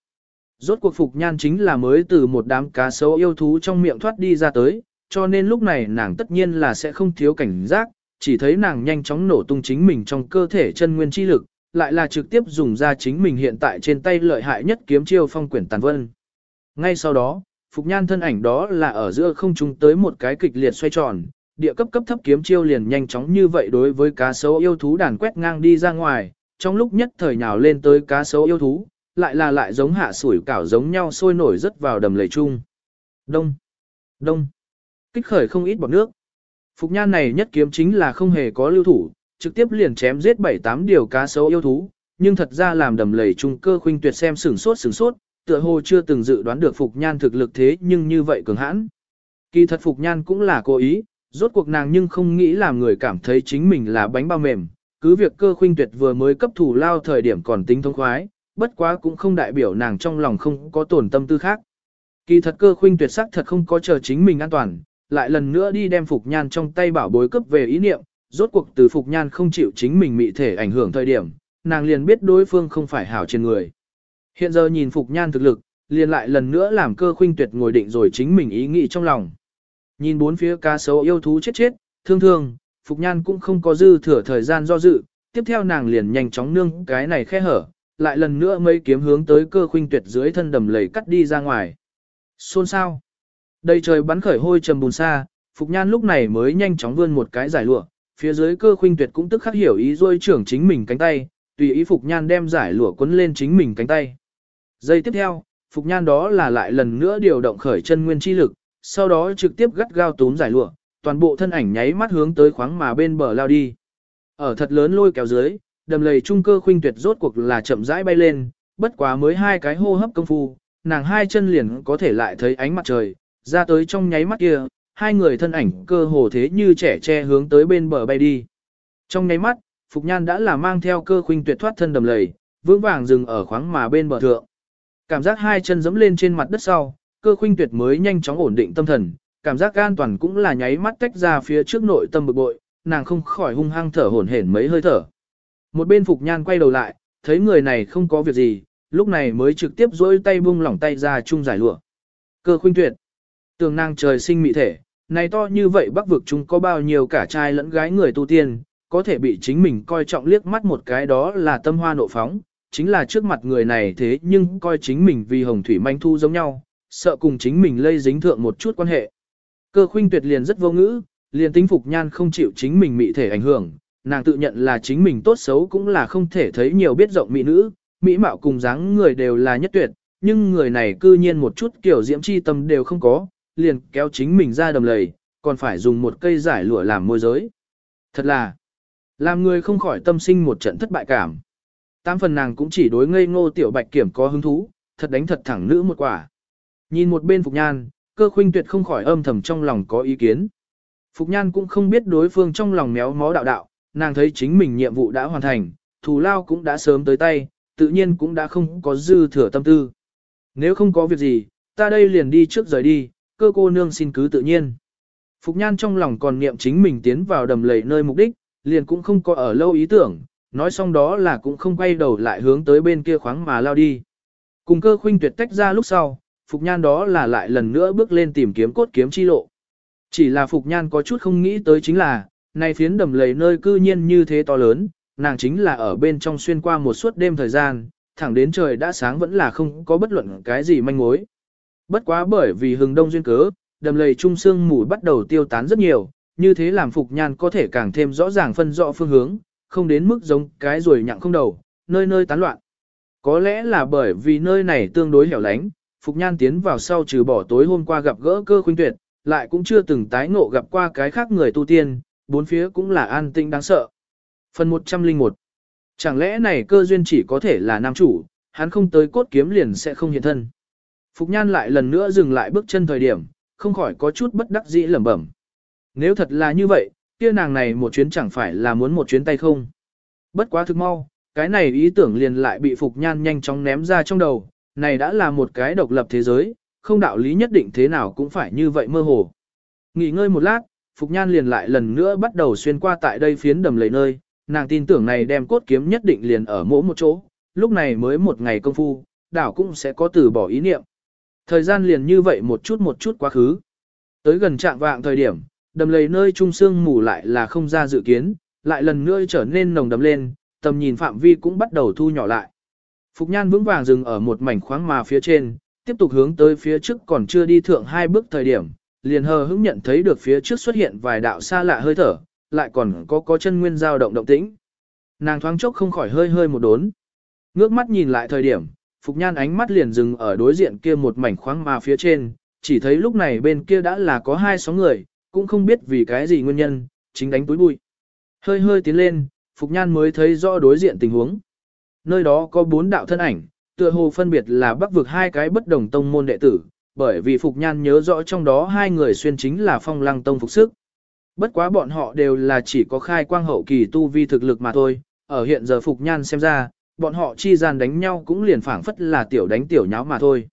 Rốt cuộc Phục Nhan chính là mới từ một đám cá sấu yêu thú trong miệng thoát đi ra tới, cho nên lúc này nàng tất nhiên là sẽ không thiếu cảnh giác, chỉ thấy nàng nhanh chóng nổ tung chính mình trong cơ thể chân nguyên chi lực, lại là trực tiếp dùng ra chính mình hiện tại trên tay lợi hại nhất kiếm chiêu phong quyển tàn vân. Ngay sau đó, Phục Nhan thân ảnh đó là ở giữa không trung tới một cái kịch liệt xoay tròn, địa cấp cấp thấp kiếm chiêu liền nhanh chóng như vậy đối với cá sấu yêu thú đàn quét ngang đi ra ngoài, trong lúc nhất thời nhào lên tới cá sấu yêu thú, lại là lại giống hạ sủi cảo giống nhau sôi nổi rất vào đầm lầy chung. Đông, đông, kích khởi không ít bọt nước. Phục nhan này nhất kiếm chính là không hề có lưu thủ, trực tiếp liền chém giết bảy tám điều cá sấu yêu thú, nhưng thật ra làm đầm lầy trung cơ khuynh tuyệt xem sửng sốt sửng sốt, tựa hồ chưa từng dự đoán được Phục Nhan thực lực thế nhưng như vậy cường hãn. Kỳ thật Phục Nhan cũng là cố ý, rốt cuộc nàng nhưng không nghĩ làm người cảm thấy chính mình là bánh bao mềm, cứ việc cơ khuynh tuyệt vừa mới cấp thủ lao thời điểm còn tính thông khoái, bất quá cũng không đại biểu nàng trong lòng không có tổn tâm tư khác. Kỳ thật cơ khuynh tuyệt sắc thật không có chờ chính mình an toàn, lại lần nữa đi đem Phục Nhan trong tay bảo bối cấp về ý niệm, rốt cuộc từ Phục Nhan không chịu chính mình mị thể ảnh hưởng thời điểm, nàng liền biết đối phương không phải hảo trên người. Hiện giờ nhìn Phục Nhan thực lực, liền lại lần nữa làm cơ khuynh tuyệt ngồi định rồi chính mình ý nghĩ trong lòng. Nhìn bốn phía cá sấu yêu thú chết chết, thương thương, Phục Nhan cũng không có dư thừa thời gian do dự, tiếp theo nàng liền nhanh chóng nương cái này khe hở, lại lần nữa mấy kiếm hướng tới cơ khuynh tuyệt dưới thân đầm lầy cắt đi ra ngoài. Xôn sao? Đây trời bắn khởi hôi trầm bùn xa, Phục Nhan lúc này mới nhanh chóng vươn một cái giải lụa, phía dưới cơ khuynh tuyệt cũng tức khắc hiểu ý rôi trưởng chính mình cánh tay, tùy ý Phục Nhan đem giải lụa quấn lên chính mình cánh tay. Giây tiếp theo, Phục Nhan đó là lại lần nữa điều động khởi chân nguyên chi lực, sau đó trực tiếp gắt gao túm giải lụa, toàn bộ thân ảnh nháy mắt hướng tới khoáng mà bên bờ lao đi. Ở thật lớn lôi kéo dưới, đầm lầy trung cơ khuynh tuyệt rốt cuộc là chậm rãi bay lên, bất quá mới hai cái hô hấp công phu, nàng hai chân liền có thể lại thấy ánh mặt trời, ra tới trong nháy mắt kia, hai người thân ảnh cơ hồ thế như trẻ che hướng tới bên bờ bay đi. Trong nháy mắt, Phục Nhan đã là mang theo cơ khuynh tuyệt thoát thân đầm lầy, vững vàng dừng ở khoáng mà bên bờ thượng. Cảm giác hai chân giẫm lên trên mặt đất sau, cơ khuynh tuyệt mới nhanh chóng ổn định tâm thần, cảm giác an toàn cũng là nháy mắt tách ra phía trước nội tâm bực bội, nàng không khỏi hung hăng thở hổn hển mấy hơi thở. Một bên Phục Nhan quay đầu lại, thấy người này không có việc gì, lúc này mới trực tiếp dối tay bung lỏng tay ra chung giải lụa. Cơ khuynh tuyệt. Tường nàng trời sinh mị thể, này to như vậy bắc vực chúng có bao nhiêu cả trai lẫn gái người tu tiên, có thể bị chính mình coi trọng liếc mắt một cái đó là tâm hoa nộ phóng, chính là trước mặt người này thế nhưng coi chính mình vì hồng thủy manh thu giống nhau, sợ cùng chính mình lây dính thượng một chút quan hệ. Cơ khuynh tuyệt liền rất vô ngữ, liền tính phục nhan không chịu chính mình mị thể ảnh hưởng, nàng tự nhận là chính mình tốt xấu cũng là không thể thấy nhiều biết rộng mỹ nữ, mỹ mạo cùng dáng người đều là nhất tuyệt, nhưng người này cư nhiên một chút kiểu diễm chi tâm đều không có, liền kéo chính mình ra đầm lầy, còn phải dùng một cây giải lụa làm môi giới. Thật là, làm người không khỏi tâm sinh một trận thất bại cảm. Tam phần nàng cũng chỉ đối ngây ngô tiểu bạch kiểm có hứng thú, thật đánh thật thẳng nữ một quả. Nhìn một bên Phục Nhan, cơ khuynh tuyệt không khỏi âm thầm trong lòng có ý kiến. Phục Nhan cũng không biết đối phương trong lòng méo mó đạo đạo, nàng thấy chính mình nhiệm vụ đã hoàn thành, thù lao cũng đã sớm tới tay, tự nhiên cũng đã không có dư thừa tâm tư. Nếu không có việc gì, ta đây liền đi trước rời đi, cơ cô nương xin cứ tự nhiên. Phục Nhan trong lòng còn niệm chính mình tiến vào đầm lầy nơi mục đích, liền cũng không có ở lâu ý tưởng, nói xong đó là cũng không quay đầu lại hướng tới bên kia khoáng mà lao đi. Cùng cơ khuynh tuyệt tách ra lúc sau, Phục Nhan đó là lại lần nữa bước lên tìm kiếm cốt kiếm chi lộ. Chỉ là Phục Nhan có chút không nghĩ tới chính là, này phiến đầm lầy nơi cư nhiên như thế to lớn, nàng chính là ở bên trong xuyên qua một suốt đêm thời gian, thẳng đến trời đã sáng vẫn là không có bất luận cái gì manh mối. Bất quá bởi vì hừng đông duyên cớ, đầm lầy trung sương mùi bắt đầu tiêu tán rất nhiều, như thế làm Phục Nhan có thể càng thêm rõ ràng phân rõ phương hướng, không đến mức giống cái rồi nhặng không đầu, nơi nơi tán loạn. Có lẽ là bởi vì nơi này tương đối hẻo lánh, Phục Nhan tiến vào sau trừ bỏ tối hôm qua gặp gỡ cơ khuynh tuyệt, lại cũng chưa từng tái ngộ gặp qua cái khác người tu tiên, bốn phía cũng là an tinh đáng sợ. Phần 101 Chẳng lẽ này cơ duyên chỉ có thể là nam chủ, hắn không tới cốt kiếm liền sẽ không hiện thân. Phục Nhan lại lần nữa dừng lại bước chân thời điểm, không khỏi có chút bất đắc dĩ lẩm bẩm. Nếu thật là như vậy, kia nàng này một chuyến chẳng phải là muốn một chuyến tay không. Bất quá thực mau, cái này ý tưởng liền lại bị Phục Nhan nhanh chóng ném ra trong đầu, này đã là một cái độc lập thế giới, không đạo lý nhất định thế nào cũng phải như vậy mơ hồ. Nghỉ ngơi một lát, Phục Nhan liền lại lần nữa bắt đầu xuyên qua tại đây phiến đầm lầy nơi, nàng tin tưởng này đem cốt kiếm nhất định liền ở mỗi một chỗ, lúc này mới một ngày công phu, đảo cũng sẽ có từ bỏ ý niệm. Thời gian liền như vậy một chút một chút quá khứ. Tới gần trạng vạng thời điểm, đầm lầy nơi trung sương mù lại là không ra dự kiến, lại lần nữa trở nên nồng đầm lên, tầm nhìn phạm vi cũng bắt đầu thu nhỏ lại. Phục Nhan vững vàng dừng ở một mảnh khoáng mà phía trên, tiếp tục hướng tới phía trước còn chưa đi thượng hai bước thời điểm, liền hờ hững nhận thấy được phía trước xuất hiện vài đạo xa lạ hơi thở, lại còn có có chân nguyên dao động động tĩnh. Nàng thoáng chốc không khỏi hơi hơi một đốn. Ngước mắt nhìn lại thời điểm, Phục Nhan ánh mắt liền dừng ở đối diện kia một mảnh khoáng mà phía trên, chỉ thấy lúc này bên kia đã là có hai sóng người, cũng không biết vì cái gì nguyên nhân, chính đánh túi bụi. Hơi hơi tiến lên, Phục Nhan mới thấy rõ đối diện tình huống. Nơi đó có bốn đạo thân ảnh, tựa hồ phân biệt là bắc vực hai cái bất đồng tông môn đệ tử, bởi vì Phục Nhan nhớ rõ trong đó hai người xuyên chính là phong lăng tông phục sức. Bất quá bọn họ đều là chỉ có khai quang hậu kỳ tu vi thực lực mà thôi, ở hiện giờ Phục Nhan xem ra, bọn họ chi gian đánh nhau cũng liền phảng phất là tiểu đánh tiểu nháo mà thôi.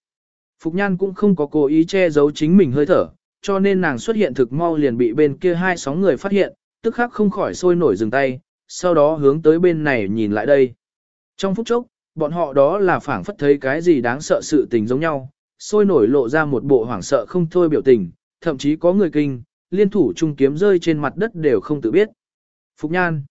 Phục Nhan cũng không có cố ý che giấu chính mình hơi thở, cho nên nàng xuất hiện thực mau liền bị bên kia hai sóng người phát hiện, tức khắc không khỏi sôi nổi dừng tay, sau đó hướng tới bên này nhìn lại đây. Trong phút chốc, bọn họ đó là phảng phất thấy cái gì đáng sợ sự tình giống nhau, sôi nổi lộ ra một bộ hoảng sợ không thôi biểu tình, thậm chí có người kinh, liên thủ trung kiếm rơi trên mặt đất đều không tự biết. Phục Nhan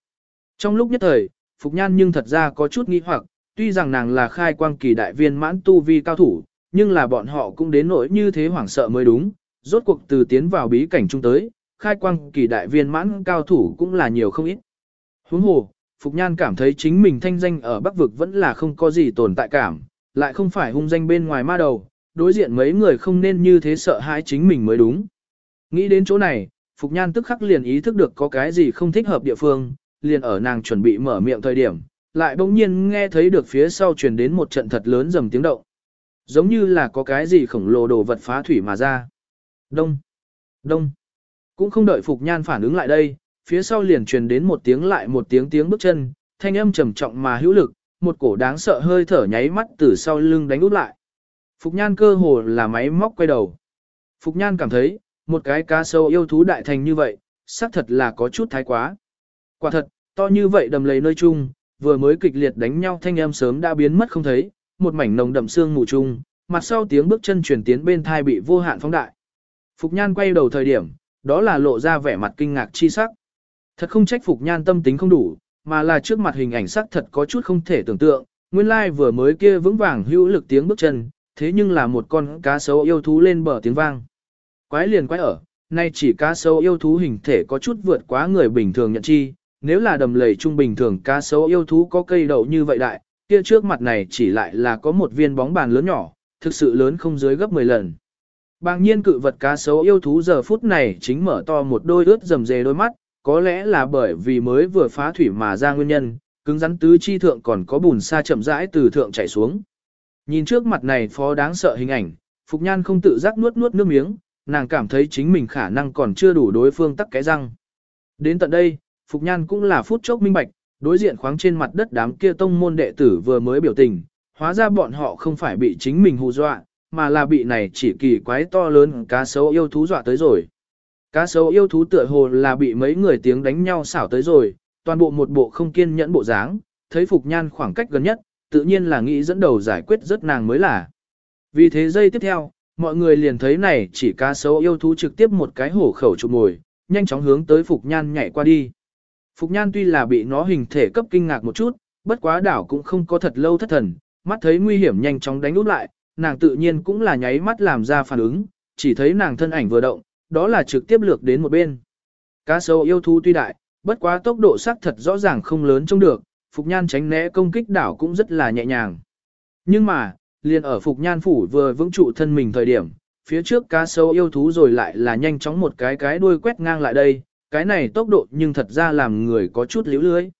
Trong lúc nhất thời, Phục Nhan nhưng thật ra có chút nghi hoặc, tuy rằng nàng là khai quang kỳ đại viên mãn tu vi cao thủ, nhưng là bọn họ cũng đến nỗi như thế hoảng sợ mới đúng, rốt cuộc từ tiến vào bí cảnh trung tới, khai quang kỳ đại viên mãn cao thủ cũng là nhiều không ít. Huống hồ, Phục Nhan cảm thấy chính mình thanh danh ở Bắc Vực vẫn là không có gì tồn tại cảm, lại không phải hung danh bên ngoài ma đầu, đối diện mấy người không nên như thế sợ hãi chính mình mới đúng. Nghĩ đến chỗ này, Phục Nhan tức khắc liền ý thức được có cái gì không thích hợp địa phương, liền ở nàng chuẩn bị mở miệng thời điểm, lại bỗng nhiên nghe thấy được phía sau truyền đến một trận thật lớn dầm tiếng động. Giống như là có cái gì khổng lồ đồ vật phá thủy mà ra. Đông, đông. Cũng không đợi Phục Nhan phản ứng lại đây, phía sau liền truyền đến một tiếng lại một tiếng tiếng bước chân, thanh âm trầm trọng mà hữu lực, một cổ đáng sợ hơi thở nháy mắt từ sau lưng đánh út lại. Phục Nhan cơ hồ là máy móc quay đầu. Phục Nhan cảm thấy, một cái cá sâu yêu thú đại thành như vậy, xác thật là có chút thái quá. Quả thật, to như vậy đầm lầy nơi chung, vừa mới kịch liệt đánh nhau thanh âm sớm đã biến mất không thấy, một mảnh nồng đậm xương mù chung, mặt sau tiếng bước chân chuyển tiến bên thai bị vô hạn phóng đại. Phục Nhan quay đầu thời điểm, đó là lộ ra vẻ mặt kinh ngạc chi sắc. Thật không trách Phục Nhan tâm tính không đủ, mà là trước mặt hình ảnh sắc thật có chút không thể tưởng tượng, nguyên lai vừa mới kia vững vàng hữu lực tiếng bước chân, thế nhưng là một con cá sấu yêu thú lên bờ tiếng vang. Quái liền quái ở, nay chỉ cá sấu yêu thú hình thể có chút vượt quá người bình thường nhận chi, nếu là đầm lầy trung bình thường cá sấu yêu thú có cây đậu như vậy đại, kia trước mặt này chỉ lại là có một viên bóng bàn lớn nhỏ, thực sự lớn không dưới gấp 10 lần. Bàng nhiên cự vật cá sấu yêu thú giờ phút này chính mở to một đôi ướt rầm rề đôi mắt, có lẽ là bởi vì mới vừa phá thủy mà ra nguyên nhân, cứng rắn tứ chi thượng còn có bùn sa chậm rãi từ thượng chảy xuống. Nhìn trước mặt này phó đáng sợ hình ảnh, Phục Nhan không tự giác nuốt nuốt nước miếng, nàng cảm thấy chính mình khả năng còn chưa đủ đối phương tắc cái răng. Đến tận đây, Phục Nhan cũng là phút chốc minh bạch, đối diện khoáng trên mặt đất đám kia tông môn đệ tử vừa mới biểu tình, hóa ra bọn họ không phải bị chính mình hù dọa, mà là bị này chỉ kỳ quái to lớn cá sấu yêu thú dọa tới rồi. Cá sấu yêu thú tựa hồ là bị mấy người tiếng đánh nhau xảo tới rồi, toàn bộ một bộ không kiên nhẫn bộ dáng, thấy Phục Nhan khoảng cách gần nhất, tự nhiên là nghĩ dẫn đầu giải quyết rất nàng mới là. Vì thế giây tiếp theo, mọi người liền thấy này chỉ cá sấu yêu thú trực tiếp một cái hổ khẩu chụp mồi, nhanh chóng hướng tới Phục Nhan nhảy qua đi. Phục Nhan tuy là bị nó hình thể cấp kinh ngạc một chút, bất quá đảo cũng không có thật lâu thất thần, mắt thấy nguy hiểm nhanh chóng đánh úp lại, nàng tự nhiên cũng là nháy mắt làm ra phản ứng, chỉ thấy nàng thân ảnh vừa động, đó là trực tiếp lược đến một bên. Cá sấu yêu thú tuy đại, bất quá tốc độ sắc thật rõ ràng không lớn trông được, Phục Nhan tránh né công kích đảo cũng rất là nhẹ nhàng. Nhưng mà, liền ở Phục Nhan phủ vừa vững trụ thân mình thời điểm, phía trước cá sấu yêu thú rồi lại là nhanh chóng một cái cái đuôi quét ngang lại đây, cái này tốc độ nhưng thật ra làm người có chút liễu lưới.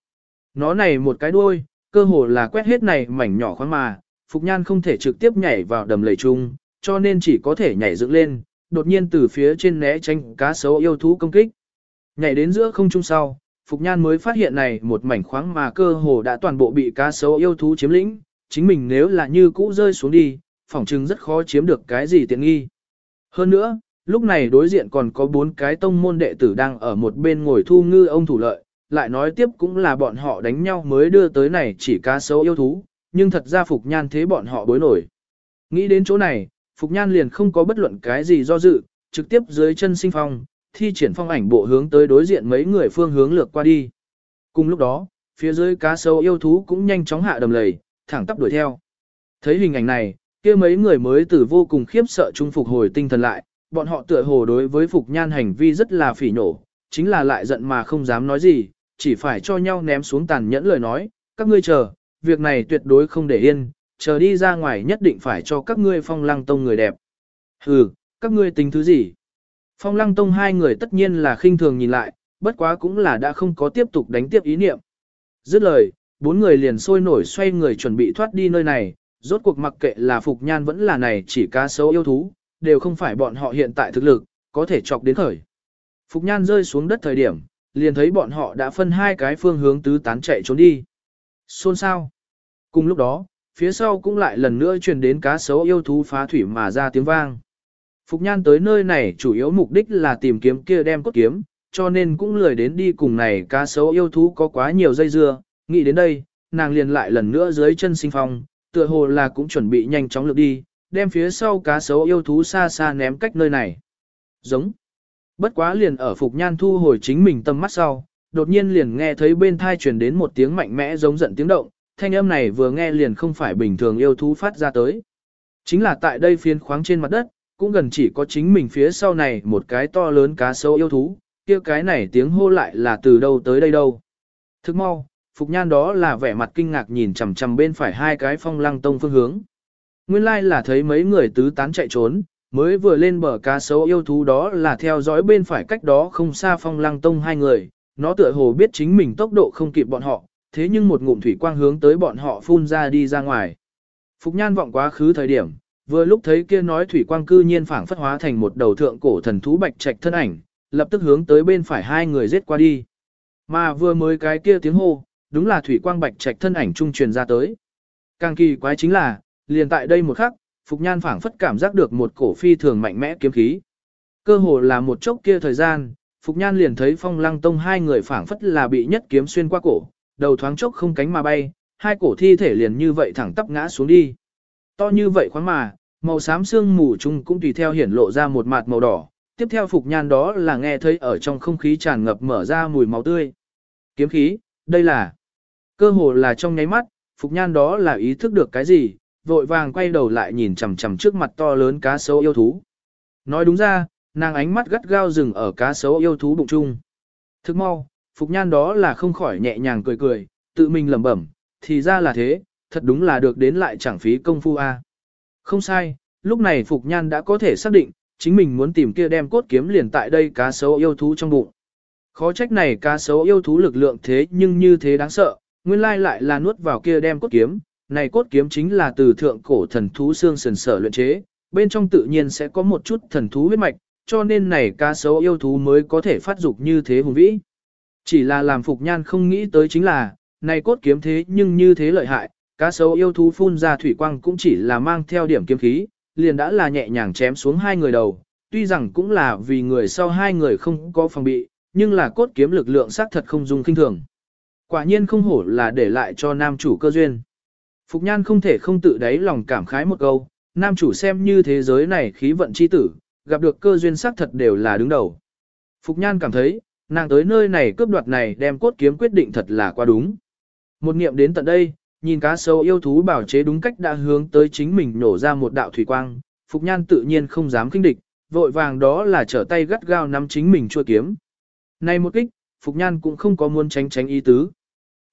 Nó này một cái đuôi, cơ hồ là quét hết này mảnh nhỏ khoáng mà, Phục Nhan không thể trực tiếp nhảy vào đầm lầy chung, cho nên chỉ có thể nhảy dựng lên, đột nhiên từ phía trên né tránh cá sấu yêu thú công kích. Nhảy đến giữa không trung sau, Phục Nhan mới phát hiện này một mảnh khoáng mà cơ hồ đã toàn bộ bị cá sấu yêu thú chiếm lĩnh, chính mình nếu là như cũ rơi xuống đi, phỏng chừng rất khó chiếm được cái gì tiện nghi. Hơn nữa, lúc này đối diện còn có bốn cái tông môn đệ tử đang ở một bên ngồi thu ngư ông thủ lợi, lại nói tiếp cũng là bọn họ đánh nhau mới đưa tới này chỉ cá sấu yêu thú, nhưng thật ra Phục Nhan thế bọn họ bối nổi. Nghĩ đến chỗ này, Phục Nhan liền không có bất luận cái gì do dự, trực tiếp dưới chân sinh phong, thi triển phong ảnh bộ hướng tới đối diện mấy người phương hướng lược qua đi. Cùng lúc đó, phía dưới cá sấu yêu thú cũng nhanh chóng hạ đầm lầy, thẳng tắp đuổi theo. Thấy hình ảnh này, kia mấy người mới từ vô cùng khiếp sợ chung phục hồi tinh thần lại, bọn họ tựa hồ đối với Phục Nhan hành vi rất là phỉ nổ, chính là lại giận mà không dám nói gì, chỉ phải cho nhau ném xuống tàn nhẫn lời nói, các ngươi chờ, việc này tuyệt đối không để yên, chờ đi ra ngoài nhất định phải cho các ngươi phong lăng tông người đẹp. Hừ, các ngươi tính thứ gì? Phong lăng tông hai người tất nhiên là khinh thường nhìn lại, bất quá cũng là đã không có tiếp tục đánh tiếp ý niệm. Dứt lời, bốn người liền sôi nổi xoay người chuẩn bị thoát đi nơi này, rốt cuộc mặc kệ là Phục Nhan vẫn là này chỉ cá sấu yêu thú, đều không phải bọn họ hiện tại thực lực, có thể chọc đến khởi. Phục Nhan rơi xuống đất thời điểm, liền thấy bọn họ đã phân hai cái phương hướng tứ tán chạy trốn đi. Xôn sao? Cùng lúc đó, phía sau cũng lại lần nữa truyền đến cá sấu yêu thú phá thủy mà ra tiếng vang. Phục Nhan tới nơi này chủ yếu mục đích là tìm kiếm kia đem cốt kiếm, cho nên cũng lười đến đi cùng này cá sấu yêu thú có quá nhiều dây dưa, nghĩ đến đây, nàng liền lại lần nữa dưới chân sinh phong, tựa hồ là cũng chuẩn bị nhanh chóng lược đi, đem phía sau cá sấu yêu thú xa xa ném cách nơi này. Giống. Bất quá liền ở Phục Nhan thu hồi chính mình tâm mắt sau, đột nhiên liền nghe thấy bên thai truyền đến một tiếng mạnh mẽ giống giận tiếng động, thanh âm này vừa nghe liền không phải bình thường yêu thú phát ra tới. Chính là tại đây phiến khoáng trên mặt đất, cũng gần chỉ có chính mình phía sau này một cái to lớn cá sấu yêu thú, kia cái này tiếng hô lại là từ đâu tới đây đâu. Thức mau, Phục Nhan đó là vẻ mặt kinh ngạc nhìn chằm chằm bên phải hai cái phong lăng tông phương hướng. Nguyên lai like là thấy mấy người tứ tán chạy trốn, mới vừa lên bờ cá sấu yêu thú đó là theo dõi bên phải cách đó không xa phong lăng tông hai người, nó tựa hồ biết chính mình tốc độ không kịp bọn họ, thế nhưng một ngụm thủy quang hướng tới bọn họ phun ra đi ra ngoài. Phục Nhan vọng quá khứ thời điểm, vừa lúc thấy kia nói thủy quang cư nhiên phảng phất hóa thành một đầu thượng cổ thần thú bạch trạch thân ảnh, lập tức hướng tới bên phải hai người giết qua đi. Mà vừa mới cái kia tiếng hô, đúng là thủy quang bạch trạch thân ảnh trung truyền ra tới. Càng kỳ quái chính là, liền tại đây một khắc, Phục Nhan phảng phất cảm giác được một cổ phi thường mạnh mẽ kiếm khí. Cơ hồ là một chốc kia thời gian, Phục Nhan liền thấy Phong Lăng Tông hai người phảng phất là bị nhất kiếm xuyên qua cổ, đầu thoáng chốc không cánh mà bay, hai cổ thi thể liền như vậy thẳng tắp ngã xuống đi. To như vậy khoáng mà, màu xám xương mù chung cũng tùy theo hiển lộ ra một mặt màu đỏ, tiếp theo Phục Nhan đó là nghe thấy ở trong không khí tràn ngập mở ra mùi máu tươi. Kiếm khí, đây là cơ hồ là trong nháy mắt, Phục Nhan đó là ý thức được cái gì, vội vàng quay đầu lại nhìn chằm chằm trước mặt to lớn cá sấu yêu thú. Nói đúng ra, nàng ánh mắt gắt gao dừng ở cá sấu yêu thú bụng chung. Thức mau, Phục Nhan đó là không khỏi nhẹ nhàng cười cười, tự mình lẩm bẩm, thì ra là thế, thật đúng là được đến lại chẳng phí công phu a. Không sai, lúc này Phục Nhan đã có thể xác định, chính mình muốn tìm kia đem cốt kiếm liền tại đây cá sấu yêu thú trong bụng. Khó trách này cá sấu yêu thú lực lượng thế nhưng như thế đáng sợ, nguyên lai lại là nuốt vào kia đem cốt kiếm, này cốt kiếm chính là từ thượng cổ thần thú xương sườn sở luyện chế, bên trong tự nhiên sẽ có một chút thần thú huyết mạch, cho nên này cá sấu yêu thú mới có thể phát dục như thế hùng vĩ. Chỉ là làm Phục Nhan không nghĩ tới chính là, này cốt kiếm thế nhưng như thế lợi hại, cá sấu yêu thú phun ra thủy quang cũng chỉ là mang theo điểm kiếm khí, liền đã là nhẹ nhàng chém xuống hai người đầu, tuy rằng cũng là vì người sau hai người không có phòng bị, nhưng là cốt kiếm lực lượng xác thật không dùng kinh thường. Quả nhiên không hổ là để lại cho nam chủ cơ duyên. Phục Nhan không thể không tự đáy lòng cảm khái một câu, nam chủ xem như thế giới này khí vận chi tử, gặp được cơ duyên xác thật đều là đứng đầu. Phục Nhan cảm thấy, nàng tới nơi này cướp đoạt này đem cốt kiếm quyết định thật là quá đúng. Một niệm đến tận đây, nhìn cá sấu yêu thú bảo chế đúng cách đã hướng tới chính mình nổ ra một đạo thủy quang, Phục Nhan tự nhiên không dám kinh địch, vội vàng đó là trở tay gắt gao nắm chính mình chua kiếm. Này một kích, Phục Nhan cũng không có muốn tránh tránh ý tứ.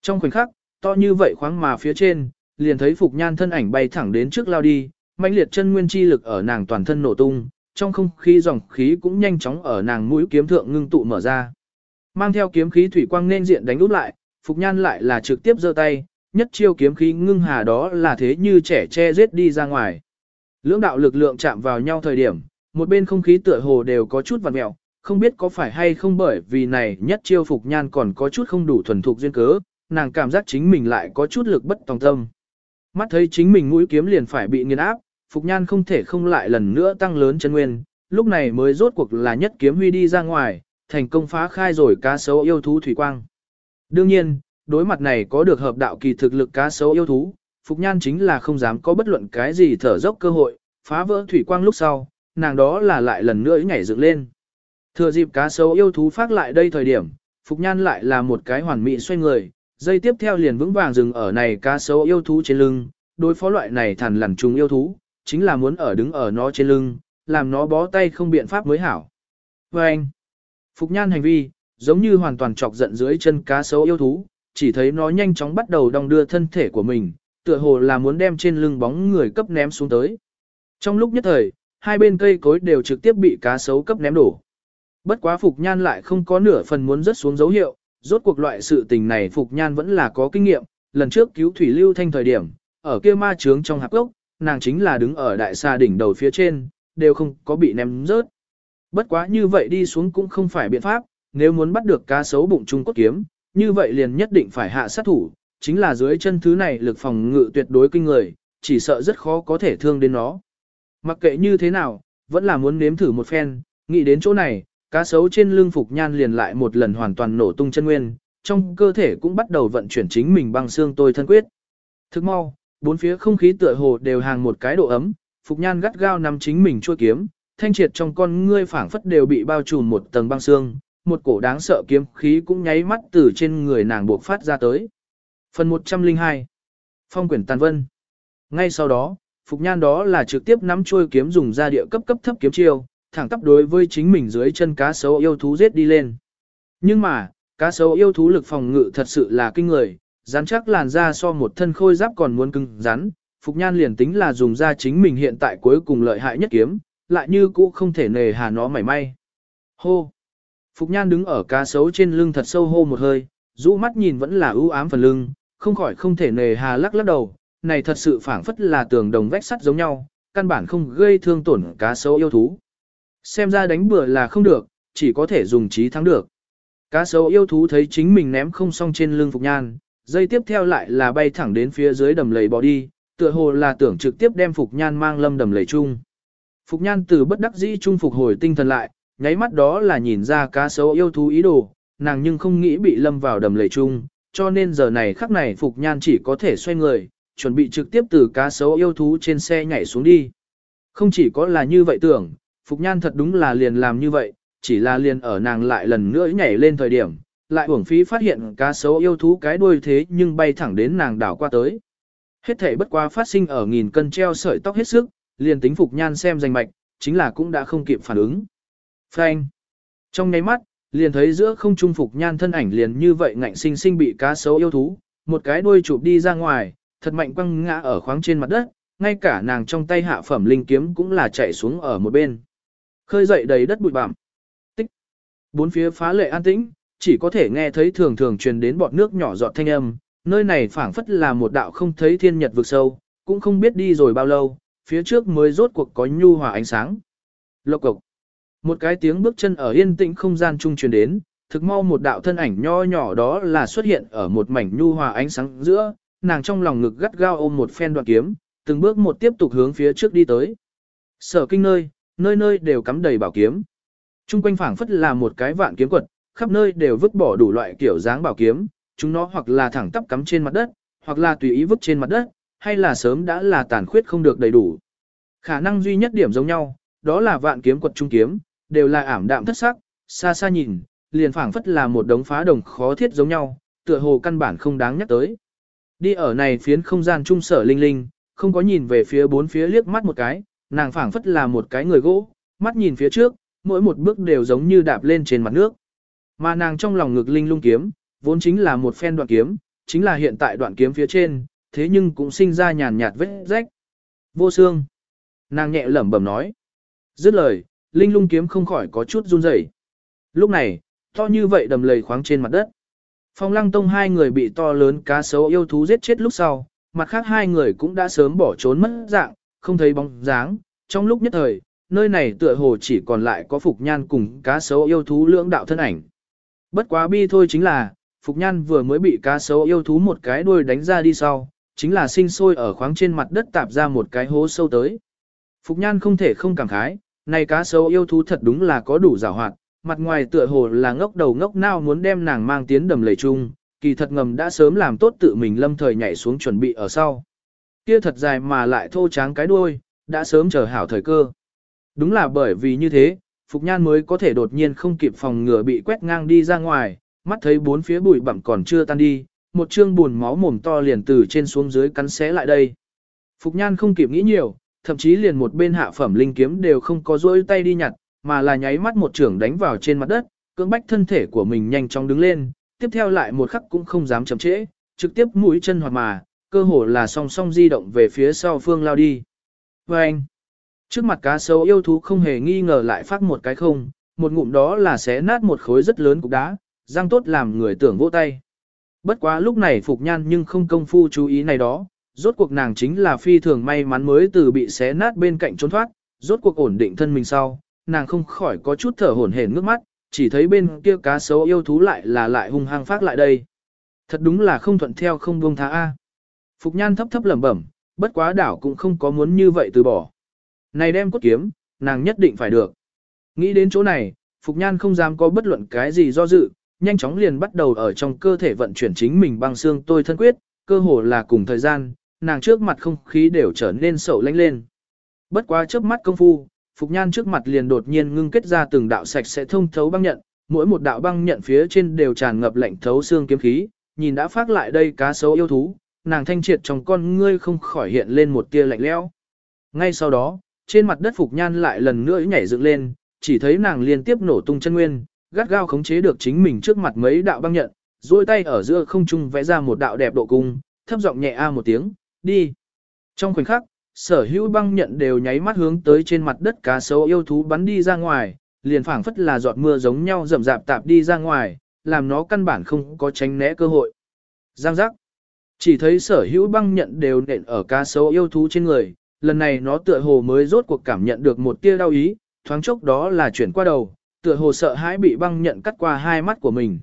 Trong khoảnh khắc, to như vậy khoáng mà phía trên, liền thấy Phục Nhan thân ảnh bay thẳng đến trước lao đi, mãnh liệt chân nguyên chi lực ở nàng toàn thân nổ tung, trong không khí dòng khí cũng nhanh chóng ở nàng mũi kiếm thượng ngưng tụ mở ra. Mang theo kiếm khí thủy quang nên diện đánh úp lại, Phục Nhan lại là trực tiếp giơ tay, nhất chiêu kiếm khí ngưng hà đó là thế như trẻ che giết đi ra ngoài. Lưỡng đạo lực lượng chạm vào nhau thời điểm, một bên không khí tựa hồ đều có chút vặn mẹo, không biết có phải hay không bởi vì này nhất chiêu Phục Nhan còn có chút không đủ thuần thục duyên cớ, nàng cảm giác chính mình lại có chút lực bất tòng tâm. Mắt thấy chính mình mũi kiếm liền phải bị nghiền áp, Phục Nhan không thể không lại lần nữa tăng lớn chân nguyên, lúc này mới rốt cuộc là nhất kiếm huy đi ra ngoài, thành công phá khai rồi cá sấu yêu thú thủy quang. Đương nhiên, đối mặt này có được hợp đạo kỳ thực lực cá sấu yêu thú, Phục Nhan chính là không dám có bất luận cái gì thở dốc cơ hội, phá vỡ thủy quang lúc sau, nàng đó là lại lần nữa nhảy dựng lên. Thừa dịp cá sấu yêu thú phát lại đây thời điểm, Phục Nhan lại là một cái hoàn mỹ xoay người, dây tiếp theo liền vững vàng dừng ở này cá sấu yêu thú trên lưng, đối phó loại này thằn lằn trùng yêu thú, chính là muốn ở đứng ở nó trên lưng, làm nó bó tay không biện pháp mới hảo. Và anh, Phục Nhan hành vi, giống như hoàn toàn chọc giận dưới chân cá sấu yêu thú, chỉ thấy nó nhanh chóng bắt đầu đong đưa thân thể của mình, tựa hồ là muốn đem trên lưng bóng người cấp ném xuống tới. Trong lúc nhất thời, hai bên cây cối đều trực tiếp bị cá sấu cấp ném đổ. Bất quá Phục Nhan lại không có nửa phần muốn rớt xuống dấu hiệu, rốt cuộc loại sự tình này Phục Nhan vẫn là có kinh nghiệm, lần trước cứu Thủy Lưu Thanh thời điểm, ở kia ma trướng trong hạp gốc, nàng chính là đứng ở đại xa đỉnh đầu phía trên, đều không có bị ném rớt. Bất quá như vậy đi xuống cũng không phải biện pháp, nếu muốn bắt được cá sấu bụng trung cốt kiếm, như vậy liền nhất định phải hạ sát thủ, chính là dưới chân thứ này lực phòng ngự tuyệt đối kinh người, chỉ sợ rất khó có thể thương đến nó. Mặc kệ như thế nào, vẫn là muốn nếm thử một phen, nghĩ đến chỗ này, cá sấu trên lưng Phục Nhan liền lại một lần hoàn toàn nổ tung chân nguyên, trong cơ thể cũng bắt đầu vận chuyển chính mình băng xương tôi thân quyết. Thức mau, bốn phía không khí tựa hồ đều hàng một cái độ ấm, Phục Nhan gắt gao nắm chính mình chua kiếm, thanh triệt trong con ngươi phảng phất đều bị bao trùm một tầng băng xương, một cổ đáng sợ kiếm khí cũng nháy mắt từ trên người nàng buộc phát ra tới. Phần 102 Phong quyển tàn vân Ngay sau đó, Phục Nhan đó là trực tiếp nắm chuôi kiếm dùng ra địa cấp cấp thấp kiếm chiêu, thẳng tắp đối với chính mình dưới chân cá sấu yêu thú giết đi lên. Nhưng mà, cá sấu yêu thú lực phòng ngự thật sự là kinh người, rắn chắc làn da so một thân khôi giáp còn muốn cứng rắn, Phục Nhan liền tính là dùng ra chính mình hiện tại cuối cùng lợi hại nhất kiếm, lại như cũ không thể nề hà nó mảy may. Hô! Phục Nhan đứng ở cá sấu trên lưng thật sâu hô một hơi, rũ mắt nhìn vẫn là ưu ám phần lưng, không khỏi không thể nề hà lắc lắc đầu, này thật sự phản phất là tường đồng vách sắt giống nhau, căn bản không gây thương tổn cá sấu yêu thú. Xem ra đánh bừa là không được, chỉ có thể dùng trí thắng được. Cá sấu yêu thú thấy chính mình ném không xong trên lưng Phục Nhan, dây tiếp theo lại là bay thẳng đến phía dưới đầm lầy bỏ đi, tựa hồ là tưởng trực tiếp đem Phục Nhan mang lâm đầm lầy chung. Phục Nhan từ bất đắc dĩ trung phục hồi tinh thần lại, nháy mắt đó là nhìn ra cá sấu yêu thú ý đồ, nàng nhưng không nghĩ bị lâm vào đầm lầy chung, cho nên giờ này khắc này Phục Nhan chỉ có thể xoay người, chuẩn bị trực tiếp từ cá sấu yêu thú trên xe nhảy xuống đi. Không chỉ có là như vậy tưởng, Phục Nhan thật đúng là liền làm như vậy, chỉ là liền ở nàng lại lần nữa nhảy lên thời điểm, lại uổng phí phát hiện cá sấu yêu thú cái đuôi thế nhưng bay thẳng đến nàng đảo qua tới. Hết thể bất quá phát sinh ở nghìn cân treo sợi tóc hết sức, liền tính Phục Nhan xem danh mạch, chính là cũng đã không kịp phản ứng. Phanh. Trong nháy mắt, liền thấy giữa không trung Phục Nhan thân ảnh liền như vậy ngạnh sinh sinh bị cá sấu yêu thú, một cái đuôi chụp đi ra ngoài, thật mạnh quăng ngã ở khoáng trên mặt đất, ngay cả nàng trong tay hạ phẩm linh kiếm cũng là chạy xuống ở một bên. Khơi dậy đầy đất bụi bặm. Tích. Bốn phía phá lệ an tĩnh, chỉ có thể nghe thấy thường thường truyền đến bọt nước nhỏ giọt thanh âm, nơi này phảng phất là một đạo không thấy thiên nhật vực sâu, cũng không biết đi rồi bao lâu, phía trước mới rốt cuộc có nhu hòa ánh sáng. Lộc cục. Một cái tiếng bước chân ở yên tĩnh không gian trung truyền đến, thực mau một đạo thân ảnh nho nhỏ đó là xuất hiện ở một mảnh nhu hòa ánh sáng giữa, nàng trong lòng ngực gắt gao ôm một phen đoạn kiếm, từng bước một tiếp tục hướng phía trước đi tới. Sở kinh nơi, nơi nơi đều cắm đầy bảo kiếm. Trung quanh phảng phất là một cái vạn kiếm quật, khắp nơi đều vứt bỏ đủ loại kiểu dáng bảo kiếm, chúng nó hoặc là thẳng tắp cắm trên mặt đất, hoặc là tùy ý vứt trên mặt đất, hay là sớm đã là tàn khuyết không được đầy đủ. Khả năng duy nhất điểm giống nhau, đó là vạn kiếm quật trung kiếm, đều là ảm đạm thất sắc, xa xa nhìn, liền phảng phất là một đống phá đồng khó thiết giống nhau, tựa hồ căn bản không đáng nhắc tới. Đi ở này phiến không gian trung sở linh linh, không có nhìn về phía bốn phía liếc mắt một cái, nàng phảng phất là một cái người gỗ, mắt nhìn phía trước, mỗi một bước đều giống như đạp lên trên mặt nước. Mà nàng trong lòng ngực linh lung kiếm, vốn chính là một phen đoạn kiếm, chính là hiện tại đoạn kiếm phía trên, thế nhưng cũng sinh ra nhàn nhạt vết rách. Vô xương. Nàng nhẹ lẩm bẩm nói. Dứt lời, linh lung kiếm không khỏi có chút run rẩy. Lúc này, to như vậy đầm lầy khoáng trên mặt đất. Phong lăng tông hai người bị to lớn cá sấu yêu thú giết chết lúc sau, mặt khác hai người cũng đã sớm bỏ trốn mất dạng, không thấy bóng dáng. Trong lúc nhất thời, nơi này tựa hồ chỉ còn lại có Phục Nhan cùng cá sấu yêu thú lưỡng đạo thân ảnh. Bất quá bi thôi chính là, Phục Nhan vừa mới bị cá sấu yêu thú một cái đuôi đánh ra đi sau, chính là sinh sôi ở khoáng trên mặt đất tạp ra một cái hố sâu tới. Phục Nhan không thể không cảm khái, này cá sấu yêu thú thật đúng là có đủ rào hoạt, mặt ngoài tựa hồ là ngốc đầu ngốc nào muốn đem nàng mang tiến đầm lầy chung, kỳ thật ngầm đã sớm làm tốt tự mình lâm thời nhảy xuống chuẩn bị ở sau. Kia thật dài mà lại thô tráng cái đuôi, đã sớm chờ hảo thời cơ. Đúng là bởi vì như thế, Phục Nhan mới có thể đột nhiên không kịp phòng ngừa bị quét ngang đi ra ngoài, mắt thấy bốn phía bụi bặm còn chưa tan đi, một chương buồn máu mồm to liền từ trên xuống dưới cắn xé lại đây. Phục Nhan không kịp nghĩ nhiều, thậm chí liền một bên hạ phẩm linh kiếm đều không có rỗi tay đi nhặt, mà là nháy mắt một trưởng đánh vào trên mặt đất, cưỡng bách thân thể của mình nhanh chóng đứng lên, tiếp theo lại một khắc cũng không dám chậm trễ, trực tiếp mũi chân hoạt mà, cơ hồ là song song di động về phía sau phương lao đi. Và anh, trước mặt cá sấu yêu thú không hề nghi ngờ lại phát một cái không, một ngụm đó là xé nát một khối rất lớn cục đá, răng tốt làm người tưởng vỗ tay. Bất quá lúc này Phục Nhan nhưng không công phu chú ý này đó, rốt cuộc nàng chính là phi thường may mắn mới từ bị xé nát bên cạnh trốn thoát, rốt cuộc ổn định thân mình sau, nàng không khỏi có chút thở hổn hển nước mắt, chỉ thấy bên kia cá sấu yêu thú lại là lại hung hăng phát lại đây. Thật đúng là không thuận theo không buông tha A. Phục nhan thấp thấp lẩm bẩm, bất quá đảo cũng không có muốn như vậy từ bỏ. Này đem cốt kiếm, nàng nhất định phải được. Nghĩ đến chỗ này, Phục nhan không dám có bất luận cái gì do dự, nhanh chóng liền bắt đầu ở trong cơ thể vận chuyển chính mình băng xương tôi thân quyết, cơ hồ là cùng thời gian, nàng trước mặt không khí đều trở nên sậu lánh lên. Bất quá trước mắt công phu, Phục Nhan trước mặt liền đột nhiên ngưng kết ra từng đạo sạch sẽ thông thấu băng nhận, mỗi một đạo băng nhận phía trên đều tràn ngập lạnh thấu xương kiếm khí, nhìn đã phát lại đây cá sấu yêu thú, nàng thanh triệt trong con ngươi không khỏi hiện lên một tia lạnh lẽo. Ngay sau đó, trên mặt đất Phục Nhan lại lần nữa nhảy dựng lên, chỉ thấy nàng liên tiếp nổ tung chân nguyên, gắt gao khống chế được chính mình trước mặt mấy đạo băng nhận, duỗi tay ở giữa không trung vẽ ra một đạo đẹp độ cung, thấp giọng nhẹ a một tiếng, đi. Trong khoảnh khắc, sở hữu băng nhận đều nháy mắt hướng tới trên mặt đất cá sấu yêu thú bắn đi ra ngoài, liền phảng phất là giọt mưa giống nhau rầm rạp tạp đi ra ngoài, làm nó căn bản không có tránh né cơ hội. Giang giác. Chỉ thấy sở hữu băng nhận đều nện ở cá sấu yêu thú trên người, lần này nó tựa hồ mới rốt cuộc cảm nhận được một tia đau ý, thoáng chốc đó là chuyển qua đầu, tựa hồ sợ hãi bị băng nhận cắt qua hai mắt của mình.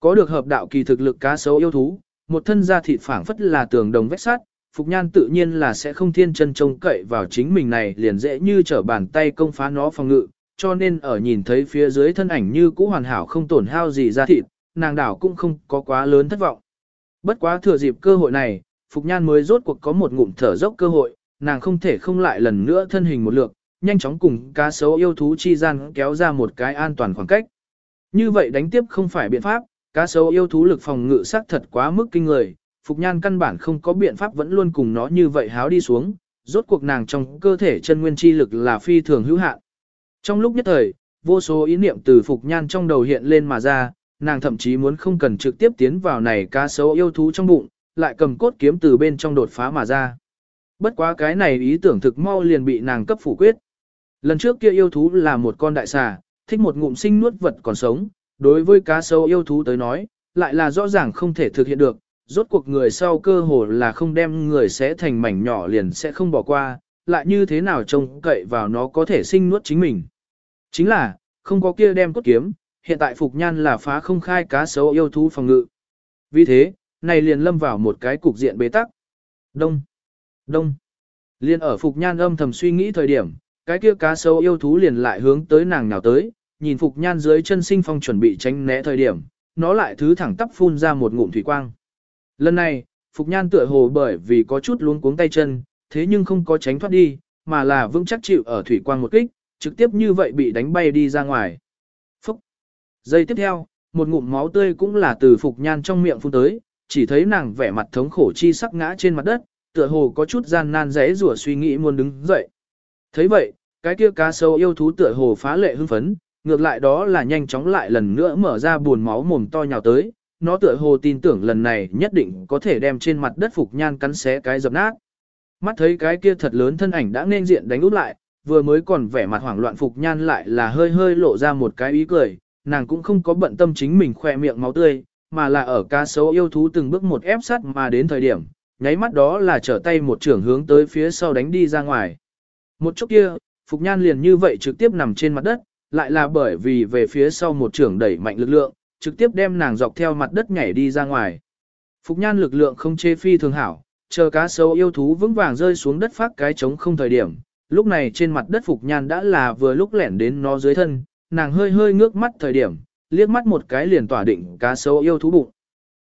Có được hợp đạo kỳ thực lực cá sấu yêu thú, một thân da thịt phảng phất là tường đồng vách sắt, Phục Nhan tự nhiên là sẽ không thiên chân trông cậy vào chính mình này liền dễ như trở bàn tay công phá nó phòng ngự, cho nên ở nhìn thấy phía dưới thân ảnh như cũ hoàn hảo không tổn hao gì ra thịt, nàng đảo cũng không có quá lớn thất vọng. Bất quá thừa dịp cơ hội này, Phục Nhan mới rốt cuộc có một ngụm thở dốc cơ hội, nàng không thể không lại lần nữa thân hình một lượt, nhanh chóng cùng cá sấu yêu thú chi gian kéo ra một cái an toàn khoảng cách. Như vậy đánh tiếp không phải biện pháp, cá sấu yêu thú lực phòng ngự sắc thật quá mức kinh người, Phục Nhan căn bản không có biện pháp vẫn luôn cùng nó như vậy háo đi xuống, rốt cuộc nàng trong cơ thể chân nguyên chi lực là phi thường hữu hạn. Trong lúc nhất thời, vô số ý niệm từ Phục Nhan trong đầu hiện lên mà ra, nàng thậm chí muốn không cần trực tiếp tiến vào này cá sấu yêu thú trong bụng, lại cầm cốt kiếm từ bên trong đột phá mà ra. Bất quá cái này ý tưởng thực mau liền bị nàng cấp phủ quyết. Lần trước kia yêu thú là một con đại xà, thích một ngụm sinh nuốt vật còn sống, đối với cá sấu yêu thú tới nói, lại là rõ ràng không thể thực hiện được, rốt cuộc người sau cơ hồ là không đem người sẽ thành mảnh nhỏ liền sẽ không bỏ qua, lại như thế nào trông cậy vào nó có thể sinh nuốt chính mình. Chính là, không có kia đem cốt kiếm, hiện tại Phục Nhan là phá không khai cá sấu yêu thú phòng ngự. Vì thế, này liền lâm vào một cái cục diện bế tắc. Đông, đông. Liên ở Phục Nhan âm thầm suy nghĩ thời điểm, cái kia cá sấu yêu thú liền lại hướng tới nàng nào tới, nhìn Phục Nhan dưới chân sinh phong chuẩn bị tránh né thời điểm, nó lại thứ thẳng tắp phun ra một ngụm thủy quang. Lần này, Phục Nhan tựa hồ bởi vì có chút luống cuống tay chân, thế nhưng không có tránh thoát đi, mà là vững chắc chịu ở thủy quang một kích, trực tiếp như vậy bị đánh bay đi ra ngoài. Phúc! Giây tiếp theo, một ngụm máu tươi cũng là từ Phục Nhan trong miệng phun tới, chỉ thấy nàng vẻ mặt thống khổ chi sắc ngã trên mặt đất, tựa hồ có chút gian nan rẽ rủa suy nghĩ muốn đứng dậy thấy vậy, cái kia cá sâu yêu thú tựa hồ phá lệ hưng phấn, ngược lại đó là nhanh chóng lại lần nữa mở ra buồn máu mồm to nhào tới, nó tựa hồ tin tưởng lần này nhất định có thể đem trên mặt đất Phục Nhan cắn xé cái dập nát. Mắt thấy cái kia thật lớn thân ảnh đã nên diện đánh út lại, vừa mới còn vẻ mặt hoảng loạn Phục Nhan lại là hơi hơi lộ ra một cái ý cười, nàng cũng không có bận tâm chính mình khoe miệng máu tươi, mà là ở cá sấu yêu thú từng bước một ép sát mà đến thời điểm, nháy mắt đó là trở tay một trưởng hướng tới phía sau đánh đi ra ngoài. Một chút kia, Phục Nhan liền như vậy trực tiếp nằm trên mặt đất, lại là bởi vì về phía sau một trưởng đẩy mạnh lực lượng, trực tiếp đem nàng dọc theo mặt đất nhảy đi ra ngoài. Phục nhan lực lượng không chê phi thường hảo, chờ cá sấu yêu thú vững vàng rơi xuống đất phát cái trống không thời điểm. Lúc này trên mặt đất Phục nhan đã là vừa lúc lẻn đến nó dưới thân, nàng hơi hơi ngước mắt thời điểm, liếc mắt một cái liền tỏa định cá sấu yêu thú bụng.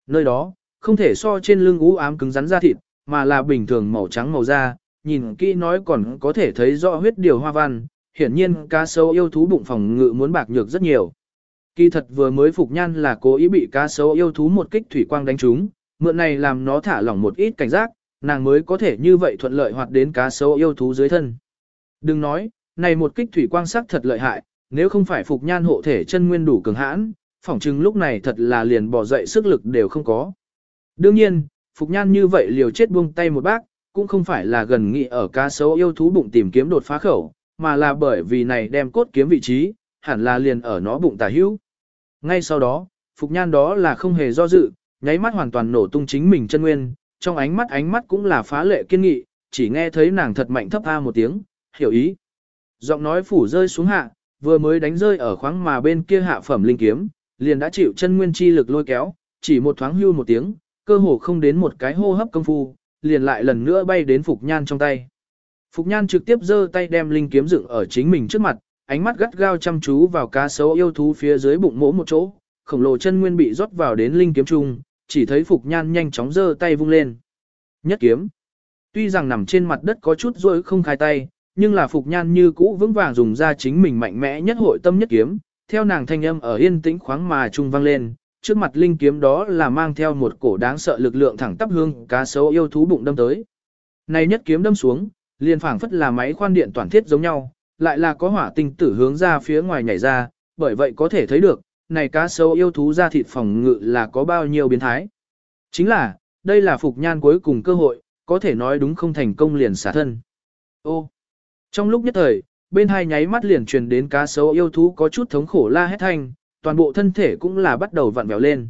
Nơi đó, không thể so trên lưng ú ám cứng rắn da thịt, mà là bình thường màu trắng màu da, nhìn kỹ nói còn có thể thấy rõ huyết điều hoa văn, hiển nhiên cá sấu yêu thú bụng phòng ngự muốn bạc nhược rất nhiều. Kỳ thật vừa mới Phục Nhan là cố ý bị cá sấu yêu thú một kích thủy quang đánh trúng, mượn này làm nó thả lỏng một ít cảnh giác, nàng mới có thể như vậy thuận lợi hoạt đến cá sấu yêu thú dưới thân. Đừng nói, này một kích thủy quang sắc thật lợi hại, nếu không phải Phục Nhan hộ thể chân nguyên đủ cường hãn, phỏng chừng lúc này thật là liền bỏ dậy sức lực đều không có. Đương nhiên, Phục Nhan như vậy liều chết buông tay một bác, cũng không phải là gần nghị ở cá sấu yêu thú bụng tìm kiếm đột phá khẩu, mà là bởi vì này đem cốt kiếm vị trí, hẳn là liền ở nó bụng tả hữu. Ngay sau đó, Phục Nhan đó là không hề do dự, nháy mắt hoàn toàn nổ tung chính mình chân nguyên, trong ánh mắt ánh mắt cũng là phá lệ kiên nghị, chỉ nghe thấy nàng thật mạnh thấp a một tiếng, hiểu ý. Giọng nói phủ rơi xuống hạ, vừa mới đánh rơi ở khoáng mà bên kia hạ phẩm linh kiếm, liền đã chịu chân nguyên chi lực lôi kéo, chỉ một thoáng hưu một tiếng, cơ hồ không đến một cái hô hấp công phu, liền lại lần nữa bay đến Phục Nhan trong tay. Phục Nhan trực tiếp giơ tay đem linh kiếm dựng ở chính mình trước mặt, ánh mắt gắt gao chăm chú vào cá sấu yêu thú phía dưới bụng mỗ một chỗ, khổng lồ chân nguyên bị rót vào đến linh kiếm trung, chỉ thấy Phục Nhan nhanh chóng giơ tay vung lên. Nhất kiếm. Tuy rằng nằm trên mặt đất có chút rối không khai tay, nhưng là Phục Nhan như cũ vững vàng dùng ra chính mình mạnh mẽ nhất hội tâm nhất kiếm, theo nàng thanh âm ở yên tĩnh khoáng mà trung vang lên, trước mặt linh kiếm đó là mang theo một cổ đáng sợ lực lượng thẳng tắp hương cá sấu yêu thú bụng đâm tới. Này nhất kiếm đâm xuống, liền phảng phất là máy khoan điện toàn thiết giống nhau, lại là có hỏa tinh tử hướng ra phía ngoài nhảy ra, bởi vậy có thể thấy được, này cá sấu yêu thú ra thịt phòng ngự là có bao nhiêu biến thái. Chính là, đây là phục nhan cuối cùng cơ hội, có thể nói đúng không thành công liền xả thân. Ô, trong lúc nhất thời, bên hai nháy mắt liền truyền đến cá sấu yêu thú có chút thống khổ la hét thanh, toàn bộ thân thể cũng là bắt đầu vặn vẹo lên.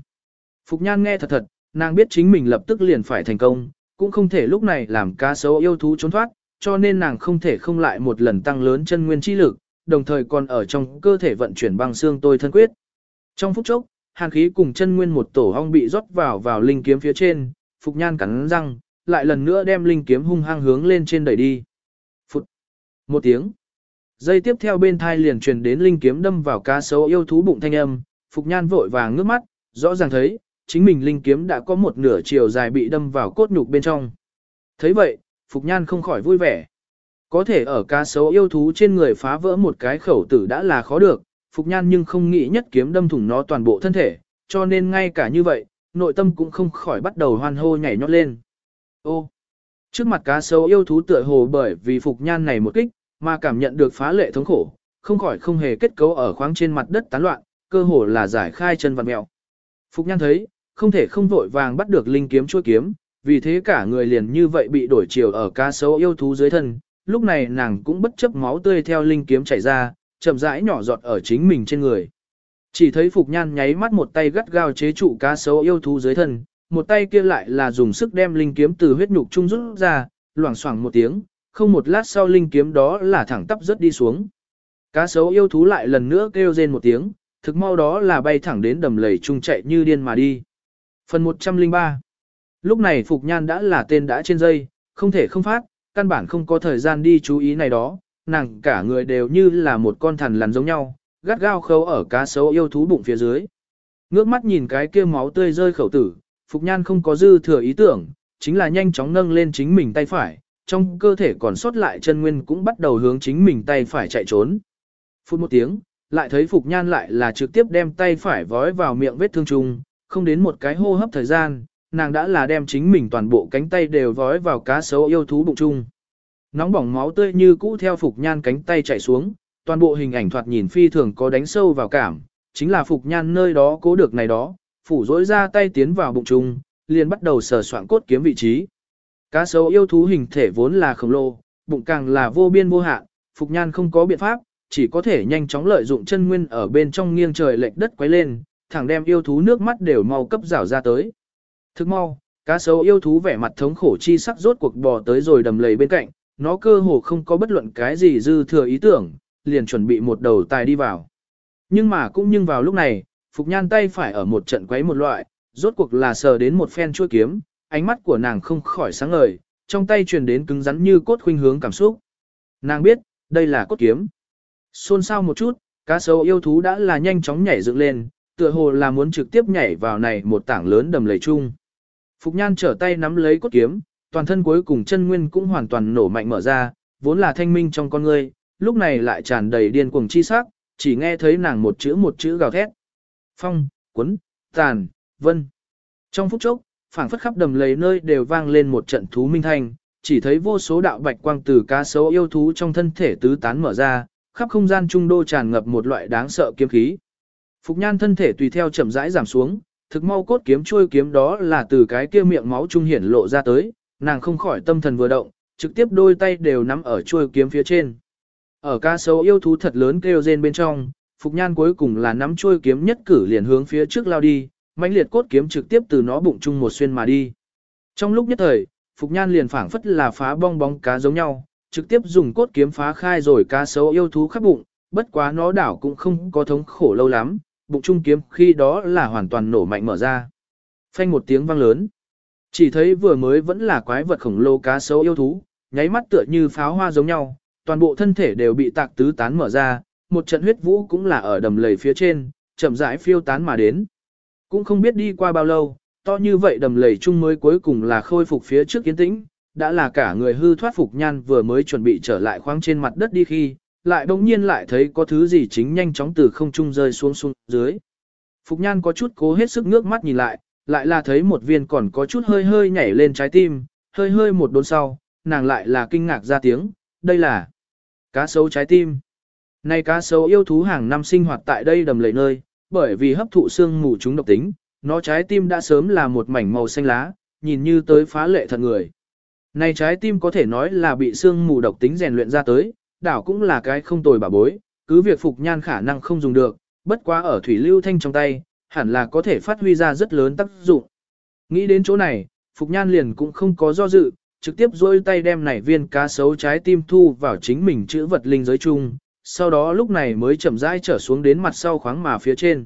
Phục nhan nghe thật thật, nàng biết chính mình lập tức liền phải thành công, cũng không thể lúc này làm cá sấu yêu thú trốn thoát, cho nên nàng không thể không lại một lần tăng lớn chân nguyên chi lực, đồng thời còn ở trong cơ thể vận chuyển băng xương tôi thân quyết. Trong phút chốc, hàn khí cùng chân nguyên một tổ ong bị rót vào vào linh kiếm phía trên, Phục Nhan cắn răng, lại lần nữa đem linh kiếm hung hăng hướng lên trên đẩy đi. Phụt! Một tiếng. Dây tiếp theo bên thai liền truyền đến linh kiếm đâm vào cá sấu yêu thú bụng thanh âm, Phục Nhan vội vàng ngước mắt, rõ ràng thấy, chính mình linh kiếm đã có một nửa chiều dài bị đâm vào cốt nhục bên trong. thấy vậy, Phục Nhan không khỏi vui vẻ. Có thể ở cá sấu yêu thú trên người phá vỡ một cái khẩu tử đã là khó được, Phục Nhan nhưng không nghĩ nhất kiếm đâm thủng nó toàn bộ thân thể, cho nên ngay cả như vậy, nội tâm cũng không khỏi bắt đầu hoan hô nhảy nhót lên. Ô! Trước mặt cá sấu yêu thú tựa hồ bởi vì Phục Nhan này một kích, mà cảm nhận được phá lệ thống khổ, không khỏi không hề kết cấu ở khoáng trên mặt đất tán loạn, cơ hồ là giải khai chân vặn mèo. Phục Nhan thấy, không thể không vội vàng bắt được linh kiếm chuôi kiếm, vì thế cả người liền như vậy bị đổi chiều ở cá sấu yêu thú dưới thân, lúc này nàng cũng bất chấp máu tươi theo linh kiếm chảy ra, chậm rãi nhỏ giọt ở chính mình trên người. Chỉ thấy Phục Nhan nháy mắt một tay gắt gao chế trụ cá sấu yêu thú dưới thân, một tay kia lại là dùng sức đem linh kiếm từ huyết nhục trung rút ra, loảng xoảng một tiếng, không một lát sau linh kiếm đó là thẳng tắp rớt đi xuống. Cá sấu yêu thú lại lần nữa kêu rên một tiếng, thực mau đó là bay thẳng đến đầm lầy trung chạy như điên mà đi. Phần 103 Lúc này Phục Nhan đã là tên đã trên dây, không thể không phát, căn bản không có thời gian đi chú ý này đó, nàng cả người đều như là một con thằn lằn giống nhau, gắt gao khâu ở cá sấu yêu thú bụng phía dưới. Ngước mắt nhìn cái kia máu tươi rơi khẩu tử, Phục Nhan không có dư thừa ý tưởng, chính là nhanh chóng nâng lên chính mình tay phải, trong cơ thể còn sót lại chân nguyên cũng bắt đầu hướng chính mình tay phải chạy trốn. Phút một tiếng, lại thấy Phục Nhan lại là trực tiếp đem tay phải vói vào miệng vết thương trùng, không đến một cái hô hấp thời gian, nàng đã là đem chính mình toàn bộ cánh tay đều vói vào cá sấu yêu thú bụng chung. Nóng bỏng máu tươi như cũ theo Phục Nhan cánh tay chạy xuống, toàn bộ hình ảnh thoạt nhìn phi thường có đánh sâu vào cảm, chính là Phục Nhan nơi đó cố được này đó, phủ rỗi ra tay tiến vào bụng chung, liền bắt đầu sờ soạn cốt kiếm vị trí. Cá sấu yêu thú hình thể vốn là khổng lồ, bụng càng là vô biên vô hạn, Phục Nhan không có biện pháp, chỉ có thể nhanh chóng lợi dụng chân nguyên ở bên trong nghiêng trời lệch đất quấy lên, thẳng đem yêu thú nước mắt đều mau cấp rảo ra tới. Thức mau, cá sấu yêu thú vẻ mặt thống khổ chi sắc rốt cuộc bò tới rồi đầm lầy bên cạnh, nó cơ hồ không có bất luận cái gì dư thừa ý tưởng, liền chuẩn bị một đầu tài đi vào. Nhưng mà cũng nhưng vào lúc này, Phục Nhan tay phải ở một trận quấy một loại, rốt cuộc là sờ đến một phen chuôi kiếm, ánh mắt của nàng không khỏi sáng ngời, trong tay truyền đến cứng rắn như cốt khuynh hướng cảm xúc. Nàng biết, đây là cốt kiếm. Xôn xao một chút, cá sấu yêu thú đã là nhanh chóng nhảy dựng lên, tựa hồ là muốn trực tiếp nhảy vào này một tảng lớn đầm lầy chung. Phục Nhan trở tay nắm lấy cốt kiếm, toàn thân cuối cùng chân nguyên cũng hoàn toàn nổ mạnh mở ra, vốn là thanh minh trong con ngươi, lúc này lại tràn đầy điên cuồng chi sắc, chỉ nghe thấy nàng một chữ một chữ gào thét. Phong, quấn, tàn, vân. Trong phút chốc, phảng phất khắp đầm lầy nơi đều vang lên một trận thú minh thanh, chỉ thấy vô số đạo bạch quang từ cá sấu yêu thú trong thân thể tứ tán mở ra, khắp không gian trung đô tràn ngập một loại đáng sợ kiếm khí. Phục nhan thân thể tùy theo chậm rãi giảm xuống, thực mau cốt kiếm chui kiếm đó là từ cái kia miệng máu trung hiển lộ ra tới, nàng không khỏi tâm thần vừa động, trực tiếp đôi tay đều nắm ở chuôi kiếm phía trên. Ở cá sấu yêu thú thật lớn kêu rên bên trong, Phục Nhan cuối cùng là nắm chuôi kiếm nhất cử liền hướng phía trước lao đi, mãnh liệt cốt kiếm trực tiếp từ nó bụng chung một xuyên mà đi. Trong lúc nhất thời, Phục Nhan liền phảng phất là phá bong bóng cá giống nhau, trực tiếp dùng cốt kiếm phá khai rồi cá sấu yêu thú khắp bụng, bất quá nó đảo cũng không có thống khổ lâu lắm, bụng trung kiếm khi đó là hoàn toàn nổ mạnh mở ra. Phanh một tiếng vang lớn. Chỉ thấy vừa mới vẫn là quái vật khổng lồ cá sấu yêu thú, nháy mắt tựa như pháo hoa giống nhau, toàn bộ thân thể đều bị tạc tứ tán mở ra, một trận huyết vũ cũng là ở đầm lầy phía trên, chậm rãi phiêu tán mà đến. Cũng không biết đi qua bao lâu, to như vậy đầm lầy chung mới cuối cùng là khôi phục phía trước kiến tĩnh, đã là cả người hư thoát phục nhan vừa mới chuẩn bị trở lại khoáng trên mặt đất đi khi, lại bỗng nhiên lại thấy có thứ gì chính nhanh chóng từ không trung rơi xuống xuống dưới. Phục nhan có chút cố hết sức nước mắt nhìn lại, lại là thấy một viên còn có chút hơi hơi nhảy lên trái tim, hơi hơi một đốn sau, nàng lại là kinh ngạc ra tiếng, đây là cá sấu trái tim. Này cá sấu yêu thú hàng năm sinh hoạt tại đây đầm lầy nơi, bởi vì hấp thụ xương mù chúng độc tính, nó trái tim đã sớm là một mảnh màu xanh lá, nhìn như tới phá lệ thật người. Này trái tim có thể nói là bị xương mù độc tính rèn luyện ra tới, đảo cũng là cái không tồi bà bối, cứ việc phục nhan khả năng không dùng được, bất quá ở thủy lưu thanh trong tay, hẳn là có thể phát huy ra rất lớn tác dụng. Nghĩ đến chỗ này, phục nhan liền cũng không có do dự, trực tiếp dôi tay đem nảy viên cá sấu trái tim thu vào chính mình chữ vật linh giới chung, sau đó lúc này mới chậm rãi trở xuống đến mặt sau khoáng mà phía trên.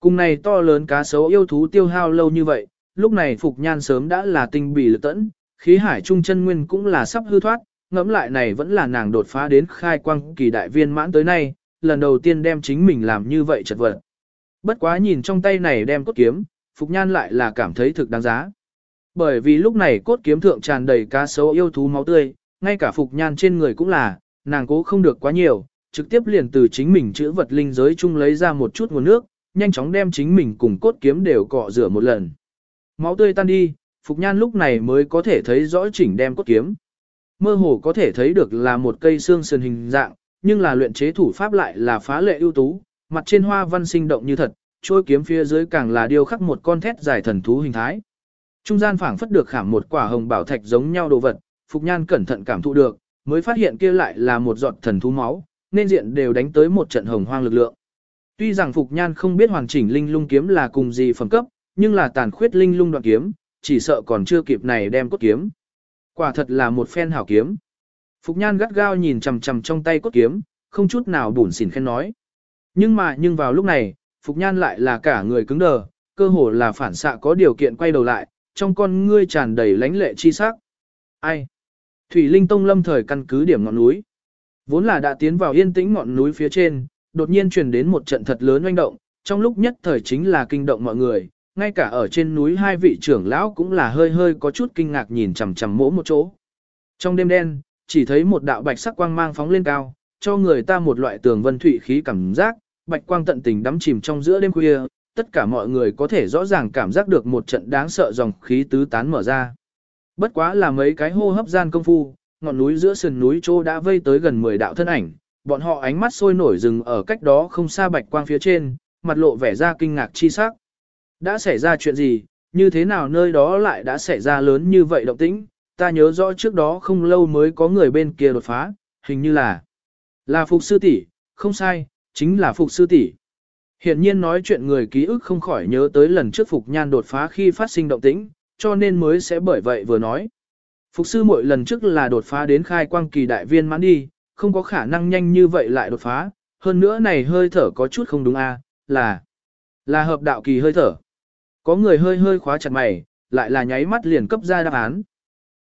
Cùng này to lớn cá sấu yêu thú tiêu hao lâu như vậy, lúc này Phục Nhan sớm đã là tinh bì lực tẫn, khí hải trung chân nguyên cũng là sắp hư thoát, ngẫm lại này vẫn là nàng đột phá đến khai quang kỳ đại viên mãn tới nay, lần đầu tiên đem chính mình làm như vậy chật vật. Bất quá nhìn trong tay này đem cốt kiếm, Phục Nhan lại là cảm thấy thực đáng giá. Bởi vì lúc này cốt kiếm thượng tràn đầy cá sấu yêu thú máu tươi, ngay cả Phục Nhan trên người cũng là, nàng cố không được quá nhiều, trực tiếp liền từ chính mình chữ vật linh giới chung lấy ra một chút nguồn nước, nhanh chóng đem chính mình cùng cốt kiếm đều cọ rửa một lần. Máu tươi tan đi, Phục Nhan lúc này mới có thể thấy rõ chỉnh đem cốt kiếm. Mơ hồ có thể thấy được là một cây xương sườn hình dạng, nhưng là luyện chế thủ pháp lại là phá lệ ưu tú, mặt trên hoa văn sinh động như thật, trôi kiếm phía dưới càng là điêu khắc một con thét dài thần thú hình thái. Trung gian phảng phất được khảm một quả hồng bảo thạch giống nhau đồ vật, Phục Nhan cẩn thận cảm thụ được, mới phát hiện kia lại là một giọt thần thú máu, nên diện đều đánh tới một trận hồng hoang lực lượng. Tuy rằng Phục Nhan không biết hoàn chỉnh linh lung kiếm là cùng gì phẩm cấp, nhưng là tàn khuyết linh lung đoạn kiếm, chỉ sợ còn chưa kịp này đem cốt kiếm. Quả thật là một phen hảo kiếm. Phục Nhan gắt gao nhìn chằm chằm trong tay cốt kiếm, không chút nào bủn xỉn khen nói. Nhưng mà nhưng vào lúc này, Phục Nhan lại là cả người cứng đờ, cơ hồ là phản xạ có điều kiện quay đầu lại, trong con ngươi tràn đầy lánh lệ chi sắc. Ai? Thủy Linh Tông lâm thời căn cứ điểm ngọn núi. Vốn là đã tiến vào yên tĩnh ngọn núi phía trên, đột nhiên truyền đến một trận thật lớn oanh động, trong lúc nhất thời chính là kinh động mọi người, ngay cả ở trên núi hai vị trưởng lão cũng là hơi hơi có chút kinh ngạc nhìn chằm chằm mỗ một chỗ. Trong đêm đen, chỉ thấy một đạo bạch sắc quang mang phóng lên cao, cho người ta một loại tường vân thủy khí cảm giác, bạch quang tận tình đắm chìm trong giữa đêm khuya, tất cả mọi người có thể rõ ràng cảm giác được một trận đáng sợ dòng khí tứ tán mở ra. Bất quá là mấy cái hô hấp gian công phu, ngọn núi giữa sườn núi chỗ đã vây tới gần 10 đạo thân ảnh, bọn họ ánh mắt sôi nổi dừng ở cách đó không xa bạch quang phía trên, mặt lộ vẻ ra kinh ngạc chi sắc. Đã xảy ra chuyện gì, như thế nào nơi đó lại đã xảy ra lớn như vậy động tĩnh, ta nhớ rõ trước đó không lâu mới có người bên kia đột phá, hình như là là Phục Sư tỷ, không sai, chính là Phục Sư tỷ. Hiện nhiên nói chuyện người ký ức không khỏi nhớ tới lần trước Phục Nhan đột phá khi phát sinh động tĩnh, cho nên mới sẽ bởi vậy vừa nói. Phục sư mỗi lần trước là đột phá đến khai quang kỳ đại viên mãn đi, không có khả năng nhanh như vậy lại đột phá, hơn nữa này hơi thở có chút không đúng a, à, là là hợp đạo kỳ hơi thở. Có người hơi hơi khóa chặt mày, lại là nháy mắt liền cấp ra đáp án.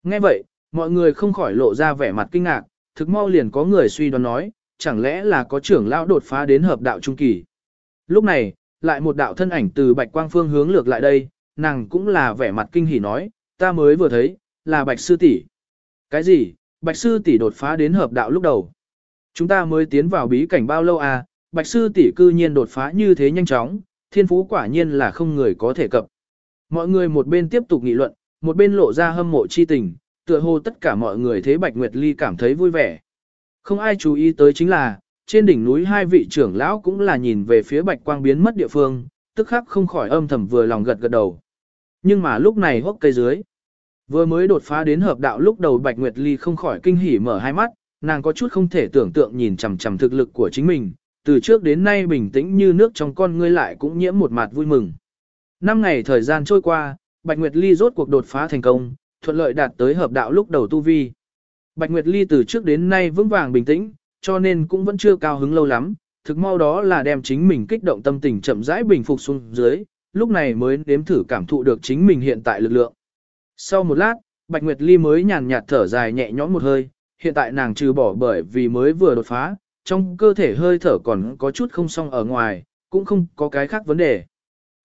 Nghe vậy, mọi người không khỏi lộ ra vẻ mặt kinh ngạc, thực mau liền có người suy đoán nói, chẳng lẽ là có trưởng lão đột phá đến hợp đạo trung kỳ. Lúc này, lại một đạo thân ảnh từ bạch quang phương hướng lược lại đây, nàng cũng là vẻ mặt kinh hỉ nói, ta mới vừa thấy, là Bạch Sư tỷ. Cái gì? Bạch Sư tỷ đột phá đến hợp đạo lúc đầu. Chúng ta mới tiến vào bí cảnh bao lâu à, Bạch Sư tỷ cư nhiên đột phá như thế nhanh chóng, thiên phú quả nhiên là không người có thể cập. Mọi người một bên tiếp tục nghị luận, một bên lộ ra hâm mộ chi tình, tựa hồ tất cả mọi người thấy Bạch Nguyệt Ly cảm thấy vui vẻ. Không ai chú ý tới chính là, trên đỉnh núi hai vị trưởng lão cũng là nhìn về phía Bạch Quang biến mất địa phương, tức khắc không khỏi âm thầm vừa lòng gật gật đầu. Nhưng mà lúc này hốc cây dưới, vừa mới đột phá đến hợp đạo lúc đầu Bạch Nguyệt Ly không khỏi kinh hỉ mở hai mắt, nàng có chút không thể tưởng tượng nhìn chằm chằm thực lực của chính mình, từ trước đến nay bình tĩnh như nước trong con ngươi lại cũng nhiễm một mặt vui mừng. Năm ngày thời gian trôi qua, Bạch Nguyệt Ly rốt cuộc đột phá thành công, thuận lợi đạt tới hợp đạo lúc đầu tu vi. Bạch Nguyệt Ly từ trước đến nay vững vàng bình tĩnh, cho nên cũng vẫn chưa cao hứng lâu lắm, thực mau đó là đem chính mình kích động tâm tình chậm rãi bình phục xuống dưới, lúc này mới nếm thử cảm thụ được chính mình hiện tại lực lượng. Sau một lát, Bạch Nguyệt Ly mới nhàn nhạt thở dài nhẹ nhõm một hơi, hiện tại nàng trừ bỏ bởi vì mới vừa đột phá, trong cơ thể hơi thở còn có chút không xong ở ngoài, cũng không có cái khác vấn đề.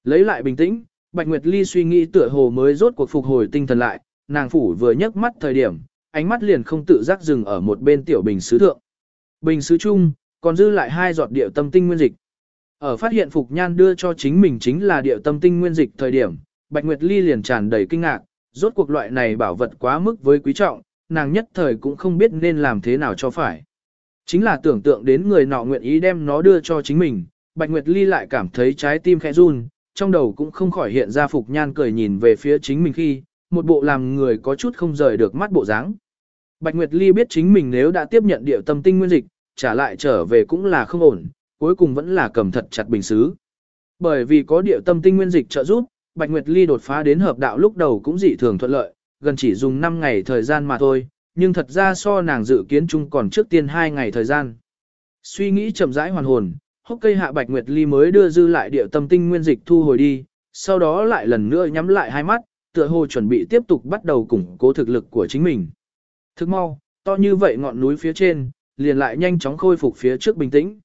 Lấy lại bình tĩnh, Bạch Nguyệt Ly suy nghĩ tựa hồ mới rốt cuộc phục hồi tinh thần lại, nàng phủ vừa nhấc mắt thời điểm, ánh mắt liền không tự giác dừng ở một bên tiểu bình sứ thượng. Bình sứ chung, còn dư lại hai giọt điệu tâm tinh nguyên dịch. Ở phát hiện Phục Nhan đưa cho chính mình chính là điệu tâm tinh nguyên dịch thời điểm, Bạch Nguyệt Ly liền tràn đầy kinh ngạc, rốt cuộc loại này bảo vật quá mức với quý trọng, nàng nhất thời cũng không biết nên làm thế nào cho phải. Chính là tưởng tượng đến người nọ nguyện ý đem nó đưa cho chính mình, Bạch Nguyệt Ly lại cảm thấy trái tim khẽ run, trong đầu cũng không khỏi hiện ra Phục Nhan cười nhìn về phía chính mình khi, một bộ làm người có chút không rời được mắt bộ dáng. Bạch Nguyệt Ly biết chính mình nếu đã tiếp nhận điệu tâm tinh nguyên dịch, trả lại trở về cũng là không ổn, cuối cùng vẫn là cầm thật chặt bình xứ. Bởi vì có điệu tâm tinh nguyên dịch trợ giúp, Bạch Nguyệt Ly đột phá đến hợp đạo lúc đầu cũng dị thường thuận lợi, gần chỉ dùng 5 ngày thời gian mà thôi, nhưng thật ra so nàng dự kiến chung còn trước tiên 2 ngày thời gian. Suy nghĩ chậm rãi hoàn hồn, hốc cây hạ Bạch Nguyệt Ly mới đưa dư lại điệu tâm tinh nguyên dịch thu hồi đi, sau đó lại lần nữa nhắm lại hai mắt, tựa hồ chuẩn bị tiếp tục bắt đầu củng cố thực lực của chính mình. Thức mau, to như vậy ngọn núi phía trên, liền lại nhanh chóng khôi phục phía trước bình tĩnh.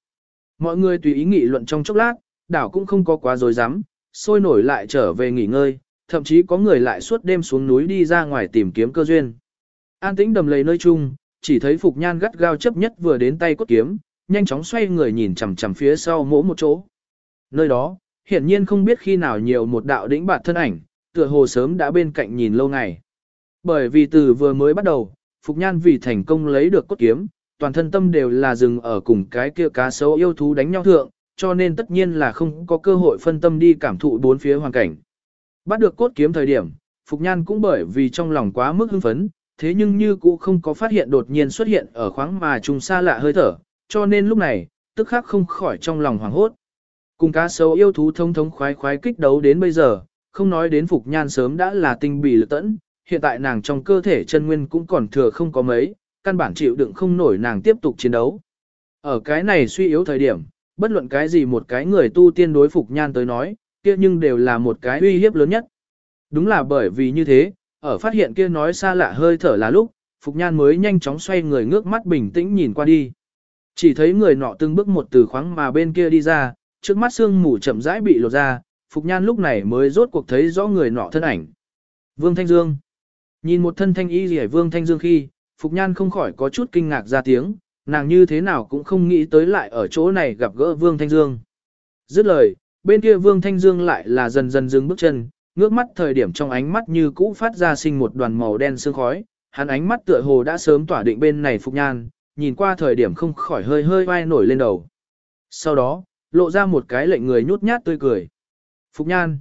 Mọi người tùy ý nghị luận trong chốc lát, đảo cũng không có quá dối rắm sôi nổi lại trở về nghỉ ngơi, thậm chí có người lại suốt đêm xuống núi đi ra ngoài tìm kiếm cơ duyên. An tĩnh đầm lầy nơi chung, chỉ thấy Phục Nhan gắt gao chấp nhất vừa đến tay cốt kiếm, nhanh chóng xoay người nhìn chằm chằm phía sau mỗi một chỗ. Nơi đó, hiển nhiên không biết khi nào nhiều một đạo đỉnh bạt thân ảnh, tựa hồ sớm đã bên cạnh nhìn lâu ngày. Bởi vì từ vừa mới bắt đầu, Phục Nhan vì thành công lấy được cốt kiếm, toàn thân tâm đều là dừng ở cùng cái kia cá sấu yêu thú đánh nhau thượng, cho nên tất nhiên là không có cơ hội phân tâm đi cảm thụ bốn phía hoàn cảnh. Bắt được cốt kiếm thời điểm, Phục Nhan cũng bởi vì trong lòng quá mức hưng phấn, thế nhưng như cũng không có phát hiện đột nhiên xuất hiện ở khoáng mà trùng xa lạ hơi thở, cho nên lúc này, tức khắc không khỏi trong lòng hoảng hốt. Cùng cá sấu yêu thú thông thống khoái khoái kích đấu đến bây giờ, không nói đến Phục Nhan sớm đã là tinh bì lực tẫn, hiện tại nàng trong cơ thể chân nguyên cũng còn thừa không có mấy, căn bản chịu đựng không nổi nàng tiếp tục chiến đấu. Ở cái này suy yếu thời điểm, bất luận cái gì một cái người tu tiên đối Phục Nhan tới nói, kia nhưng đều là một cái uy hiếp lớn nhất. Đúng là bởi vì như thế, ở phát hiện kia nói xa lạ hơi thở là lúc, Phục Nhan mới nhanh chóng xoay người ngước mắt bình tĩnh nhìn qua đi. Chỉ thấy người nọ từng bước một từ khoáng mà bên kia đi ra, trước mắt xương mù chậm rãi bị lột ra, Phục Nhan lúc này mới rốt cuộc thấy rõ người nọ thân ảnh. Vương Thanh Dương. Nhìn một thân thanh y rỉa Vương Thanh Dương khi, Phục Nhan không khỏi có chút kinh ngạc ra tiếng, nàng như thế nào cũng không nghĩ tới lại ở chỗ này gặp gỡ Vương Thanh Dương. Dứt lời, bên kia Vương Thanh Dương lại là dần dần dừng bước chân, ngước mắt thời điểm trong ánh mắt như cũ phát ra sinh một đoàn màu đen sương khói, hắn ánh mắt tựa hồ đã sớm tỏa định bên này Phục Nhan, nhìn qua thời điểm không khỏi hơi hơi vai nổi lên đầu. Sau đó, lộ ra một cái lệnh người nhút nhát tươi cười. Phục Nhan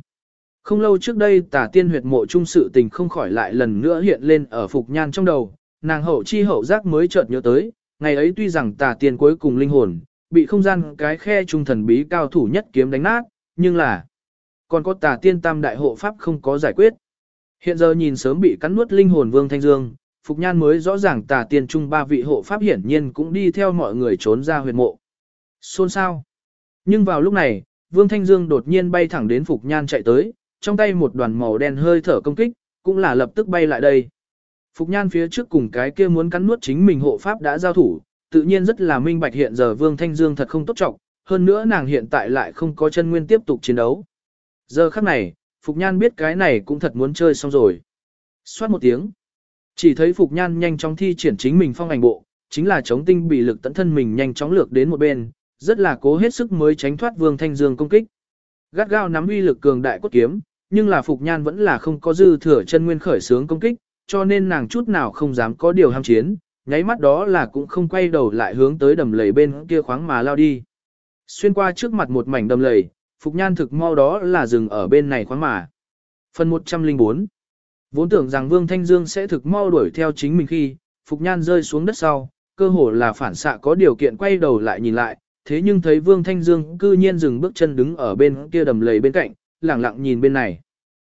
Không lâu trước đây tả tiên huyệt mộ trung sự tình không khỏi lại lần nữa hiện lên ở Phục Nhan trong đầu, nàng hậu chi hậu giác mới chợt nhớ tới, ngày ấy tuy rằng tà tiên cuối cùng linh hồn, bị không gian cái khe trung thần bí cao thủ nhất kiếm đánh nát, nhưng là còn có tà tiên tam đại hộ pháp không có giải quyết. Hiện giờ nhìn sớm bị cắn nuốt linh hồn Vương Thanh Dương, Phục Nhan mới rõ ràng tà tiên trung ba vị hộ pháp hiển nhiên cũng đi theo mọi người trốn ra huyệt mộ. Xôn sao? Nhưng vào lúc này, Vương Thanh Dương đột nhiên bay thẳng đến Phục Nhan chạy tới, trong tay một đoàn màu đen hơi thở công kích, cũng là lập tức bay lại đây. Phục Nhan phía trước cùng cái kia muốn cắn nuốt chính mình hộ pháp đã giao thủ, tự nhiên rất là minh bạch hiện giờ Vương Thanh Dương thật không tốt trọng, hơn nữa nàng hiện tại lại không có chân nguyên tiếp tục chiến đấu. Giờ khắc này, Phục Nhan biết cái này cũng thật muốn chơi xong rồi. Xoát một tiếng. Chỉ thấy Phục Nhan nhanh chóng thi triển chính mình phong ảnh bộ, chính là chống tinh bị lực tận thân mình nhanh chóng lược đến một bên, rất là cố hết sức mới tránh thoát Vương Thanh Dương công kích. Gắt gao nắm uy lực cường đại cốt kiếm, nhưng là Phục Nhan vẫn là không có dư thừa chân nguyên khởi sướng công kích, cho nên nàng chút nào không dám có điều ham chiến, nháy mắt đó là cũng không quay đầu lại hướng tới đầm lầy bên kia khoáng mà lao đi. Xuyên qua trước mặt một mảnh đầm lầy, Phục Nhan thực mau đó là dừng ở bên này khoáng mà. Phần 104 Vốn tưởng rằng Vương Thanh Dương sẽ thực mau đuổi theo chính mình khi, Phục Nhan rơi xuống đất sau, cơ hồ là phản xạ có điều kiện quay đầu lại nhìn lại, thế nhưng thấy Vương Thanh Dương cư nhiên dừng bước chân đứng ở bên kia đầm lầy bên cạnh, lẳng lặng nhìn bên này.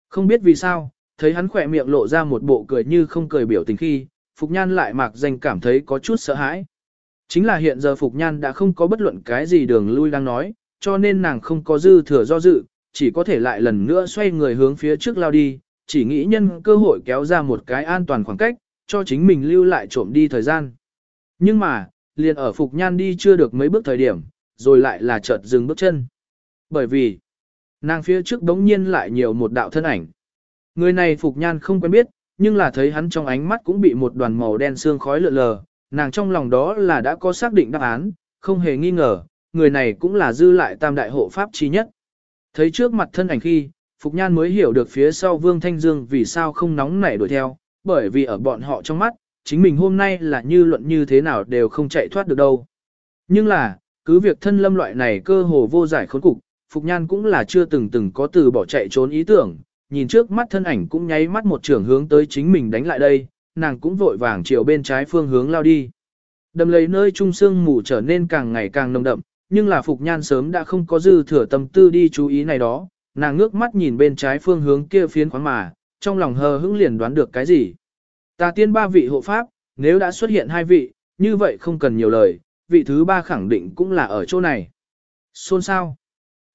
Không biết vì sao, thấy hắn khỏe miệng lộ ra một bộ cười như không cười biểu tình khi, Phục Nhan lại mạc danh cảm thấy có chút sợ hãi. Chính là hiện giờ Phục Nhan đã không có bất luận cái gì đường lui đang nói, cho nên nàng không có dư thừa do dự, chỉ có thể lại lần nữa xoay người hướng phía trước lao đi, chỉ nghĩ nhân cơ hội kéo ra một cái an toàn khoảng cách, cho chính mình lưu lại trộm đi thời gian. Nhưng mà, liền ở Phục Nhan đi chưa được mấy bước thời điểm, rồi lại là chợt dừng bước chân. Bởi vì, nàng phía trước đống nhiên lại nhiều một đạo thân ảnh. Người này Phục Nhan không quen biết, nhưng là thấy hắn trong ánh mắt cũng bị một đoàn màu đen xương khói lượn lờ, nàng trong lòng đó là đã có xác định đáp án, không hề nghi ngờ, người này cũng là dư lại tam đại hộ pháp chi nhất. Thấy trước mặt thân ảnh khi, Phục Nhan mới hiểu được phía sau Vương Thanh Dương vì sao không nóng nảy đuổi theo, bởi vì ở bọn họ trong mắt, chính mình hôm nay là như luận như thế nào đều không chạy thoát được đâu. Nhưng là, cứ việc thân lâm loại này cơ hồ vô giải khốn cục, Phục Nhan cũng là chưa từng từng có từ bỏ chạy trốn ý tưởng, nhìn trước mắt thân ảnh cũng nháy mắt một trường hướng tới chính mình đánh lại đây, nàng cũng vội vàng chiều bên trái phương hướng lao đi. Đầm lấy nơi trung sương mù trở nên càng ngày càng nồng đậm, nhưng là Phục Nhan sớm đã không có dư thừa tâm tư đi chú ý này đó, nàng ngước mắt nhìn bên trái phương hướng kia phiến khoáng mà, trong lòng hờ hững liền đoán được cái gì. Ta tiên ba vị hộ pháp, nếu đã xuất hiện hai vị, như vậy không cần nhiều lời, vị thứ ba khẳng định cũng là ở chỗ này. Xôn sao?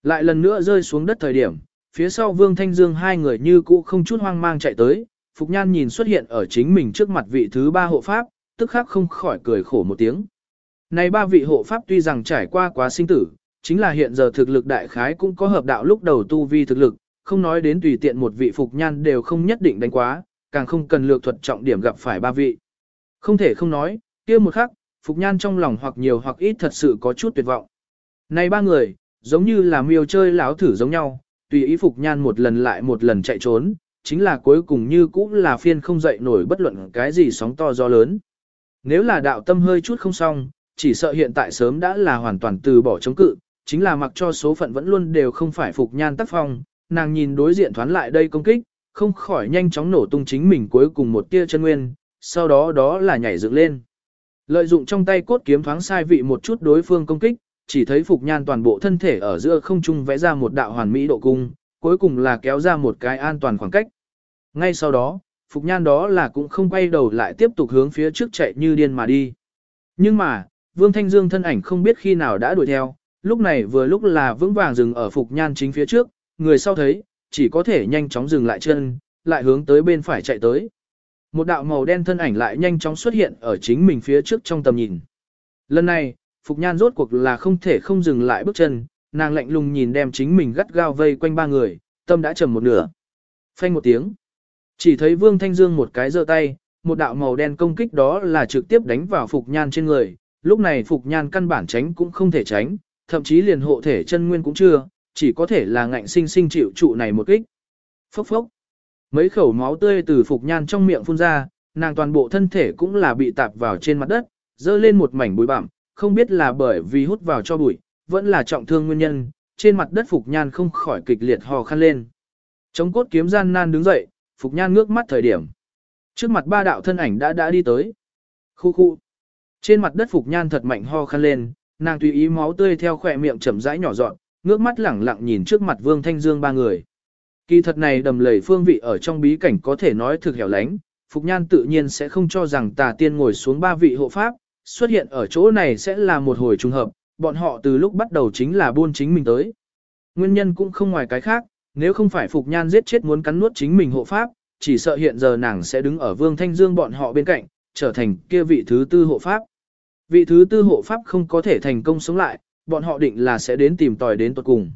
Lại lần nữa rơi xuống đất thời điểm, phía sau Vương Thanh Dương hai người như cũ không chút hoang mang chạy tới, Phục Nhan nhìn xuất hiện ở chính mình trước mặt vị thứ ba hộ pháp, tức khắc không khỏi cười khổ một tiếng. Này ba vị hộ pháp tuy rằng trải qua quá sinh tử, chính là hiện giờ thực lực đại khái cũng có hợp đạo lúc đầu tu vi thực lực, không nói đến tùy tiện một vị Phục Nhan đều không nhất định đánh quá, càng không cần lược thuật trọng điểm gặp phải ba vị. Không thể không nói, kia một khắc, Phục Nhan trong lòng hoặc nhiều hoặc ít thật sự có chút tuyệt vọng. Này ba người, giống như là miêu chơi láo thử giống nhau, tùy ý Phục Nhan một lần lại một lần chạy trốn, chính là cuối cùng như cũng là phiên không dậy nổi bất luận cái gì sóng to gió lớn. Nếu là đạo tâm hơi chút không xong, chỉ sợ hiện tại sớm đã là hoàn toàn từ bỏ chống cự, chính là mặc cho số phận vẫn luôn đều không phải Phục Nhan tác phong, nàng nhìn đối diện thoán lại đây công kích, không khỏi nhanh chóng nổ tung chính mình cuối cùng một tia chân nguyên, sau đó đó là nhảy dựng lên. Lợi dụng trong tay cốt kiếm thoáng sai vị một chút đối phương công kích, chỉ thấy Phục Nhan toàn bộ thân thể ở giữa không trung vẽ ra một đạo hoàn mỹ độ cung, cuối cùng là kéo ra một cái an toàn khoảng cách. Ngay sau đó, Phục Nhan đó là cũng không quay đầu lại tiếp tục hướng phía trước chạy như điên mà đi. Nhưng mà, Vương Thanh Dương thân ảnh không biết khi nào đã đuổi theo, lúc này vừa lúc là vững vàng dừng ở Phục Nhan chính phía trước, người sau thấy, chỉ có thể nhanh chóng dừng lại chân, lại hướng tới bên phải chạy tới. Một đạo màu đen thân ảnh lại nhanh chóng xuất hiện ở chính mình phía trước trong tầm nhìn. Lần này, Phục Nhan rốt cuộc là không thể không dừng lại bước chân, nàng lạnh lùng nhìn đem chính mình gắt gao vây quanh ba người, tâm đã trầm một nửa. Phanh một tiếng. Chỉ thấy Vương Thanh Dương một cái giơ tay, một đạo màu đen công kích đó là trực tiếp đánh vào Phục Nhan trên người. Lúc này Phục Nhan căn bản tránh cũng không thể tránh, thậm chí liền hộ thể chân nguyên cũng chưa, chỉ có thể là ngạnh sinh sinh chịu trụ này một kích. Phốc phốc. Mấy khẩu máu tươi từ Phục Nhan trong miệng phun ra, nàng toàn bộ thân thể cũng là bị tạp vào trên mặt đất, dơ lên một mảnh bụi bặm, không biết là bởi vì hút vào cho bụi, vẫn là trọng thương nguyên nhân, trên mặt đất Phục Nhan không khỏi kịch liệt hò khăn lên. Chống cốt kiếm gian nan đứng dậy, Phục Nhan ngước mắt thời điểm. Trước mặt ba đạo thân ảnh đã đã đi tới. Khu khu. Trên mặt đất Phục Nhan thật mạnh ho khăn lên, nàng tùy ý máu tươi theo khỏe miệng chậm rãi nhỏ dọn, ngước mắt lẳng lặng nhìn trước mặt Vương Thanh Dương ba người. Kỳ thật này đầm lầy phương vị ở trong bí cảnh có thể nói thực hẻo lánh, Phục Nhan tự nhiên sẽ không cho rằng tà tiên ngồi xuống ba vị hộ pháp, xuất hiện ở chỗ này sẽ là một hồi trùng hợp, bọn họ từ lúc bắt đầu chính là buôn chính mình tới. Nguyên nhân cũng không ngoài cái khác, nếu không phải Phục Nhan giết chết muốn cắn nuốt chính mình hộ pháp, chỉ sợ hiện giờ nàng sẽ đứng ở Vương Thanh Dương bọn họ bên cạnh, trở thành kia vị thứ tư hộ pháp. Vị thứ tư hộ pháp không có thể thành công sống lại, bọn họ định là sẽ đến tìm tòi đến tuật cùng.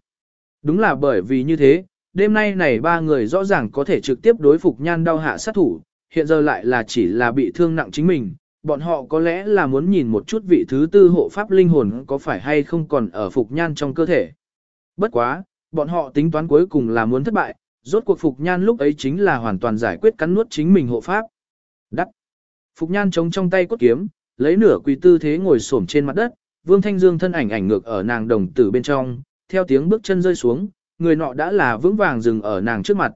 Đúng là bởi vì như thế, đêm nay này ba người rõ ràng có thể trực tiếp đối Phục Nhan đau hạ sát thủ, hiện giờ lại là chỉ là bị thương nặng chính mình, bọn họ có lẽ là muốn nhìn một chút vị thứ tư hộ pháp linh hồn có phải hay không còn ở Phục Nhan trong cơ thể. Bất quá, bọn họ tính toán cuối cùng là muốn thất bại, rốt cuộc Phục Nhan lúc ấy chính là hoàn toàn giải quyết cắn nuốt chính mình hộ pháp. Đắc. Phục Nhan chống trong tay cốt kiếm, lấy nửa quỳ tư thế ngồi xổm trên mặt đất, Vương Thanh Dương thân ảnh ảnh ngược ở nàng đồng tử bên trong, theo tiếng bước chân rơi xuống, người nọ đã là vững vàng dừng ở nàng trước mặt.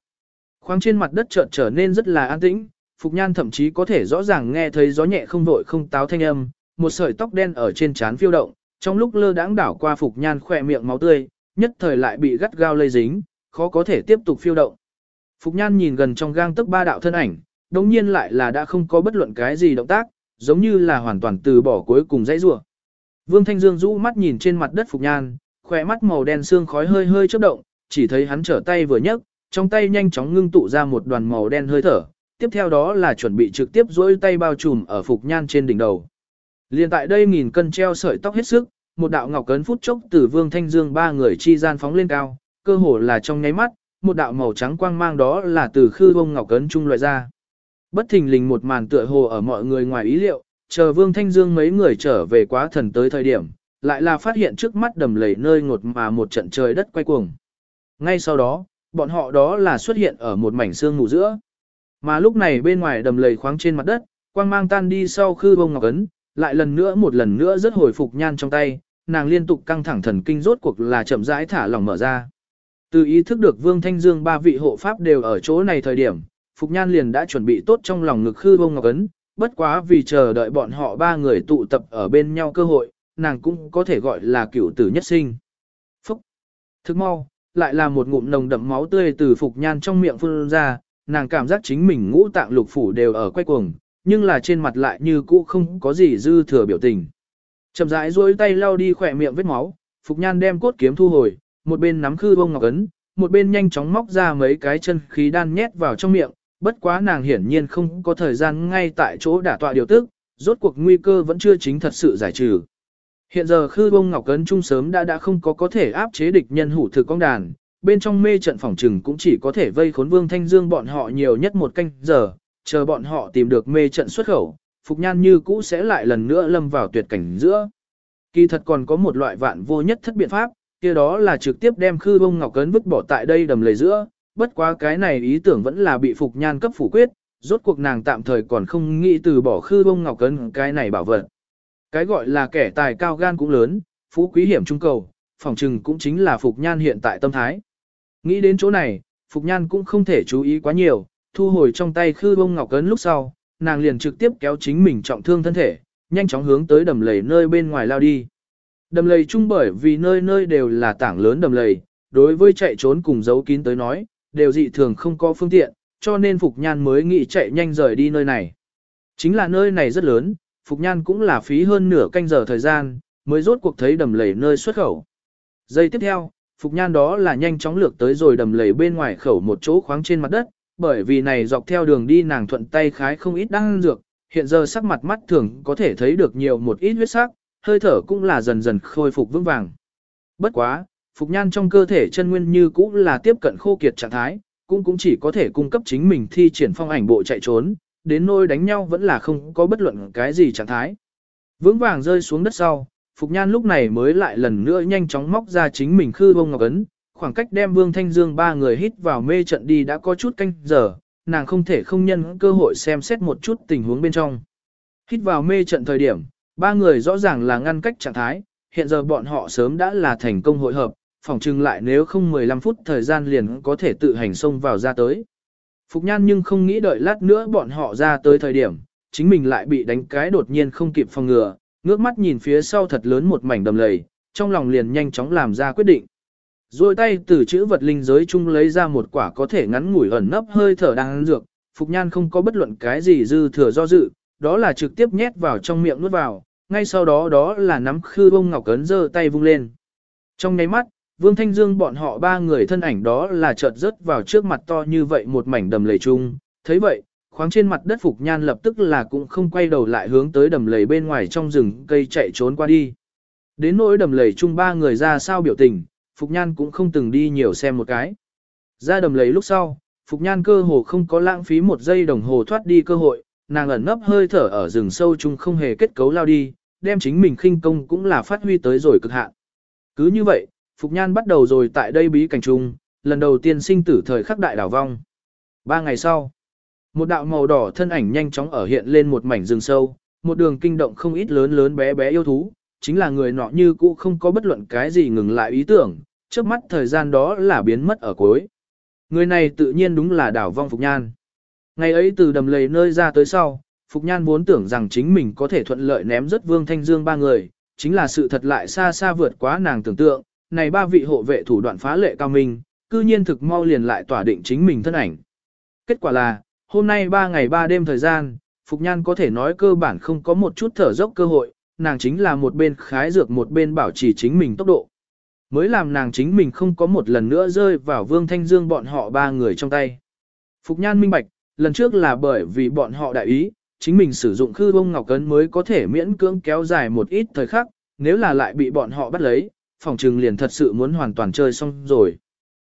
Khoáng trên mặt đất chợt trở nên rất là an tĩnh, Phục Nhan thậm chí có thể rõ ràng nghe thấy gió nhẹ không vội không táo thanh âm, một sợi tóc đen ở trên trán phiêu động, trong lúc lơ đãng đảo qua Phục Nhan khỏe miệng máu tươi, nhất thời lại bị gắt gao lây dính, khó có thể tiếp tục phiêu động. Phục Nhan nhìn gần trong gang tức ba đạo thân ảnh, đồng nhiên lại là đã không có bất luận cái gì động tác, giống như là hoàn toàn từ bỏ cuối cùng dãy rủa. Vương Thanh Dương rũ mắt nhìn trên mặt đất Phục Nhan, khỏe mắt màu đen xương khói hơi hơi chớp động, chỉ thấy hắn trở tay vừa nhấc, trong tay nhanh chóng ngưng tụ ra một đoàn màu đen hơi thở, tiếp theo đó là chuẩn bị trực tiếp duỗi tay bao trùm ở Phục Nhan trên đỉnh đầu. Liên tại đây nghìn cân treo sợi tóc hết sức, một đạo ngọc cấn phút chốc từ Vương Thanh Dương ba người chi gian phóng lên cao, cơ hồ là trong nháy mắt, một đạo màu trắng quang mang đó là từ khư bông ngọc cấn trung loại ra. Bất thình lình một màn tựa hồ ở mọi người ngoài ý liệu, chờ Vương Thanh Dương mấy người trở về quá thần tới thời điểm, lại là phát hiện trước mắt đầm lầy nơi ngột mà một trận trời đất quay cuồng. Ngay sau đó, bọn họ đó là xuất hiện ở một mảnh xương ngủ giữa. Mà lúc này bên ngoài đầm lầy khoáng trên mặt đất, quang mang tan đi sau khư bông ngọc ấn, lại lần nữa một lần nữa rất hồi phục nhan trong tay, nàng liên tục căng thẳng thần kinh rốt cuộc là chậm rãi thả lỏng mở ra. Từ ý thức được Vương Thanh Dương ba vị hộ pháp đều ở chỗ này thời điểm, Phục Nhan liền đã chuẩn bị tốt trong lòng ngực khư bông ngọc ấn, bất quá vì chờ đợi bọn họ ba người tụ tập ở bên nhau cơ hội, nàng cũng có thể gọi là cửu tử nhất sinh. Phúc! Thức mau, lại là một ngụm nồng đậm máu tươi từ Phục Nhan trong miệng phun ra, nàng cảm giác chính mình ngũ tạng lục phủ đều ở quay cuồng, nhưng là trên mặt lại như cũ không có gì dư thừa biểu tình. Chậm rãi duỗi tay lau đi khỏe miệng vết máu, Phục Nhan đem cốt kiếm thu hồi, một bên nắm khư bông ngọc ấn, một bên nhanh chóng móc ra mấy cái chân khí đan nhét vào trong miệng, bất quá nàng hiển nhiên không có thời gian ngay tại chỗ đả tọa điều tức, rốt cuộc nguy cơ vẫn chưa chính thật sự giải trừ. Hiện giờ khư bông ngọc ấn trung sớm đã đã không có có thể áp chế địch nhân hủ thực công đàn, bên trong mê trận phòng trừng cũng chỉ có thể vây khốn vương thanh dương bọn họ nhiều nhất một canh giờ, chờ bọn họ tìm được mê trận xuất khẩu, Phục Nhan như cũ sẽ lại lần nữa lâm vào tuyệt cảnh giữa. Kỳ thật còn có một loại vạn vô nhất thất biện pháp, kia đó là trực tiếp đem khư bông ngọc cấn vứt bỏ tại đây đầm lầy giữa, bất quá cái này ý tưởng vẫn là bị Phục Nhan cấp phủ quyết, rốt cuộc nàng tạm thời còn không nghĩ từ bỏ khư bông ngọc cấn cái này bảo vật. Cái gọi là kẻ tài cao gan cũng lớn, phú quý hiểm trung cầu, phòng trừng cũng chính là Phục Nhan hiện tại tâm thái. Nghĩ đến chỗ này, Phục Nhan cũng không thể chú ý quá nhiều, thu hồi trong tay khư bông ngọc cấn lúc sau, nàng liền trực tiếp kéo chính mình trọng thương thân thể, nhanh chóng hướng tới đầm lầy nơi bên ngoài lao đi. Đầm lầy chung bởi vì nơi nơi đều là tảng lớn đầm lầy, đối với chạy trốn cùng giấu kín tới nói, đều dị thường không có phương tiện, cho nên Phục Nhan mới nghĩ chạy nhanh rời đi nơi này. Chính là nơi này rất lớn, Phục Nhan cũng là phí hơn nửa canh giờ thời gian, mới rốt cuộc thấy đầm lầy nơi xuất khẩu. Giây tiếp theo, Phục Nhan đó là nhanh chóng lược tới rồi đầm lầy bên ngoài khẩu một chỗ khoáng trên mặt đất, bởi vì này dọc theo đường đi nàng thuận tay khái không ít đang dược, hiện giờ sắc mặt mắt thường có thể thấy được nhiều một ít huyết sắc, hơi thở cũng là dần dần khôi phục vững vàng. Bất quá, Phục Nhan trong cơ thể chân nguyên như cũng là tiếp cận khô kiệt trạng thái, cũng cũng chỉ có thể cung cấp chính mình thi triển phong ảnh bộ chạy trốn, đến nôi đánh nhau vẫn là không có bất luận cái gì trạng thái. Vững vàng rơi xuống đất sau, Phục Nhan lúc này mới lại lần nữa nhanh chóng móc ra chính mình khư bông ngọc ấn, khoảng cách đem Vương Thanh Dương ba người hít vào mê trận đi đã có chút canh giờ, nàng không thể không nhân cơ hội xem xét một chút tình huống bên trong. Hít vào mê trận thời điểm, ba người rõ ràng là ngăn cách trạng thái, hiện giờ bọn họ sớm đã là thành công hội hợp, phòng trưng lại nếu không 15 phút thời gian liền có thể tự hành xông vào ra tới. Phục Nhan nhưng không nghĩ đợi lát nữa bọn họ ra tới thời điểm, chính mình lại bị đánh cái đột nhiên không kịp phòng ngừa, ngước mắt nhìn phía sau thật lớn một mảnh đầm lầy, trong lòng liền nhanh chóng làm ra quyết định. Rồi tay từ chữ vật linh giới chung lấy ra một quả có thể ngắn ngủi ẩn nấp hơi thở đang dược, Phục Nhan không có bất luận cái gì dư thừa do dự, đó là trực tiếp nhét vào trong miệng nuốt vào, ngay sau đó đó là nắm khư bông ngọc cấn giơ tay vung lên. Trong nháy mắt, Vương Thanh Dương bọn họ ba người thân ảnh đó là chợt rớt vào trước mặt to như vậy một mảnh đầm lầy chung, thấy vậy, khoáng trên mặt đất Phục Nhan lập tức là cũng không quay đầu lại hướng tới đầm lầy bên ngoài trong rừng cây chạy trốn qua đi. Đến nỗi đầm lầy chung ba người ra sao biểu tình, Phục Nhan cũng không từng đi nhiều xem một cái. Ra đầm lầy lúc sau, Phục Nhan cơ hồ không có lãng phí một giây đồng hồ thoát đi cơ hội, nàng ẩn nấp hơi thở ở rừng sâu chung không hề kết cấu lao đi, đem chính mình khinh công cũng là phát huy tới rồi cực hạn. Cứ như vậy, Phục Nhan bắt đầu rồi tại đây bí cảnh chung lần đầu tiên sinh tử thời khắc đại đảo vong. Ba ngày sau, một đạo màu đỏ thân ảnh nhanh chóng ở hiện lên một mảnh rừng sâu, một đường kinh động không ít lớn lớn bé bé yêu thú, chính là người nọ như cũ không có bất luận cái gì ngừng lại ý tưởng, trước mắt thời gian đó là biến mất ở cuối. Người này tự nhiên đúng là đảo vong Phục Nhan. Ngày ấy từ đầm lầy nơi ra tới sau, Phục Nhan vốn tưởng rằng chính mình có thể thuận lợi ném rất Vương Thanh Dương ba người, chính là sự thật lại xa xa vượt quá nàng tưởng tượng, này ba vị hộ vệ thủ đoạn phá lệ cao minh, cư nhiên thực mau liền lại tỏa định chính mình thân ảnh. Kết quả là, hôm nay ba ngày ba đêm thời gian, Phục Nhan có thể nói cơ bản không có một chút thở dốc cơ hội, nàng chính là một bên khái dược một bên bảo trì chính mình tốc độ. Mới làm nàng chính mình không có một lần nữa rơi vào Vương Thanh Dương bọn họ ba người trong tay. Phục Nhan minh bạch, lần trước là bởi vì bọn họ đại ý, chính mình sử dụng khư bông ngọc cấn mới có thể miễn cưỡng kéo dài một ít thời khắc, nếu là lại bị bọn họ bắt lấy, phòng trừng liền thật sự muốn hoàn toàn chơi xong rồi.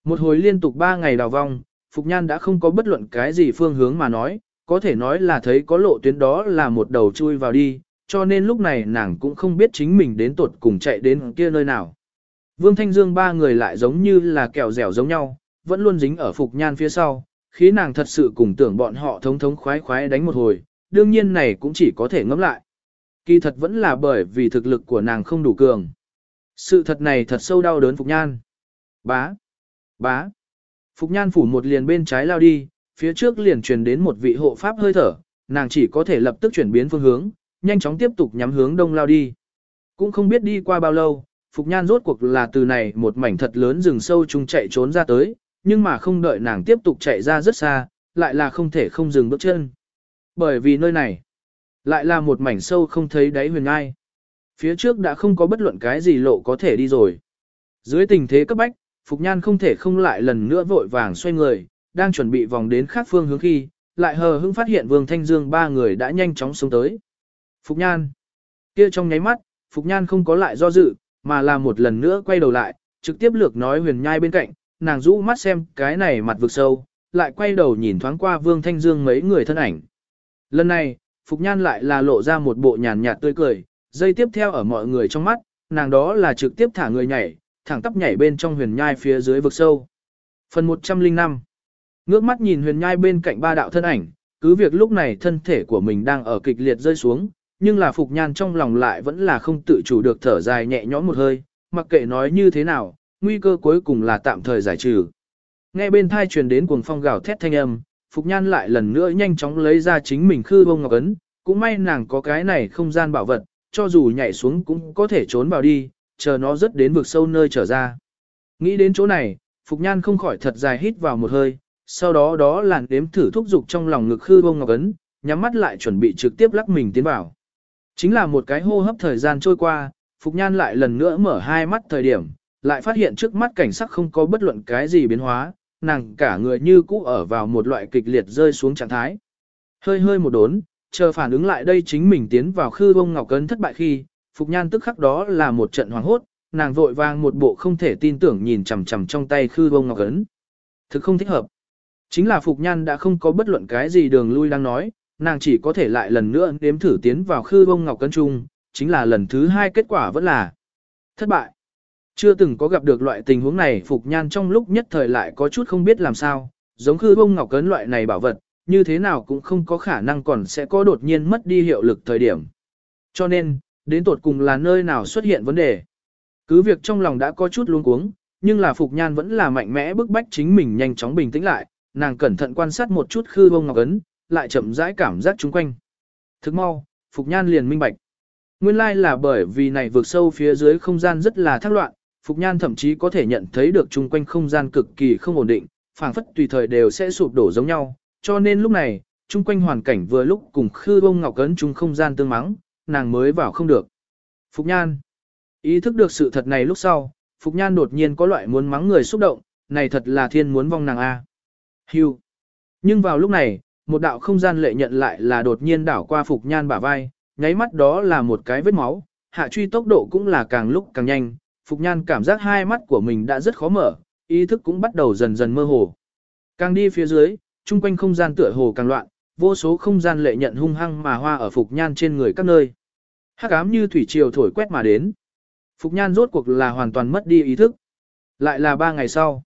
Một hồi liên tục 3 ngày đào vong, Phục Nhan đã không có bất luận cái gì phương hướng mà nói, có thể nói là thấy có lộ tuyến đó là một đầu chui vào đi, cho nên lúc này nàng cũng không biết chính mình đến tuột cùng chạy đến kia nơi nào. Vương Thanh Dương ba người lại giống như là kẹo dẻo giống nhau, vẫn luôn dính ở Phục Nhan phía sau, khi nàng thật sự cùng tưởng bọn họ thống thống khoái khoái đánh một hồi, đương nhiên này cũng chỉ có thể ngẫm lại. Kỳ thật vẫn là bởi vì thực lực của nàng không đủ cường. Sự thật này thật sâu đau đớn Phục Nhan. Bá. Bá. Phục Nhan phủ một liền bên trái lao đi, phía trước liền truyền đến một vị hộ pháp hơi thở, nàng chỉ có thể lập tức chuyển biến phương hướng, nhanh chóng tiếp tục nhắm hướng đông lao đi. Cũng không biết đi qua bao lâu, Phục Nhan rốt cuộc là từ này một mảnh thật lớn rừng sâu chung chạy trốn ra tới, nhưng mà không đợi nàng tiếp tục chạy ra rất xa, lại là không thể không dừng bước chân. Bởi vì nơi này, lại là một mảnh sâu không thấy đáy huyền ngai. Phía trước đã không có bất luận cái gì lộ có thể đi rồi. Dưới tình thế cấp bách, Phục Nhan không thể không lại lần nữa vội vàng xoay người, đang chuẩn bị vòng đến khác phương hướng khi, lại hờ hững phát hiện Vương Thanh Dương ba người đã nhanh chóng xuống tới. Phục Nhan. Kia trong nháy mắt, Phục Nhan không có lại do dự, mà là một lần nữa quay đầu lại, trực tiếp lược nói huyền nhai bên cạnh, nàng rũ mắt xem cái này mặt vực sâu, lại quay đầu nhìn thoáng qua Vương Thanh Dương mấy người thân ảnh. Lần này, Phục Nhan lại là lộ ra một bộ nhàn nhạt tươi cười, dây tiếp theo ở mọi người trong mắt, nàng đó là trực tiếp thả người nhảy, thẳng tắp nhảy bên trong huyền nhai phía dưới vực sâu. Phần 105 Ngước mắt nhìn huyền nhai bên cạnh ba đạo thân ảnh, cứ việc lúc này thân thể của mình đang ở kịch liệt rơi xuống, nhưng là Phục Nhan trong lòng lại vẫn là không tự chủ được thở dài nhẹ nhõm một hơi, mặc kệ nói như thế nào, nguy cơ cuối cùng là tạm thời giải trừ. Nghe bên thai truyền đến cuồng phong gào thét thanh âm, Phục Nhan lại lần nữa nhanh chóng lấy ra chính mình khư bông ngọc ấn, cũng may nàng có cái này không gian bảo vật, cho dù nhảy xuống cũng có thể trốn vào đi, chờ nó rớt đến vực sâu nơi trở ra. Nghĩ đến chỗ này, Phục Nhan không khỏi thật dài hít vào một hơi, sau đó đó là đếm thử thúc dục trong lòng ngực khư bông ngọc ấn, nhắm mắt lại chuẩn bị trực tiếp lắc mình tiến vào. Chính là một cái hô hấp thời gian trôi qua, Phục Nhan lại lần nữa mở hai mắt thời điểm, lại phát hiện trước mắt cảnh sắc không có bất luận cái gì biến hóa, nàng cả người như cũ ở vào một loại kịch liệt rơi xuống trạng thái. Hơi hơi một đốn, chờ phản ứng lại đây chính mình tiến vào khư bông ngọc cấn thất bại khi, Phục Nhan tức khắc đó là một trận hoàng hốt, nàng vội vàng một bộ không thể tin tưởng nhìn chằm chằm trong tay khư bông ngọc cấn. Thực không thích hợp. Chính là Phục Nhan đã không có bất luận cái gì đường lui đang nói, nàng chỉ có thể lại lần nữa nếm thử tiến vào khư bông ngọc cân chung, chính là lần thứ hai kết quả vẫn là thất bại. Chưa từng có gặp được loại tình huống này Phục Nhan trong lúc nhất thời lại có chút không biết làm sao, giống khư bông ngọc cấn loại này bảo vật, như thế nào cũng không có khả năng còn sẽ có đột nhiên mất đi hiệu lực thời điểm. Cho nên, đến tột cùng là nơi nào xuất hiện vấn đề. Cứ việc trong lòng đã có chút luống cuống, nhưng là Phục Nhan vẫn là mạnh mẽ bức bách chính mình nhanh chóng bình tĩnh lại, nàng cẩn thận quan sát một chút khư bông ngọc ấn, lại chậm rãi cảm giác chung quanh. Thức mau, Phục Nhan liền minh bạch. Nguyên lai là bởi vì này vượt sâu phía dưới không gian rất là thác loạn, Phục Nhan thậm chí có thể nhận thấy được chung quanh không gian cực kỳ không ổn định, phảng phất tùy thời đều sẽ sụp đổ giống nhau, cho nên lúc này, chung quanh hoàn cảnh vừa lúc cùng khư bông ngọc ấn chung không gian tương mắng, nàng mới vào không được. Phục Nhan Ý thức được sự thật này lúc sau, Phục Nhan đột nhiên có loại muốn mắng người xúc động, này thật là thiên muốn vong nàng A. Hưu. Nhưng vào lúc này, một đạo không gian lệ nhận lại là đột nhiên đảo qua Phục Nhan bả vai, nháy mắt đó là một cái vết máu, hạ truy tốc độ cũng là càng lúc càng nhanh, Phục Nhan cảm giác hai mắt của mình đã rất khó mở, ý thức cũng bắt đầu dần dần mơ hồ. Càng đi phía dưới, chung quanh không gian tựa hồ càng loạn, vô số không gian lệ nhận hung hăng mà hoa ở Phục Nhan trên người các nơi. Hắc ám như thủy triều thổi quét mà đến. Phục Nhan rốt cuộc là hoàn toàn mất đi ý thức. Lại là ba ngày sau.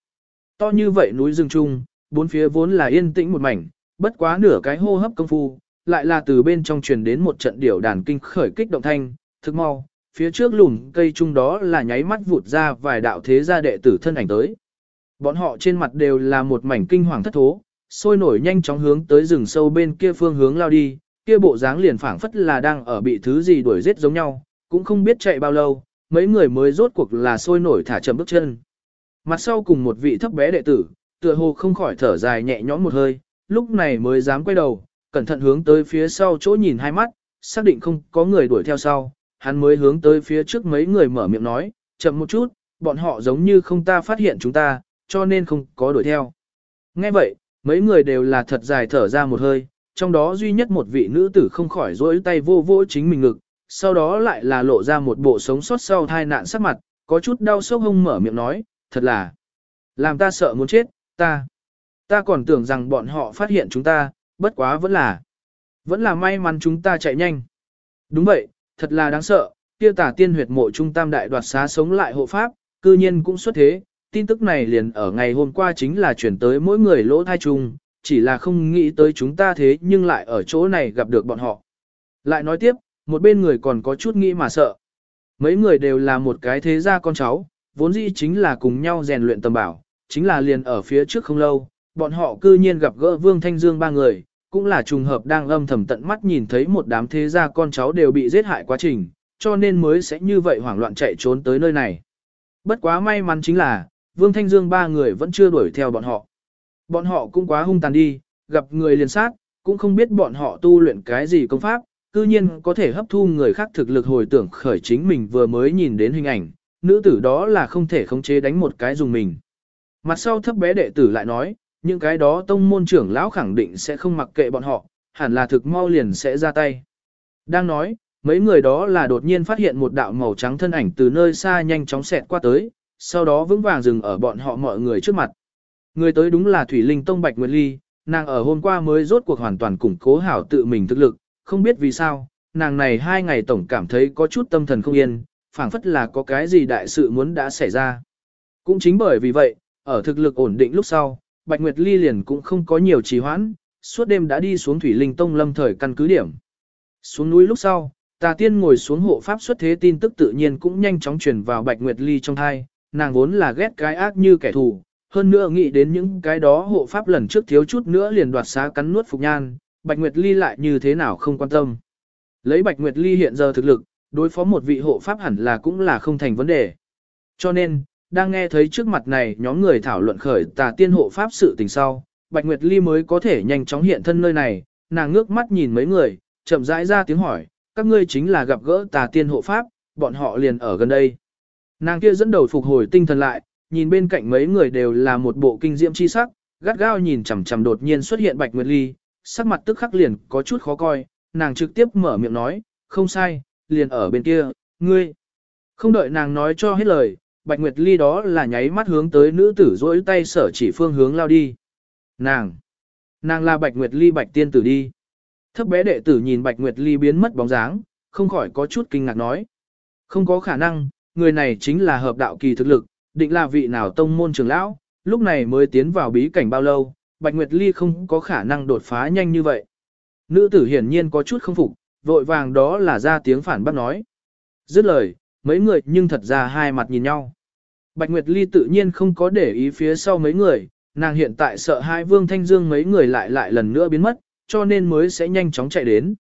To như vậy núi rừng Trung, bốn phía vốn là yên tĩnh một mảnh, bất quá nửa cái hô hấp công phu, lại là từ bên trong truyền đến một trận điểu đàn kinh khởi kích động thanh, thức mau, phía trước lùm cây trung đó là nháy mắt vụt ra vài đạo thế gia đệ tử thân ảnh tới. Bọn họ trên mặt đều là một mảnh kinh hoàng thất thố, sôi nổi nhanh chóng hướng tới rừng sâu bên kia phương hướng lao đi, kia bộ dáng liền phảng phất là đang ở bị thứ gì đuổi giết giống nhau, cũng không biết chạy bao lâu, mấy người mới rốt cuộc là sôi nổi thả chậm bước chân. Mặt sau cùng một vị thấp bé đệ tử, tựa hồ không khỏi thở dài nhẹ nhõm một hơi, lúc này mới dám quay đầu, cẩn thận hướng tới phía sau chỗ nhìn hai mắt, xác định không có người đuổi theo sau, hắn mới hướng tới phía trước mấy người mở miệng nói, chậm một chút, bọn họ giống như không ta phát hiện chúng ta, cho nên không có đuổi theo. Nghe vậy, mấy người đều là thật dài thở ra một hơi, trong đó duy nhất một vị nữ tử không khỏi rỗi tay vô vô chính mình ngực, sau đó lại là lộ ra một bộ sống sót sau thai nạn sắc mặt, có chút đau sốc hông mở miệng nói, thật là, làm ta sợ muốn chết, ta, ta còn tưởng rằng bọn họ phát hiện chúng ta, bất quá vẫn là, vẫn là may mắn chúng ta chạy nhanh. Đúng vậy, thật là đáng sợ, kia tả tiên huyệt mộ trung tam đại đoạt xá sống lại hộ pháp, cư nhiên cũng xuất thế, tin tức này liền ở ngày hôm qua chính là chuyển tới mỗi người lỗ thai chung, chỉ là không nghĩ tới chúng ta thế nhưng lại ở chỗ này gặp được bọn họ. Lại nói tiếp, một bên người còn có chút nghĩ mà sợ. Mấy người đều là một cái thế gia con cháu, vốn dĩ chính là cùng nhau rèn luyện tầm bảo, chính là liền ở phía trước không lâu, bọn họ cư nhiên gặp gỡ Vương Thanh Dương ba người, cũng là trùng hợp đang âm thầm tận mắt nhìn thấy một đám thế gia con cháu đều bị giết hại quá trình, cho nên mới sẽ như vậy hoảng loạn chạy trốn tới nơi này. Bất quá may mắn chính là, Vương Thanh Dương ba người vẫn chưa đuổi theo bọn họ. Bọn họ cũng quá hung tàn đi, gặp người liền sát, cũng không biết bọn họ tu luyện cái gì công pháp, cư nhiên có thể hấp thu người khác thực lực hồi tưởng khởi chính mình vừa mới nhìn đến hình ảnh, nữ tử đó là không thể khống chế đánh một cái dùng mình. Mặt sau thấp bé đệ tử lại nói, những cái đó tông môn trưởng lão khẳng định sẽ không mặc kệ bọn họ, hẳn là thực mau liền sẽ ra tay. Đang nói, mấy người đó là đột nhiên phát hiện một đạo màu trắng thân ảnh từ nơi xa nhanh chóng xẹt qua tới, sau đó vững vàng dừng ở bọn họ mọi người trước mặt. Người tới đúng là Thủy Linh Tông Bạch Nguyệt Ly, nàng ở hôm qua mới rốt cuộc hoàn toàn củng cố hảo tự mình thực lực, không biết vì sao, nàng này hai ngày tổng cảm thấy có chút tâm thần không yên, phảng phất là có cái gì đại sự muốn đã xảy ra. Cũng chính bởi vì vậy, ở thực lực ổn định lúc sau, Bạch Nguyệt Ly liền cũng không có nhiều trì hoãn, suốt đêm đã đi xuống Thủy Linh Tông lâm thời căn cứ điểm. Xuống núi lúc sau, Tà Tiên ngồi xuống hộ pháp xuất thế tin tức tự nhiên cũng nhanh chóng truyền vào Bạch Nguyệt Ly trong thai, nàng vốn là ghét cái ác như kẻ thù, hơn nữa nghĩ đến những cái đó hộ pháp lần trước thiếu chút nữa liền đoạt xá cắn nuốt Phục Nhan, Bạch Nguyệt Ly lại như thế nào không quan tâm. Lấy Bạch Nguyệt Ly hiện giờ thực lực, đối phó một vị hộ pháp hẳn là cũng là không thành vấn đề. Cho nên, đang nghe thấy trước mặt này nhóm người thảo luận khởi tà tiên hộ pháp sự tình sau, Bạch Nguyệt Ly mới có thể nhanh chóng hiện thân nơi này, nàng ngước mắt nhìn mấy người, chậm rãi ra tiếng hỏi, các ngươi chính là gặp gỡ tà tiên hộ pháp, bọn họ liền ở gần đây. Nàng kia dẫn đầu phục hồi tinh thần lại, nhìn bên cạnh mấy người đều là một bộ kinh diễm chi sắc, gắt gao nhìn chằm chằm đột nhiên xuất hiện Bạch Nguyệt Ly, sắc mặt tức khắc liền có chút khó coi, nàng trực tiếp mở miệng nói, không sai, liền ở bên kia, ngươi. Không đợi nàng nói cho hết lời, Bạch Nguyệt Ly đó là nháy mắt hướng tới nữ tử rỗi tay sở chỉ phương hướng lao đi. Nàng! Nàng là Bạch Nguyệt Ly Bạch Tiên tử đi. Thấp bé đệ tử nhìn Bạch Nguyệt Ly biến mất bóng dáng, không khỏi có chút kinh ngạc nói. Không có khả năng, người này chính là hợp đạo kỳ thực lực, định là vị nào tông môn trưởng lão, lúc này mới tiến vào bí cảnh bao lâu, Bạch Nguyệt Ly không có khả năng đột phá nhanh như vậy. Nữ tử hiển nhiên có chút không phục, vội vàng đó là ra tiếng phản bác nói. Dứt lời, mấy người nhưng thật ra hai mặt nhìn nhau. Bạch Nguyệt Ly tự nhiên không có để ý phía sau mấy người, nàng hiện tại sợ hai Vương Thanh Dương mấy người lại lại lần nữa biến mất, cho nên mới sẽ nhanh chóng chạy đến.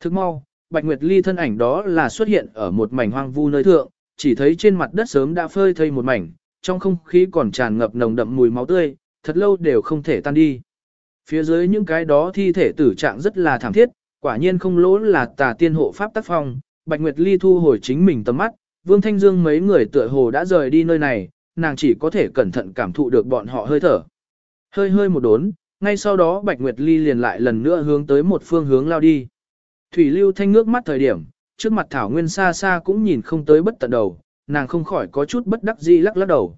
Thức mau, Bạch Nguyệt Ly thân ảnh đó là xuất hiện ở một mảnh hoang vu nơi thượng, chỉ thấy trên mặt đất sớm đã phơi thây một mảnh, trong không khí còn tràn ngập nồng đậm mùi máu tươi, thật lâu đều không thể tan đi. Phía dưới những cái đó thi thể tử trạng rất là thảm thiết, quả nhiên không lỗ là tà tiên hộ pháp tác phong, Bạch Nguyệt Ly thu hồi chính mình tầm mắt, Vương Thanh Dương mấy người tựa hồ đã rời đi nơi này, nàng chỉ có thể cẩn thận cảm thụ được bọn họ hơi thở. Hơi hơi một đốn, ngay sau đó Bạch Nguyệt Ly liền lại lần nữa hướng tới một phương hướng lao đi. Thủy Lưu Thanh ngước mắt thời điểm, trước mặt Thảo Nguyên xa xa cũng nhìn không tới bất tận đầu, nàng không khỏi có chút bất đắc dĩ lắc lắc đầu.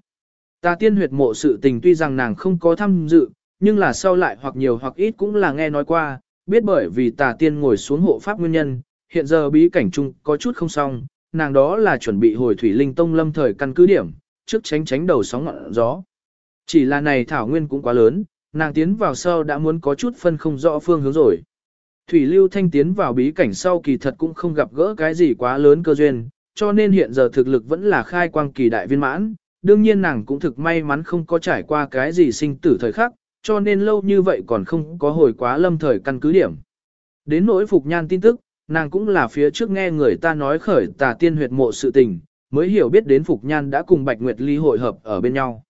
Ta tiên huyệt mộ sự tình tuy rằng nàng không có tham dự, nhưng là sau lại hoặc nhiều hoặc ít cũng là nghe nói qua, biết bởi vì tà tiên ngồi xuống hộ pháp nguyên nhân, hiện giờ bí cảnh chung có chút không xong, nàng đó là chuẩn bị hồi thủy linh tông lâm thời căn cứ điểm, trước tránh tránh đầu sóng ngọn gió. Chỉ là này thảo nguyên cũng quá lớn, nàng tiến vào sau đã muốn có chút phân không rõ phương hướng rồi. Thủy Lưu Thanh tiến vào bí cảnh sau kỳ thật cũng không gặp gỡ cái gì quá lớn cơ duyên, cho nên hiện giờ thực lực vẫn là khai quang kỳ đại viên mãn. Đương nhiên nàng cũng thực may mắn không có trải qua cái gì sinh tử thời khắc, cho nên lâu như vậy còn không có hồi quá lâm thời căn cứ điểm. Đến nỗi Phục Nhan tin tức, nàng cũng là phía trước nghe người ta nói khởi tà tiên huyệt mộ sự tình, mới hiểu biết đến Phục Nhan đã cùng Bạch Nguyệt Ly hội hợp ở bên nhau.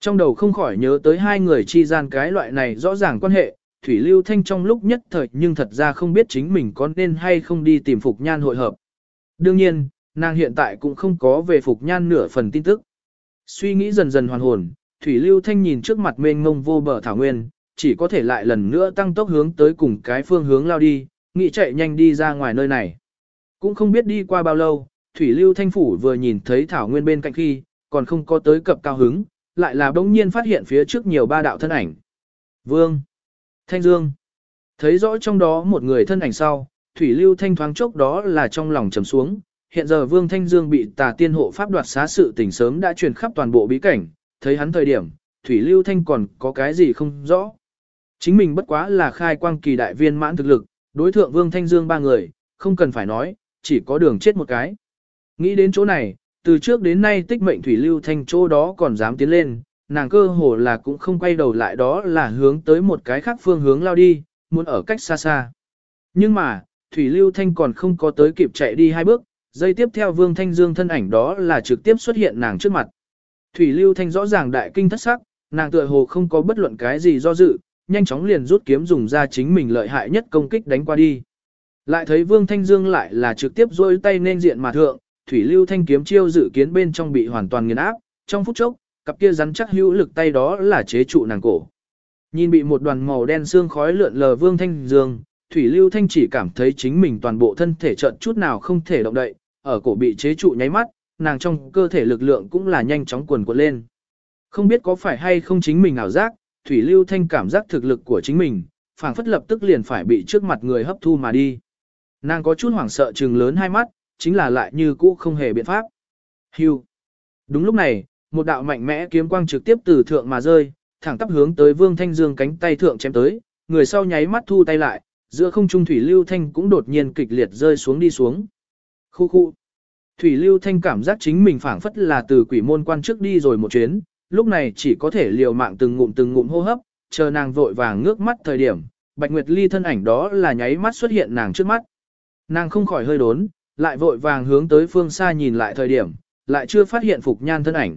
Trong đầu không khỏi nhớ tới hai người chi gian cái loại này rõ ràng quan hệ, Thủy Lưu Thanh trong lúc nhất thời nhưng thật ra không biết chính mình có nên hay không đi tìm Phục Nhan hội hợp. Đương nhiên, nàng hiện tại cũng không có về Phục Nhan nửa phần tin tức. Suy nghĩ dần dần hoàn hồn, Thủy Lưu Thanh nhìn trước mặt mênh mông vô bờ thảo nguyên, chỉ có thể lại lần nữa tăng tốc hướng tới cùng cái phương hướng lao đi, nghĩ chạy nhanh đi ra ngoài nơi này. Cũng không biết đi qua bao lâu, Thủy Lưu Thanh Phủ vừa nhìn thấy thảo nguyên bên cạnh khi, còn không có tới cập cao hứng, lại là bỗng nhiên phát hiện phía trước nhiều ba đạo thân ảnh. Vương, Thanh Dương, thấy rõ trong đó một người thân ảnh sau, Thủy Lưu Thanh thoáng chốc đó là trong lòng trầm xuống, hiện giờ Vương Thanh Dương bị tà tiên hộ pháp đoạt xá sự tình sớm đã truyền khắp toàn bộ bí cảnh, thấy hắn thời điểm, Thủy Lưu Thanh còn có cái gì không rõ. Chính mình bất quá là khai quang kỳ đại viên mãn thực lực, đối thượng Vương Thanh Dương ba người, không cần phải nói, chỉ có đường chết một cái. Nghĩ đến chỗ này, từ trước đến nay tích mệnh Thủy Lưu Thanh chỗ đó còn dám tiến lên, nàng cơ hồ là cũng không quay đầu lại đó là hướng tới một cái khác phương hướng lao đi, muốn ở cách xa xa. Nhưng mà, Thủy Lưu Thanh còn không có tới kịp chạy đi hai bước, dây tiếp theo Vương Thanh Dương thân ảnh đó là trực tiếp xuất hiện nàng trước mặt. Thủy Lưu Thanh rõ ràng đại kinh thất sắc, nàng tựa hồ không có bất luận cái gì do dự, nhanh chóng liền rút kiếm dùng ra chính mình lợi hại nhất công kích đánh qua đi. Lại thấy Vương Thanh Dương lại là trực tiếp rôi tay nên diện mà thượng, Thủy Lưu Thanh kiếm chiêu dự kiến bên trong bị hoàn toàn nghiền áp, trong phút chốc, cặp kia rắn chắc hữu lực tay đó là chế trụ nàng cổ. Nhìn bị một đoàn màu đen xương khói lượn lờ Vương Thanh Dương, Thủy Lưu Thanh chỉ cảm thấy chính mình toàn bộ thân thể trận chút nào không thể động đậy, ở cổ bị chế trụ nháy mắt, nàng trong cơ thể lực lượng cũng là nhanh chóng cuồn cuộn lên. Không biết có phải hay không chính mình ảo giác, Thủy Lưu Thanh cảm giác thực lực của chính mình, phảng phất lập tức liền phải bị trước mặt người hấp thu mà đi. Nàng có chút hoảng sợ trừng lớn hai mắt, chính là lại như cũ không hề biện pháp. Hưu. Đúng lúc này, một đạo mạnh mẽ kiếm quang trực tiếp từ thượng mà rơi, thẳng tắp hướng tới Vương Thanh Dương cánh tay thượng chém tới, người sau nháy mắt thu tay lại, giữa không trung thủy lưu thanh cũng đột nhiên kịch liệt rơi xuống đi xuống. Khu khu. Thủy lưu thanh cảm giác chính mình phảng phất là từ quỷ môn quan trước đi rồi một chuyến, lúc này chỉ có thể liều mạng từng ngụm từng ngụm hô hấp, chờ nàng vội vàng ngước mắt thời điểm, Bạch Nguyệt Ly thân ảnh đó là nháy mắt xuất hiện nàng trước mắt. Nàng không khỏi hơi đốn, lại vội vàng hướng tới phương xa nhìn lại thời điểm, lại chưa phát hiện Phục Nhan thân ảnh.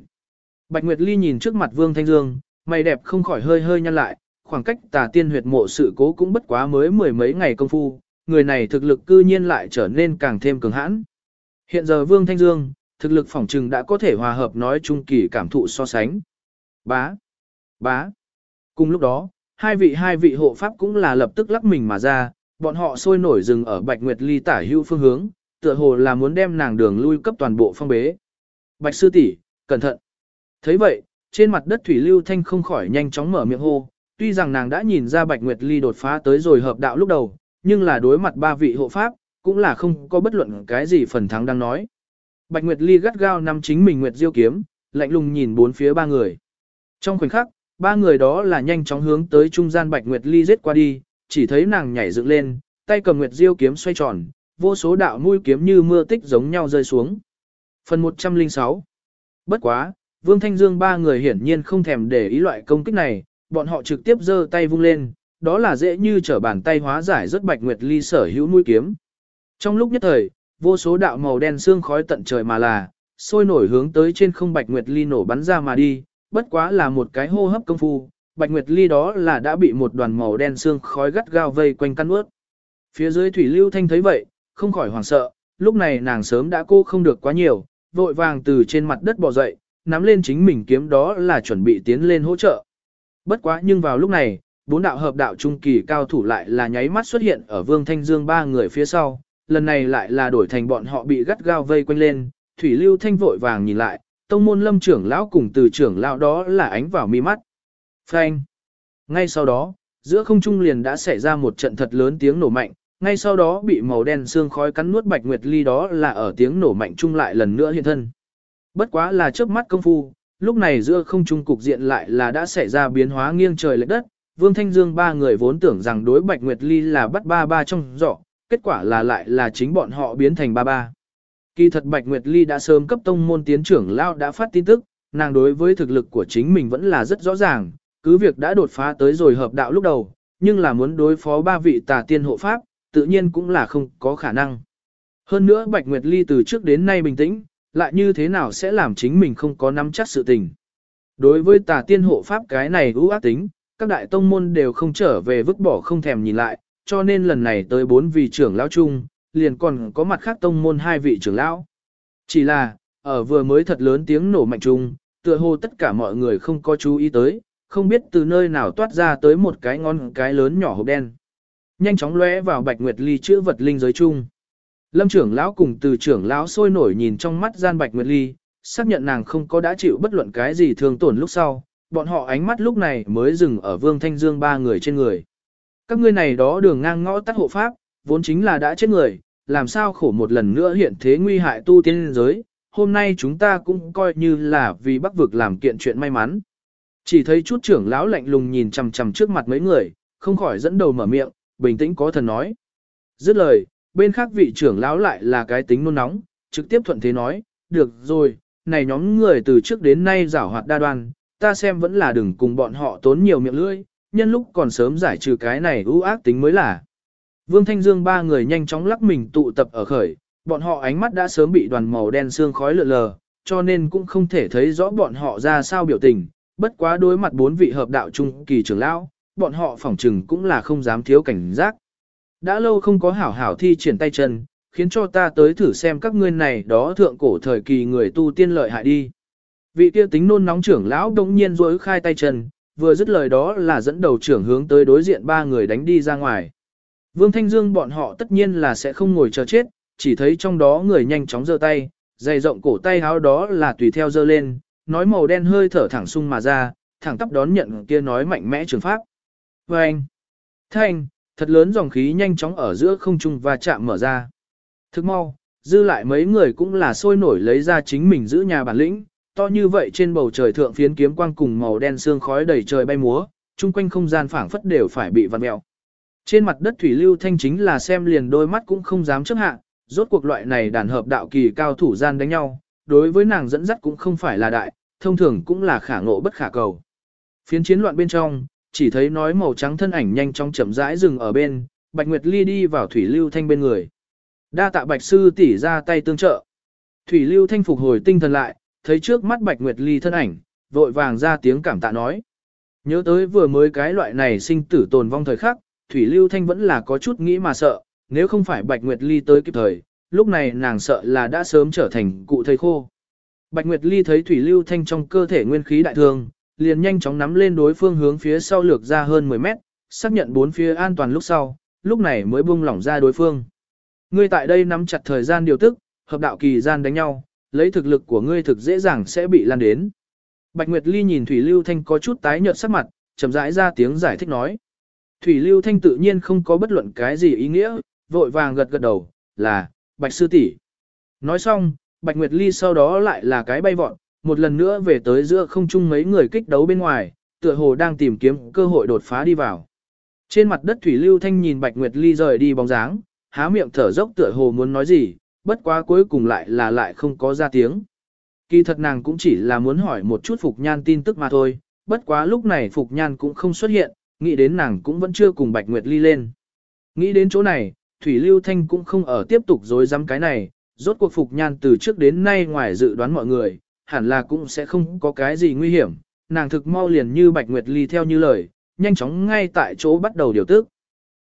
Bạch Nguyệt Ly nhìn trước mặt Vương Thanh Dương, mày đẹp không khỏi hơi hơi nhăn lại, khoảng cách tà tiên huyệt mộ sự cố cũng bất quá mới mười mấy ngày công phu, người này thực lực cư nhiên lại trở nên càng thêm cường hãn. Hiện giờ Vương Thanh Dương, thực lực phỏng trừng đã có thể hòa hợp nói chung kỳ cảm thụ so sánh. Bá, bá. Cùng lúc đó, hai vị hai vị hộ pháp cũng là lập tức lắc mình mà ra, bọn họ sôi nổi dừng ở Bạch Nguyệt Ly tả hữu phương hướng, tựa hồ là muốn đem nàng đường lui cấp toàn bộ phong bế. Bạch sư tỷ, cẩn thận thấy vậy, trên mặt đất Thủy Lưu Thanh không khỏi nhanh chóng mở miệng hô, tuy rằng nàng đã nhìn ra Bạch Nguyệt Ly đột phá tới rồi hợp đạo lúc đầu, nhưng là đối mặt ba vị hộ pháp, cũng là không có bất luận cái gì phần thắng đang nói. Bạch Nguyệt Ly gắt gao nắm chính mình Nguyệt Diêu kiếm, lạnh lùng nhìn bốn phía ba người. Trong khoảnh khắc, ba người đó là nhanh chóng hướng tới trung gian Bạch Nguyệt Ly giết qua đi, chỉ thấy nàng nhảy dựng lên, tay cầm Nguyệt Diêu kiếm xoay tròn, vô số đạo mũi kiếm như mưa tích giống nhau rơi xuống. Phần 106 Bất quá, Vương Thanh Dương ba người hiển nhiên không thèm để ý loại công kích này, bọn họ trực tiếp giơ tay vung lên, đó là dễ như trở bàn tay hóa giải rất Bạch Nguyệt Ly sở hữu mũi kiếm. Trong lúc nhất thời, vô số đạo màu đen xương khói tận trời mà là, sôi nổi hướng tới trên không Bạch Nguyệt Ly nổ bắn ra mà đi, bất quá là một cái hô hấp công phu, Bạch Nguyệt Ly đó là đã bị một đoàn màu đen xương khói gắt gao vây quanh căn ướt. Phía dưới Thủy Lưu Thanh thấy vậy, không khỏi hoảng sợ, lúc này nàng sớm đã cô không được quá nhiều, vội vàng từ trên mặt đất bò dậy, nắm lên chính mình kiếm đó là chuẩn bị tiến lên hỗ trợ. Bất quá nhưng vào lúc này, bốn đạo hợp đạo trung kỳ cao thủ lại là nháy mắt xuất hiện ở Vương Thanh Dương ba người phía sau, lần này lại là đổi thành bọn họ bị gắt gao vây quanh lên, Thủy Lưu Thanh vội vàng nhìn lại, tông môn lâm trưởng lão cùng từ trưởng lão đó là ánh vào mi mắt. Phanh! Ngay sau đó, giữa không trung liền đã xảy ra một trận thật lớn tiếng nổ mạnh, ngay sau đó bị màu đen xương khói cắn nuốt Bạch Nguyệt Ly đó là ở tiếng nổ mạnh chung lại lần nữa hiện thân. Bất quá là trước mắt công phu, lúc này giữa không trung cục diện lại là đã xảy ra biến hóa nghiêng trời lệch đất, Vương Thanh Dương ba người vốn tưởng rằng đối Bạch Nguyệt Ly là bắt ba ba trong giỏ, kết quả là lại là chính bọn họ biến thành ba ba. Kỳ thật Bạch Nguyệt Ly đã sớm cấp tông môn tiến trưởng lao đã phát tin tức, nàng đối với thực lực của chính mình vẫn là rất rõ ràng, cứ việc đã đột phá tới rồi hợp đạo lúc đầu, nhưng là muốn đối phó ba vị tà tiên hộ pháp, tự nhiên cũng là không có khả năng. Hơn nữa Bạch Nguyệt Ly từ trước đến nay bình tĩnh, lại như thế nào sẽ làm chính mình không có nắm chắc sự tình. Đối với tà tiên hộ pháp cái này ưu ác tính, các đại tông môn đều không trở về vứt bỏ không thèm nhìn lại, cho nên lần này tới bốn vị trưởng lão chung, liền còn có mặt khác tông môn hai vị trưởng lão. Chỉ là, ở vừa mới thật lớn tiếng nổ mạnh chung, tựa hồ tất cả mọi người không có chú ý tới, không biết từ nơi nào toát ra tới một cái ngon cái lớn nhỏ hộp đen. Nhanh chóng lóe vào bạch nguyệt ly chữa vật linh giới chung. Lâm trưởng lão cùng từ trưởng lão sôi nổi nhìn trong mắt gian bạch nguyệt ly, xác nhận nàng không có đã chịu bất luận cái gì thương tổn lúc sau, bọn họ ánh mắt lúc này mới dừng ở Vương Thanh Dương ba người trên người. Các ngươi này đó đường ngang ngõ tắt hộ pháp, vốn chính là đã chết người, làm sao khổ một lần nữa hiện thế nguy hại tu tiên giới, hôm nay chúng ta cũng coi như là vì bắc vực làm kiện chuyện may mắn. Chỉ thấy chút trưởng lão lạnh lùng nhìn chằm chằm trước mặt mấy người, không khỏi dẫn đầu mở miệng, bình tĩnh có thần nói. Dứt lời, bên khác vị trưởng lão lại là cái tính nôn nóng, trực tiếp thuận thế nói, được rồi, này nhóm người từ trước đến nay giảo hoạt đa đoan, ta xem vẫn là đừng cùng bọn họ tốn nhiều miệng lưỡi, nhân lúc còn sớm giải trừ cái này ưu ác tính mới là. Vương Thanh Dương ba người nhanh chóng lắc mình tụ tập ở khởi, bọn họ ánh mắt đã sớm bị đoàn màu đen xương khói lượn lờ, cho nên cũng không thể thấy rõ bọn họ ra sao biểu tình, bất quá đối mặt bốn vị hợp đạo trung kỳ trưởng lão, bọn họ phỏng trừng cũng là không dám thiếu cảnh giác. Đã lâu không có hảo hảo thi triển tay chân, khiến cho ta tới thử xem các ngươi này đó thượng cổ thời kỳ người tu tiên lợi hại đi. Vị kia tính nôn nóng trưởng lão đống nhiên rối khai tay chân, vừa dứt lời đó là dẫn đầu trưởng hướng tới đối diện ba người đánh đi ra ngoài. Vương Thanh Dương bọn họ tất nhiên là sẽ không ngồi chờ chết, chỉ thấy trong đó người nhanh chóng giơ tay, dày rộng cổ tay áo đó là tùy theo giơ lên, nói màu đen hơi thở thẳng sung mà ra, thẳng tắp đón nhận kia nói mạnh mẽ trường pháp. Và anh, thanh, thật lớn dòng khí nhanh chóng ở giữa không trung và chạm mở ra. Thức mau, dư lại mấy người cũng là sôi nổi lấy ra chính mình giữ nhà bản lĩnh, to như vậy trên bầu trời thượng phiến kiếm quang cùng màu đen sương khói đầy trời bay múa, chung quanh không gian phảng phất đều phải bị vặn mèo. Trên mặt đất thủy lưu thanh chính là xem liền đôi mắt cũng không dám chấp hạ, rốt cuộc loại này đàn hợp đạo kỳ cao thủ gian đánh nhau, đối với nàng dẫn dắt cũng không phải là đại, thông thường cũng là khả ngộ bất khả cầu. Phiến chiến loạn bên trong, chỉ thấy nói màu trắng thân ảnh nhanh chóng chậm rãi dừng ở bên, Bạch Nguyệt Ly đi vào Thủy Lưu Thanh bên người. Đa tạ Bạch Sư tỷ ra tay tương trợ. Thủy Lưu Thanh phục hồi tinh thần lại, thấy trước mắt Bạch Nguyệt Ly thân ảnh, vội vàng ra tiếng cảm tạ nói. Nhớ tới vừa mới cái loại này sinh tử tồn vong thời khắc, Thủy Lưu Thanh vẫn là có chút nghĩ mà sợ, nếu không phải Bạch Nguyệt Ly tới kịp thời, lúc này nàng sợ là đã sớm trở thành cụ thầy khô. Bạch Nguyệt Ly thấy Thủy Lưu Thanh trong cơ thể nguyên khí đại thương, liền nhanh chóng nắm lên đối phương hướng phía sau lược ra hơn 10 mét, xác nhận bốn phía an toàn lúc sau, lúc này mới buông lỏng ra đối phương. Ngươi tại đây nắm chặt thời gian điều tức, hợp đạo kỳ gian đánh nhau, lấy thực lực của ngươi thực dễ dàng sẽ bị lan đến. Bạch Nguyệt Ly nhìn Thủy Lưu Thanh có chút tái nhợt sắc mặt, chậm rãi ra tiếng giải thích nói. Thủy Lưu Thanh tự nhiên không có bất luận cái gì ý nghĩa, vội vàng gật gật đầu, là, Bạch Sư tỷ. Nói xong, Bạch Nguyệt Ly sau đó lại là cái bay vọt, một lần nữa về tới giữa không trung mấy người kích đấu bên ngoài, tựa hồ đang tìm kiếm cơ hội đột phá đi vào. Trên mặt đất Thủy Lưu Thanh nhìn Bạch Nguyệt Ly rời đi bóng dáng, há miệng thở dốc tựa hồ muốn nói gì, bất quá cuối cùng lại là lại không có ra tiếng. Kỳ thật nàng cũng chỉ là muốn hỏi một chút Phục Nhan tin tức mà thôi, bất quá lúc này Phục Nhan cũng không xuất hiện, nghĩ đến nàng cũng vẫn chưa cùng Bạch Nguyệt Ly lên. Nghĩ đến chỗ này, Thủy Lưu Thanh cũng không ở tiếp tục dối dám cái này, rốt cuộc Phục Nhan từ trước đến nay ngoài dự đoán mọi người, hẳn là cũng sẽ không có cái gì nguy hiểm, nàng thực mau liền như Bạch Nguyệt Ly theo như lời, nhanh chóng ngay tại chỗ bắt đầu điều tức.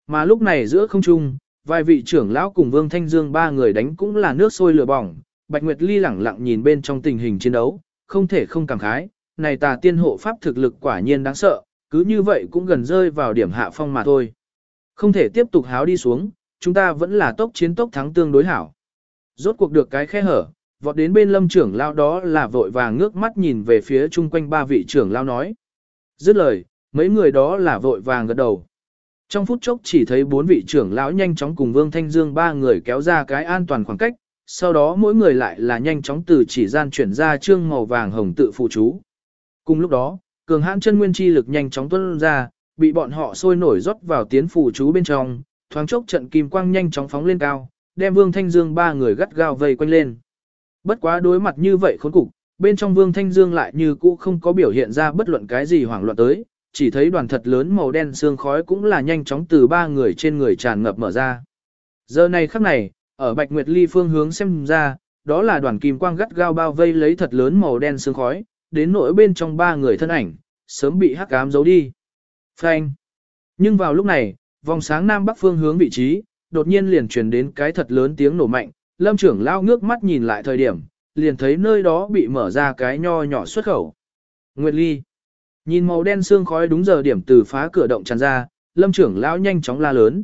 Mà lúc này giữa không trung, vài vị trưởng lão cùng Vương Thanh Dương ba người đánh cũng là nước sôi lửa bỏng, Bạch Nguyệt Ly lẳng lặng nhìn bên trong tình hình chiến đấu, không thể không cảm khái, này tà tiên hộ pháp thực lực quả nhiên đáng sợ, cứ như vậy cũng gần rơi vào điểm hạ phong mà thôi. Không thể tiếp tục háo đi xuống, chúng ta vẫn là tốc chiến tốc thắng tương đối hảo. Rốt cuộc được cái khe hở, vọt đến bên lâm trưởng lao đó là vội vàng ngước mắt nhìn về phía chung quanh ba vị trưởng lao nói. Dứt lời, Mấy người đó là vội vàng gật đầu. Trong phút chốc chỉ thấy bốn vị trưởng lão nhanh chóng cùng Vương Thanh Dương ba người kéo ra cái an toàn khoảng cách, sau đó mỗi người lại là nhanh chóng từ chỉ gian chuyển ra trương màu vàng hồng tự phụ chú. Cùng lúc đó, cường hãn chân nguyên chi lực nhanh chóng tuôn ra, bị bọn họ sôi nổi rót vào tiến phụ chú bên trong, thoáng chốc trận kim quang nhanh chóng phóng lên cao, đem Vương Thanh Dương ba người gắt gao vây quanh lên. Bất quá đối mặt như vậy khốn cục, bên trong Vương Thanh Dương lại như cũ không có biểu hiện ra bất luận cái gì hoảng loạn tới, chỉ thấy đoàn thật lớn màu đen sương khói cũng là nhanh chóng từ ba người trên người tràn ngập mở ra. Giờ này khắc này, ở Bạch Nguyệt Ly phương hướng xem ra, đó là đoàn kim quang gắt gao bao vây lấy thật lớn màu đen sương khói, đến nỗi bên trong ba người thân ảnh, sớm bị hắc ám giấu đi. Phanh. Nhưng vào lúc này, vòng sáng nam bắc phương hướng vị trí, đột nhiên liền truyền đến cái thật lớn tiếng nổ mạnh, lâm trưởng lao ngước mắt nhìn lại thời điểm, liền thấy nơi đó bị mở ra cái nho nhỏ xuất khẩu. Nguyệt Ly. Nhìn màu đen xương khói đúng giờ điểm từ phá cửa động tràn ra, lâm trưởng lão nhanh chóng la lớn.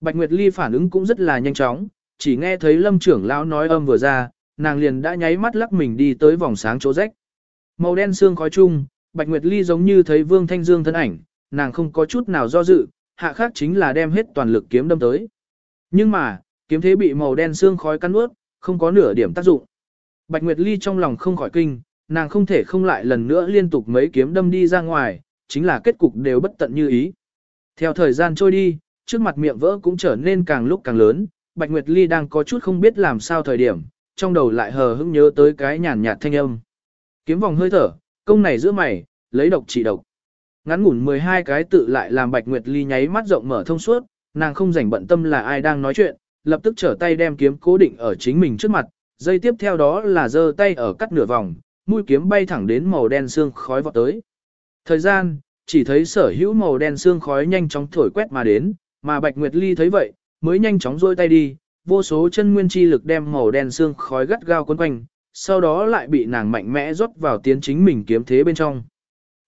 Bạch Nguyệt Ly phản ứng cũng rất là nhanh chóng, chỉ nghe thấy lâm trưởng lão nói âm vừa ra, nàng liền đã nháy mắt lắc mình đi tới vòng sáng chỗ rách. Màu đen xương khói chung, Bạch Nguyệt Ly giống như thấy Vương Thanh Dương thân ảnh, nàng không có chút nào do dự, hạ khác chính là đem hết toàn lực kiếm đâm tới. Nhưng mà, kiếm thế bị màu đen xương khói cắn nuốt, không có nửa điểm tác dụng. Bạch Nguyệt Ly trong lòng không khỏi kinh, nàng không thể không lại lần nữa liên tục mấy kiếm đâm đi ra ngoài, chính là kết cục đều bất tận như ý. Theo thời gian trôi đi, trước mặt miệng vỡ cũng trở nên càng lúc càng lớn, Bạch Nguyệt Ly đang có chút không biết làm sao thời điểm, trong đầu lại hờ hững nhớ tới cái nhàn nhạt thanh âm. Kiếm vòng hơi thở, công này giữa mày, lấy độc trị độc. Ngắn ngủn 12 cái tự lại làm Bạch Nguyệt Ly nháy mắt rộng mở thông suốt, nàng không rảnh bận tâm là ai đang nói chuyện, lập tức trở tay đem kiếm cố định ở chính mình trước mặt, dây tiếp theo đó là giơ tay ở cắt nửa vòng, mũi kiếm bay thẳng đến màu đen xương khói vọt tới. Thời gian, chỉ thấy sở hữu màu đen xương khói nhanh chóng thổi quét mà đến, mà Bạch Nguyệt Ly thấy vậy, mới nhanh chóng rôi tay đi, vô số chân nguyên chi lực đem màu đen xương khói gắt gao quấn quanh, sau đó lại bị nàng mạnh mẽ rót vào tiến chính mình kiếm thế bên trong.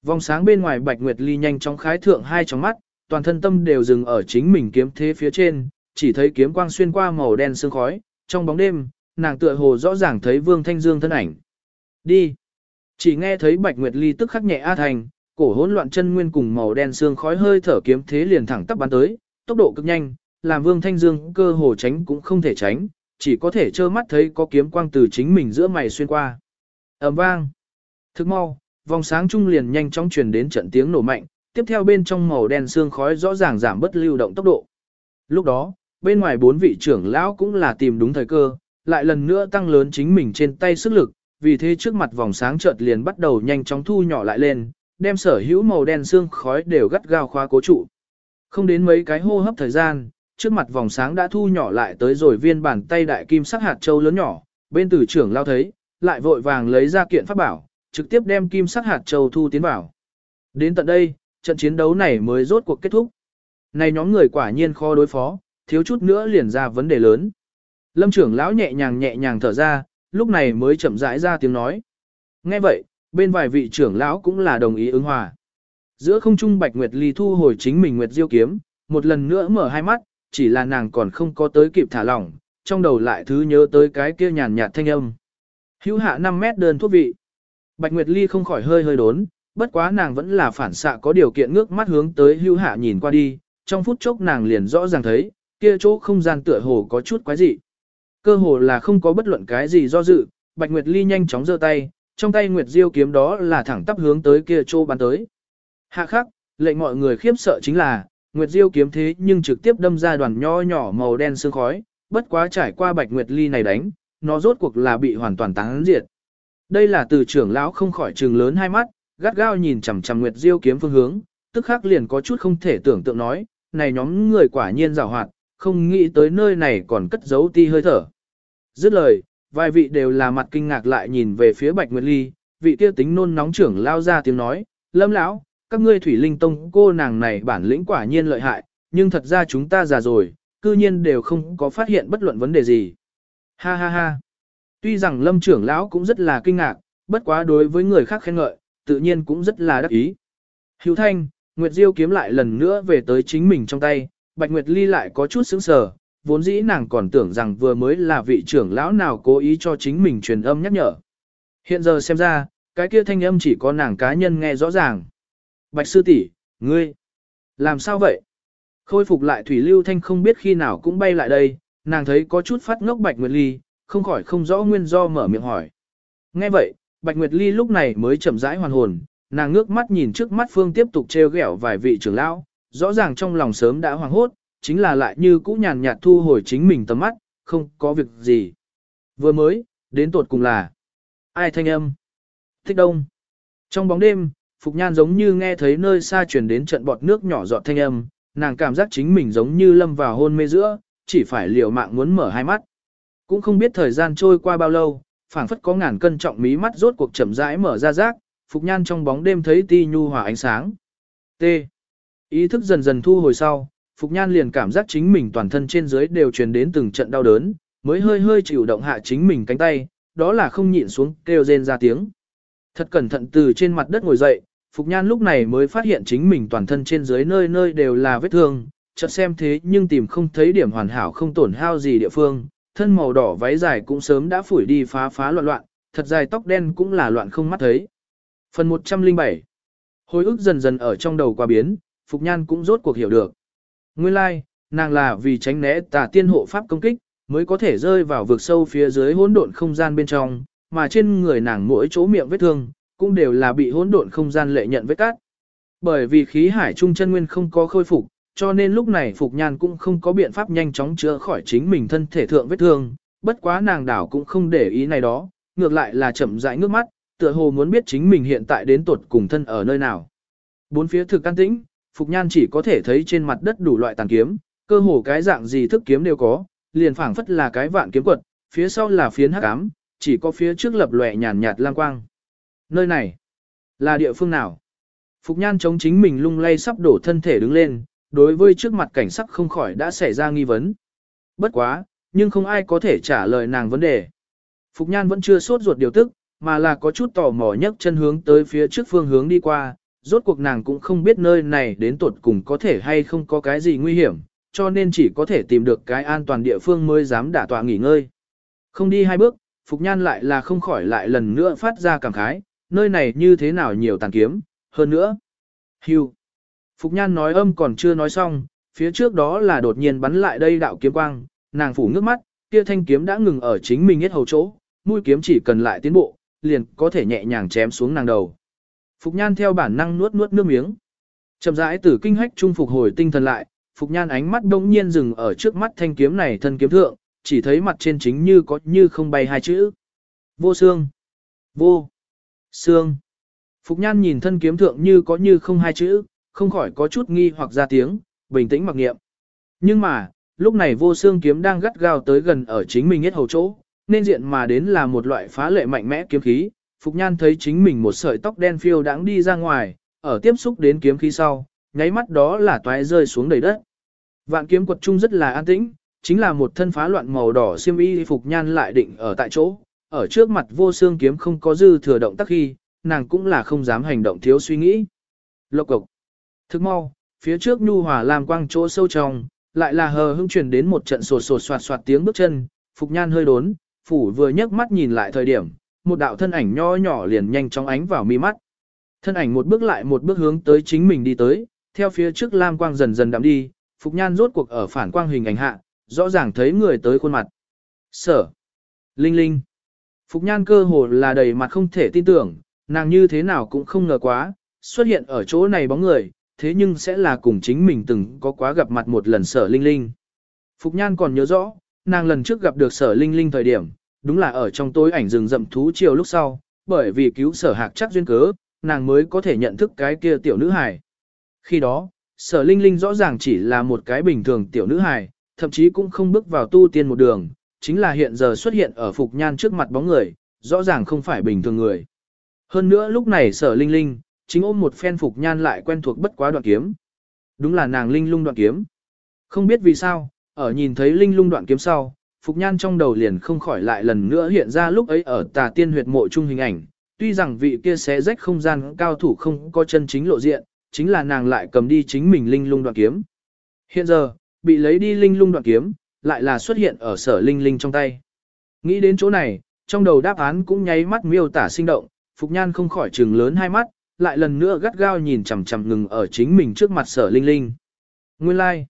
Vòng sáng bên ngoài Bạch Nguyệt Ly nhanh chóng khái thượng hai trong mắt, toàn thân tâm đều dừng ở chính mình kiếm thế phía trên, chỉ thấy kiếm quang xuyên qua màu đen sương khói, trong bóng đêm, nàng tựa hồ rõ ràng thấy Vương Thanh Dương thân ảnh. Đi. Chỉ nghe thấy Bạch Nguyệt Ly tức khắc nhẹ a thành, cổ hỗn loạn chân nguyên cùng màu đen sương khói hơi thở kiếm thế liền thẳng tắp bắn tới, tốc độ cực nhanh, làm Vương Thanh Dương cơ hồ tránh cũng không thể tránh, chỉ có thể trơ mắt thấy có kiếm quang từ chính mình giữa mày xuyên qua. Ầm vang. Thức mau, vòng sáng trung liền nhanh chóng truyền đến trận tiếng nổ mạnh, tiếp theo bên trong màu đen sương khói rõ ràng giảm bất lưu động tốc độ. Lúc đó, bên ngoài bốn vị trưởng lão cũng là tìm đúng thời cơ, lại lần nữa tăng lớn chính mình trên tay sức lực, vì thế trước mặt vòng sáng chợt liền bắt đầu nhanh chóng thu nhỏ lại lên, đem sở hữu màu đen xương khói đều gắt gao khóa cố trụ. Không đến mấy cái hô hấp thời gian, trước mặt vòng sáng đã thu nhỏ lại tới rồi viên bàn tay đại kim sắc hạt châu lớn nhỏ, bên tử trưởng lao thấy, lại vội vàng lấy ra kiện pháp bảo, trực tiếp đem kim sắc hạt châu thu tiến vào. Đến tận đây, trận chiến đấu này mới rốt cuộc kết thúc. Này nhóm người quả nhiên khó đối phó, thiếu chút nữa liền ra vấn đề lớn. Lâm trưởng lão nhẹ nhàng nhẹ nhàng thở ra, lúc này mới chậm rãi ra tiếng nói. Nghe vậy, bên vài vị trưởng lão cũng là đồng ý ứng hòa. Giữa không trung Bạch Nguyệt Ly thu hồi chính mình Nguyệt Diêu kiếm, một lần nữa mở hai mắt, chỉ là nàng còn không có tới kịp thả lỏng, trong đầu lại thứ nhớ tới cái kia nhàn nhạt thanh âm. Hữu hạ 5 mét đơn thuốc vị. Bạch Nguyệt Ly không khỏi hơi hơi đốn, bất quá nàng vẫn là phản xạ có điều kiện ngước mắt hướng tới hưu hạ nhìn qua đi, trong phút chốc nàng liền rõ ràng thấy, kia chỗ không gian tựa hồ có chút quái dị. Cơ hồ là không có bất luận cái gì do dự, Bạch Nguyệt Ly nhanh chóng giơ tay, trong tay Nguyệt Diêu kiếm đó là thẳng tắp hướng tới kia chỗ bắn tới. Hạ khắc, lệnh mọi người khiếp sợ chính là, Nguyệt Diêu kiếm thế nhưng trực tiếp đâm ra đoàn nho nhỏ màu đen sương khói, bất quá trải qua Bạch Nguyệt Ly này đánh, nó rốt cuộc là bị hoàn toàn tán diệt. Đây là từ trưởng lão không khỏi trừng lớn hai mắt, gắt gao nhìn chằm chằm Nguyệt Diêu kiếm phương hướng, tức khắc liền có chút không thể tưởng tượng nói, này nhóm người quả nhiên giàu hoạt, không nghĩ tới nơi này còn cất giấu ti hơi thở. Dứt lời, vài vị đều là mặt kinh ngạc lại nhìn về phía Bạch Nguyệt Ly, vị kia tính nôn nóng trưởng lao ra tiếng nói, lâm lão, các ngươi thủy linh tông cô nàng này bản lĩnh quả nhiên lợi hại, nhưng thật ra chúng ta già rồi, cư nhiên đều không có phát hiện bất luận vấn đề gì. Ha ha ha. Tuy rằng lâm trưởng lão cũng rất là kinh ngạc, bất quá đối với người khác khen ngợi, tự nhiên cũng rất là đắc ý. Hữu thanh, Nguyệt Diêu kiếm lại lần nữa về tới chính mình trong tay, Bạch Nguyệt Ly lại có chút sững sờ, vốn dĩ nàng còn tưởng rằng vừa mới là vị trưởng lão nào cố ý cho chính mình truyền âm nhắc nhở. Hiện giờ xem ra, cái kia thanh âm chỉ có nàng cá nhân nghe rõ ràng. Bạch sư tỷ, Ngươi, làm sao vậy? Khôi phục lại Thủy Lưu Thanh không biết khi nào cũng bay lại đây, nàng thấy có chút phát ngốc Bạch Nguyệt Ly, không khỏi không rõ nguyên do mở miệng hỏi. Nghe vậy, Bạch Nguyệt Ly lúc này mới chậm rãi hoàn hồn, nàng ngước mắt nhìn trước mắt Phương tiếp tục treo ghẹo vài vị trưởng lão, rõ ràng trong lòng sớm đã hoảng hốt, chính là lại như cũ nhàn nhạt thu hồi chính mình tầm mắt, không có việc gì. Vừa mới, đến tuột cùng là ai thanh âm? Thích đông. Trong bóng đêm, Phục Nhan giống như nghe thấy nơi xa truyền đến trận bọt nước nhỏ giọt thanh âm, nàng cảm giác chính mình giống như lâm vào hôn mê giữa, chỉ phải liều mạng muốn mở hai mắt. Cũng không biết thời gian trôi qua bao lâu, phảng phất có ngàn cân trọng mí mắt rốt cuộc chậm rãi mở ra rác, Phục Nhan trong bóng đêm thấy ti nhu hòa ánh sáng. T. Ý thức dần dần thu hồi sau, Phục Nhan liền cảm giác chính mình toàn thân trên dưới đều truyền đến từng trận đau đớn, mới hơi hơi chịu động hạ chính mình cánh tay, đó là không nhịn xuống kêu rên ra tiếng. Thật cẩn thận từ trên mặt đất ngồi dậy, Phục Nhan lúc này mới phát hiện chính mình toàn thân trên dưới nơi nơi đều là vết thương, chợt xem thế nhưng tìm không thấy điểm hoàn hảo không tổn hao gì địa phương, thân màu đỏ váy dài cũng sớm đã phủi đi phá phá loạn loạn, thật dài tóc đen cũng là loạn không mắt thấy. Phần 107 Hồi ức dần dần ở trong đầu qua biến, Phục Nhan cũng rốt cuộc hiểu được. Nguyên lai, like, nàng là vì tránh né tà tiên hộ pháp công kích, mới có thể rơi vào vực sâu phía dưới hỗn độn không gian bên trong, mà trên người nàng mỗi chỗ miệng vết thương, cũng đều là bị hỗn độn không gian lệ nhận vết cát. Bởi vì khí hải trung chân nguyên không có khôi phục, cho nên lúc này Phục Nhan cũng không có biện pháp nhanh chóng chữa khỏi chính mình thân thể thượng vết thương, bất quá nàng đảo cũng không để ý này đó, ngược lại là chậm rãi nước mắt, tựa hồ muốn biết chính mình hiện tại đến tuột cùng thân ở nơi nào. Bốn phía thực an tĩnh, Phục Nhan chỉ có thể thấy trên mặt đất đủ loại tàn kiếm, cơ hồ cái dạng gì thức kiếm đều có, liền phảng phất là cái vạn kiếm quật, phía sau là phiến hắc ám, chỉ có phía trước lập lòe nhàn nhạt lang quang. Nơi này là địa phương nào? Phục Nhan chống chính mình lung lay sắp đổ thân thể đứng lên, đối với trước mặt cảnh sắc không khỏi đã xảy ra nghi vấn. Bất quá, nhưng không ai có thể trả lời nàng vấn đề. Phục Nhan vẫn chưa sốt ruột điều tức, mà là có chút tò mò nhấc chân hướng tới phía trước phương hướng đi qua, rốt cuộc nàng cũng không biết nơi này đến tuột cùng có thể hay không có cái gì nguy hiểm, cho nên chỉ có thể tìm được cái an toàn địa phương mới dám đả tọa nghỉ ngơi. Không đi hai bước, Phục Nhan lại là không khỏi lại lần nữa phát ra cảm khái, nơi này như thế nào nhiều tàn kiếm, hơn nữa. Hưu. Phục Nhan nói âm còn chưa nói xong, phía trước đó là đột nhiên bắn lại đây đạo kiếm quang, nàng phủ nước mắt, kia thanh kiếm đã ngừng ở chính mình hết hầu chỗ, mũi kiếm chỉ cần lại tiến bộ, liền có thể nhẹ nhàng chém xuống nàng đầu. Phục Nhan theo bản năng nuốt nuốt nước miếng. Chậm rãi từ kinh hách trung phục hồi tinh thần lại, Phục Nhan ánh mắt đông nhiên dừng ở trước mắt thanh kiếm này thân kiếm thượng, chỉ thấy mặt trên chính như có như không bay hai chữ. Vô xương. Vô. Xương. Phục Nhan nhìn thân kiếm thượng như có như không hai chữ, không khỏi có chút nghi hoặc ra tiếng, bình tĩnh mặc nghiệm. Nhưng mà, lúc này vô xương kiếm đang gắt gao tới gần ở chính mình hết hầu chỗ, nên diện mà đến là một loại phá lệ mạnh mẽ kiếm khí. Phục Nhan thấy chính mình một sợi tóc đen phiêu đáng đi ra ngoài, ở tiếp xúc đến kiếm khí sau, nháy mắt đó là toái rơi xuống đầy đất. Vạn kiếm quật trung rất là an tĩnh, chính là một thân phá loạn màu đỏ xiêm y Phục Nhan lại định ở tại chỗ, ở trước mặt vô xương kiếm không có dư thừa động tác khi, nàng cũng là không dám hành động thiếu suy nghĩ. Lộc cục. Thức mau, phía trước nhu hòa làm quang chỗ sâu trong, lại là hờ hững truyền đến một trận sột sột soạt soạt tiếng bước chân, Phục Nhan hơi đốn, phủ vừa nhấc mắt nhìn lại thời điểm, một đạo thân ảnh nho nhỏ liền nhanh chóng ánh vào mi mắt. Thân ảnh một bước lại một bước hướng tới chính mình đi tới, theo phía trước lam quang dần dần đậm đi, Phục Nhan rốt cuộc ở phản quang hình ảnh hạ, rõ ràng thấy người tới khuôn mặt. Sở. Linh Linh. Phục Nhan cơ hồ là đầy mặt không thể tin tưởng, nàng như thế nào cũng không ngờ quá, xuất hiện ở chỗ này bóng người, thế nhưng sẽ là cùng chính mình từng có quá gặp mặt một lần sở Linh Linh. Phục Nhan còn nhớ rõ, nàng lần trước gặp được sở Linh Linh thời điểm, đúng là ở trong tối ảnh rừng rậm thú chiều lúc sau, bởi vì cứu sở hạc chắc duyên cớ, nàng mới có thể nhận thức cái kia tiểu nữ hài. Khi đó, sở Linh Linh rõ ràng chỉ là một cái bình thường tiểu nữ hài, thậm chí cũng không bước vào tu tiên một đường, chính là hiện giờ xuất hiện ở Phục Nhan trước mặt bóng người, rõ ràng không phải bình thường người. Hơn nữa lúc này sở Linh Linh, chính ôm một phen Phục Nhan lại quen thuộc bất quá đoạn kiếm. Đúng là nàng Linh lung đoạn kiếm. Không biết vì sao, ở nhìn thấy Linh lung đoạn kiếm sau, Phục Nhan trong đầu liền không khỏi lại lần nữa hiện ra lúc ấy ở tà tiên huyệt mộ chung hình ảnh. Tuy rằng vị kia xé rách không gian cao thủ không có chân chính lộ diện, chính là nàng lại cầm đi chính mình Linh lung đoạn kiếm. Hiện giờ, bị lấy đi Linh lung đoạn kiếm, lại là xuất hiện ở sở Linh Linh trong tay. Nghĩ đến chỗ này, trong đầu đáp án cũng nháy mắt miêu tả sinh động, Phục Nhan không khỏi trừng lớn hai mắt, lại lần nữa gắt gao nhìn chằm chằm ngừng ở chính mình trước mặt sở linh linh. Nguyên lai, like.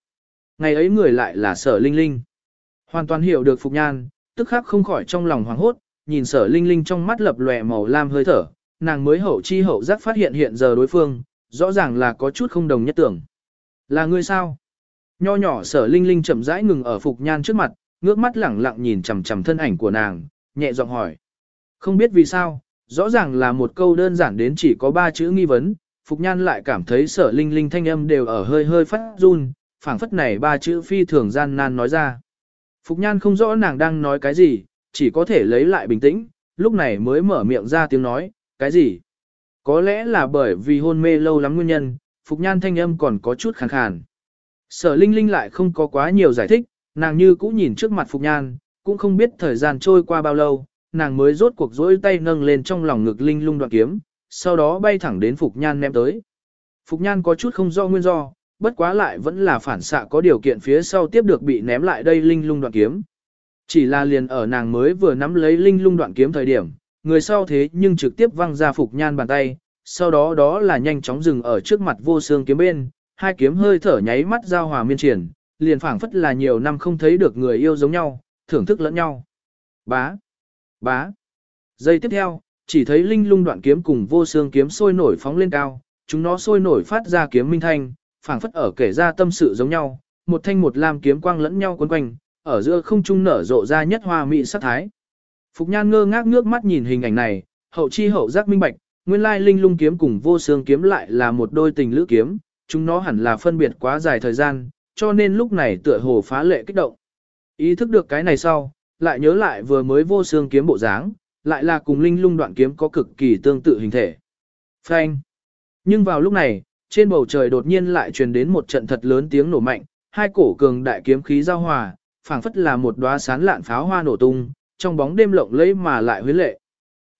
ngày ấy người lại là sở linh linh. Hoàn toàn hiểu được Phục Nhan, tức khắc không khỏi trong lòng hoảng hốt, nhìn sở linh linh trong mắt lập lòe màu lam hơi thở, nàng mới hậu chi hậu giác phát hiện hiện giờ đối phương, rõ ràng là có chút không đồng nhất tưởng. Là ngươi sao? Nho nhỏ sở linh linh chậm rãi ngừng ở Phục Nhan trước mặt, ngước mắt lẳng lặng nhìn chằm chằm thân ảnh của nàng, nhẹ giọng hỏi. Không biết vì sao, rõ ràng là một câu đơn giản đến chỉ có ba chữ nghi vấn, Phục Nhan lại cảm thấy sở linh linh thanh âm đều ở hơi hơi phát run, phảng phất này ba chữ phi thường gian nan nói ra. Phục Nhan không rõ nàng đang nói cái gì, chỉ có thể lấy lại bình tĩnh, lúc này mới mở miệng ra tiếng nói, cái gì? Có lẽ là bởi vì hôn mê lâu lắm nguyên nhân, Phục Nhan thanh âm còn có chút khàn khàn. Sở Linh Linh lại không có quá nhiều giải thích, nàng như cũ nhìn trước mặt Phục Nhan, cũng không biết thời gian trôi qua bao lâu, nàng mới rốt cuộc dỗi tay nâng lên trong lòng ngực Linh lung đoạn kiếm, sau đó bay thẳng đến Phục Nhan ném tới. Phục Nhan có chút không do nguyên do, bất quá lại vẫn là phản xạ có điều kiện phía sau tiếp được bị ném lại đây Linh lung đoạn kiếm. Chỉ là liền ở nàng mới vừa nắm lấy Linh lung đoạn kiếm thời điểm, người sau thế nhưng trực tiếp văng ra Phục Nhan bàn tay, sau đó đó là nhanh chóng dừng ở trước mặt vô xương kiếm bên, hai kiếm hơi thở nháy mắt giao hòa miên triển, liền phảng phất là nhiều năm không thấy được người yêu giống nhau, thưởng thức lẫn nhau. Bá, bá. Giây tiếp theo, chỉ thấy linh lung đoạn kiếm cùng vô xương kiếm sôi nổi phóng lên cao, chúng nó sôi nổi phát ra kiếm minh thanh, phảng phất ở kể ra tâm sự giống nhau, một thanh một lam kiếm quang lẫn nhau quấn quanh, ở giữa không trung nở rộ ra nhất hoa mỹ sắc thái. Phục Nhan ngơ ngác nước mắt nhìn hình ảnh này, hậu chi hậu giác minh bạch, nguyên lai linh lung kiếm cùng vô xương kiếm lại là một đôi tình lữ kiếm, chúng nó hẳn là phân biệt quá dài thời gian, cho nên lúc này tựa hồ phá lệ kích động. Ý thức được cái này sau, lại nhớ lại vừa mới vô xương kiếm bộ dáng, lại là cùng linh lung đoạn kiếm có cực kỳ tương tự hình thể. Phanh. Nhưng vào lúc này, trên bầu trời đột nhiên lại truyền đến một trận thật lớn tiếng nổ mạnh, hai cổ cường đại kiếm khí giao hòa, phảng phất là một đóa sán lạn pháo hoa nổ tung, trong bóng đêm lộng lẫy mà lại huyến lệ.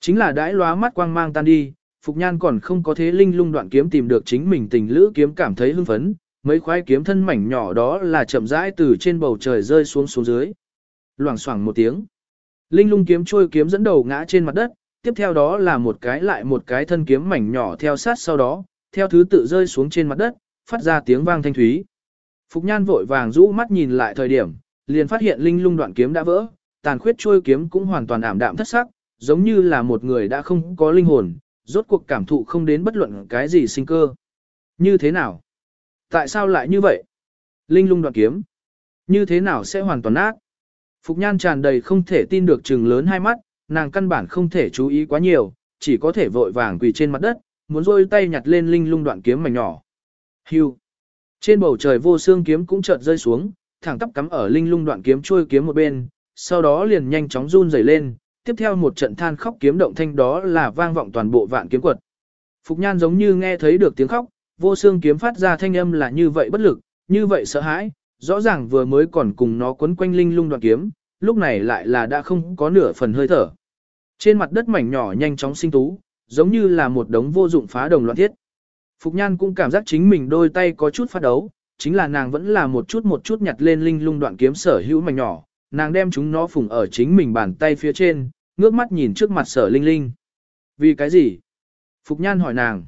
Chính là đãi lóa mắt quang mang tan đi, Phục Nhan còn không có thế linh lung đoạn kiếm tìm được chính mình tình lữ kiếm cảm thấy hưng phấn, mấy khoái kiếm thân mảnh nhỏ đó là chậm rãi từ trên bầu trời rơi xuống xuống dưới. Loảng xoảng một tiếng. Linh lung kiếm trôi kiếm dẫn đầu ngã trên mặt đất, tiếp theo đó là một cái lại một cái thân kiếm mảnh nhỏ theo sát sau đó, theo thứ tự rơi xuống trên mặt đất, phát ra tiếng vang thanh thúy. Phục Nhan vội vàng rũ mắt nhìn lại thời điểm, liền phát hiện linh lung đoạn kiếm đã vỡ, tàn khuyết trôi kiếm cũng hoàn toàn ảm đạm thất sắc, giống như là một người đã không có linh hồn, rốt cuộc cảm thụ không đến bất luận cái gì sinh cơ. Như thế nào? Tại sao lại như vậy? Linh lung đoạn kiếm. Như thế nào sẽ hoàn toàn nát? Phục nhan tràn đầy không thể tin được trừng lớn hai mắt, nàng căn bản không thể chú ý quá nhiều, chỉ có thể vội vàng quỳ trên mặt đất, muốn rôi tay nhặt lên linh lung đoạn kiếm mảnh nhỏ. Hưu. Trên bầu trời vô xương kiếm cũng chợt rơi xuống, thẳng tắp cắm ở linh lung đoạn kiếm trôi kiếm một bên, sau đó liền nhanh chóng run rẩy lên, tiếp theo một trận than khóc kiếm động thanh đó là vang vọng toàn bộ vạn kiếm quật. Phục Nhan giống như nghe thấy được tiếng khóc, vô xương kiếm phát ra thanh âm là như vậy bất lực, như vậy sợ hãi, rõ ràng vừa mới còn cùng nó quấn quanh linh lung đoạn kiếm, lúc này lại là đã không có nửa phần hơi thở. Trên mặt đất mảnh nhỏ nhanh chóng sinh tú, giống như là một đống vô dụng phá đồng loạn thiết. Phục Nhan cũng cảm giác chính mình đôi tay có chút phát đấu, chính là nàng vẫn là một chút một chút nhặt lên linh lung đoạn kiếm sở hữu mảnh nhỏ, nàng đem chúng nó phùng ở chính mình bàn tay phía trên, ngước mắt nhìn trước mặt sở linh linh. Vì cái gì? Phục Nhan hỏi nàng.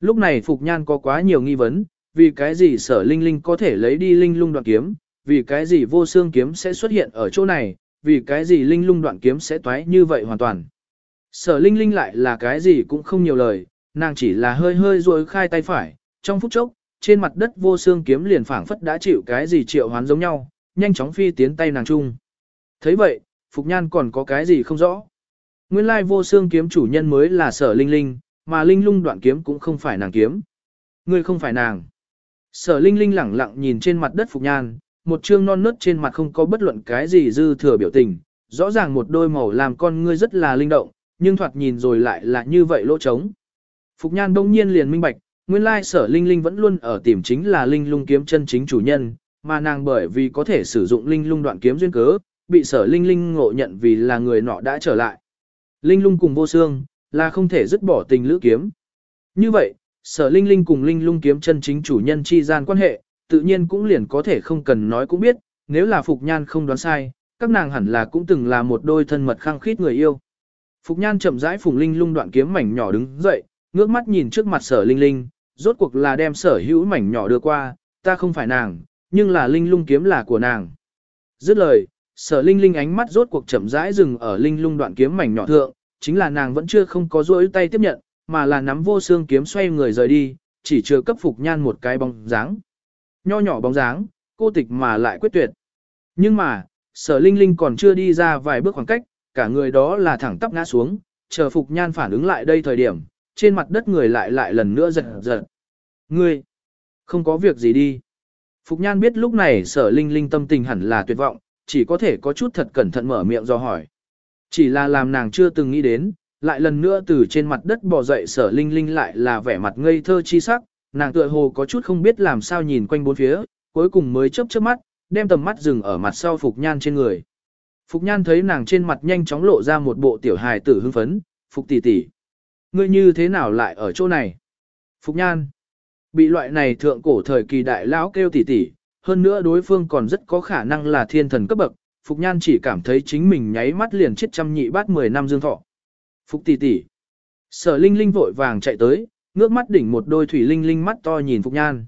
Lúc này Phục Nhan có quá nhiều nghi vấn, vì cái gì sở linh linh có thể lấy đi linh lung đoạn kiếm, vì cái gì vô xương kiếm sẽ xuất hiện ở chỗ này, vì cái gì linh lung đoạn kiếm sẽ toái như vậy hoàn toàn. Sở linh linh lại là cái gì cũng không nhiều lời, nàng chỉ là hơi hơi rồi khai tay phải, trong phút chốc, trên mặt đất vô xương kiếm liền phảng phất đã chịu cái gì triệu hoán giống nhau, nhanh chóng phi tiến tay nàng chung. thấy vậy, Phục Nhan còn có cái gì không rõ. Nguyên lai vô xương kiếm chủ nhân mới là sở linh linh, mà linh lung đoạn kiếm cũng không phải nàng kiếm. Ngươi không phải nàng. Sở linh linh lẳng lặng nhìn trên mặt đất Phục Nhan, một trương non nớt trên mặt không có bất luận cái gì dư thừa biểu tình, rõ ràng một đôi màu làm con ngươi rất là linh động, nhưng thoạt nhìn rồi lại là như vậy lỗ trống. Phục Nhan đông nhiên liền minh bạch, nguyên lai sở linh linh vẫn luôn ở tìm chính là linh lung kiếm chân chính chủ nhân, mà nàng bởi vì có thể sử dụng linh lung đoạn kiếm duyên cớ, bị sở linh linh ngộ nhận vì là người nọ đã trở lại. Linh lung cùng vô xương, là không thể dứt bỏ tình lữ kiếm. Như vậy, sở linh linh cùng linh lung kiếm chân chính chủ nhân chi gian quan hệ, tự nhiên cũng liền có thể không cần nói cũng biết, nếu là Phục Nhan không đoán sai, các nàng hẳn là cũng từng là một đôi thân mật khăng khít người yêu. Phục Nhan chậm rãi phùng linh lung đoạn kiếm mảnh nhỏ đứng dậy, ngước mắt nhìn trước mặt sở linh linh, rốt cuộc là đem sở hữu mảnh nhỏ đưa qua, ta không phải nàng, nhưng là linh lung kiếm là của nàng. Dứt lời, sở linh linh ánh mắt rốt cuộc chậm rãi dừng ở linh lung đoạn kiếm mảnh nhỏ thượng, chính là nàng vẫn chưa không có duỗi tay tiếp nhận, mà là nắm vô xương kiếm xoay người rời đi, chỉ chưa cấp phục nhan một cái bóng dáng. Nho nhỏ bóng dáng, cô tịch mà lại quyết tuyệt. Nhưng mà, sở linh linh còn chưa đi ra vài bước khoảng cách, cả người đó là thẳng tắp ngã xuống, chờ phục nhan phản ứng lại đây thời điểm, trên mặt đất người lại lại lần nữa giật giật. Ngươi, không có việc gì đi. Phục nhan biết lúc này sở linh linh tâm tình hẳn là tuyệt vọng, chỉ có thể có chút thật cẩn thận mở miệng do hỏi. Chỉ là làm nàng chưa từng nghĩ đến, lại lần nữa từ trên mặt đất bò dậy sở linh linh lại là vẻ mặt ngây thơ chi sắc, nàng tựa hồ có chút không biết làm sao nhìn quanh bốn phía, cuối cùng mới chớp chớp mắt, đem tầm mắt dừng ở mặt sau Phục Nhan trên người. Phục Nhan thấy nàng trên mặt nhanh chóng lộ ra một bộ tiểu hài tử hưng phấn, Phục tỷ tỷ, ngươi như thế nào lại ở chỗ này? Phục Nhan, bị loại này thượng cổ thời kỳ đại lão kêu tỷ tỷ, hơn nữa đối phương còn rất có khả năng là thiên thần cấp bậc, Phục Nhan chỉ cảm thấy chính mình nháy mắt liền chết trăm nhị bát 10 năm dương thọ. Phục tỷ tỷ. Sở Linh Linh vội vàng chạy tới, ngước mắt đỉnh một đôi thủy linh linh mắt to nhìn Phục Nhan.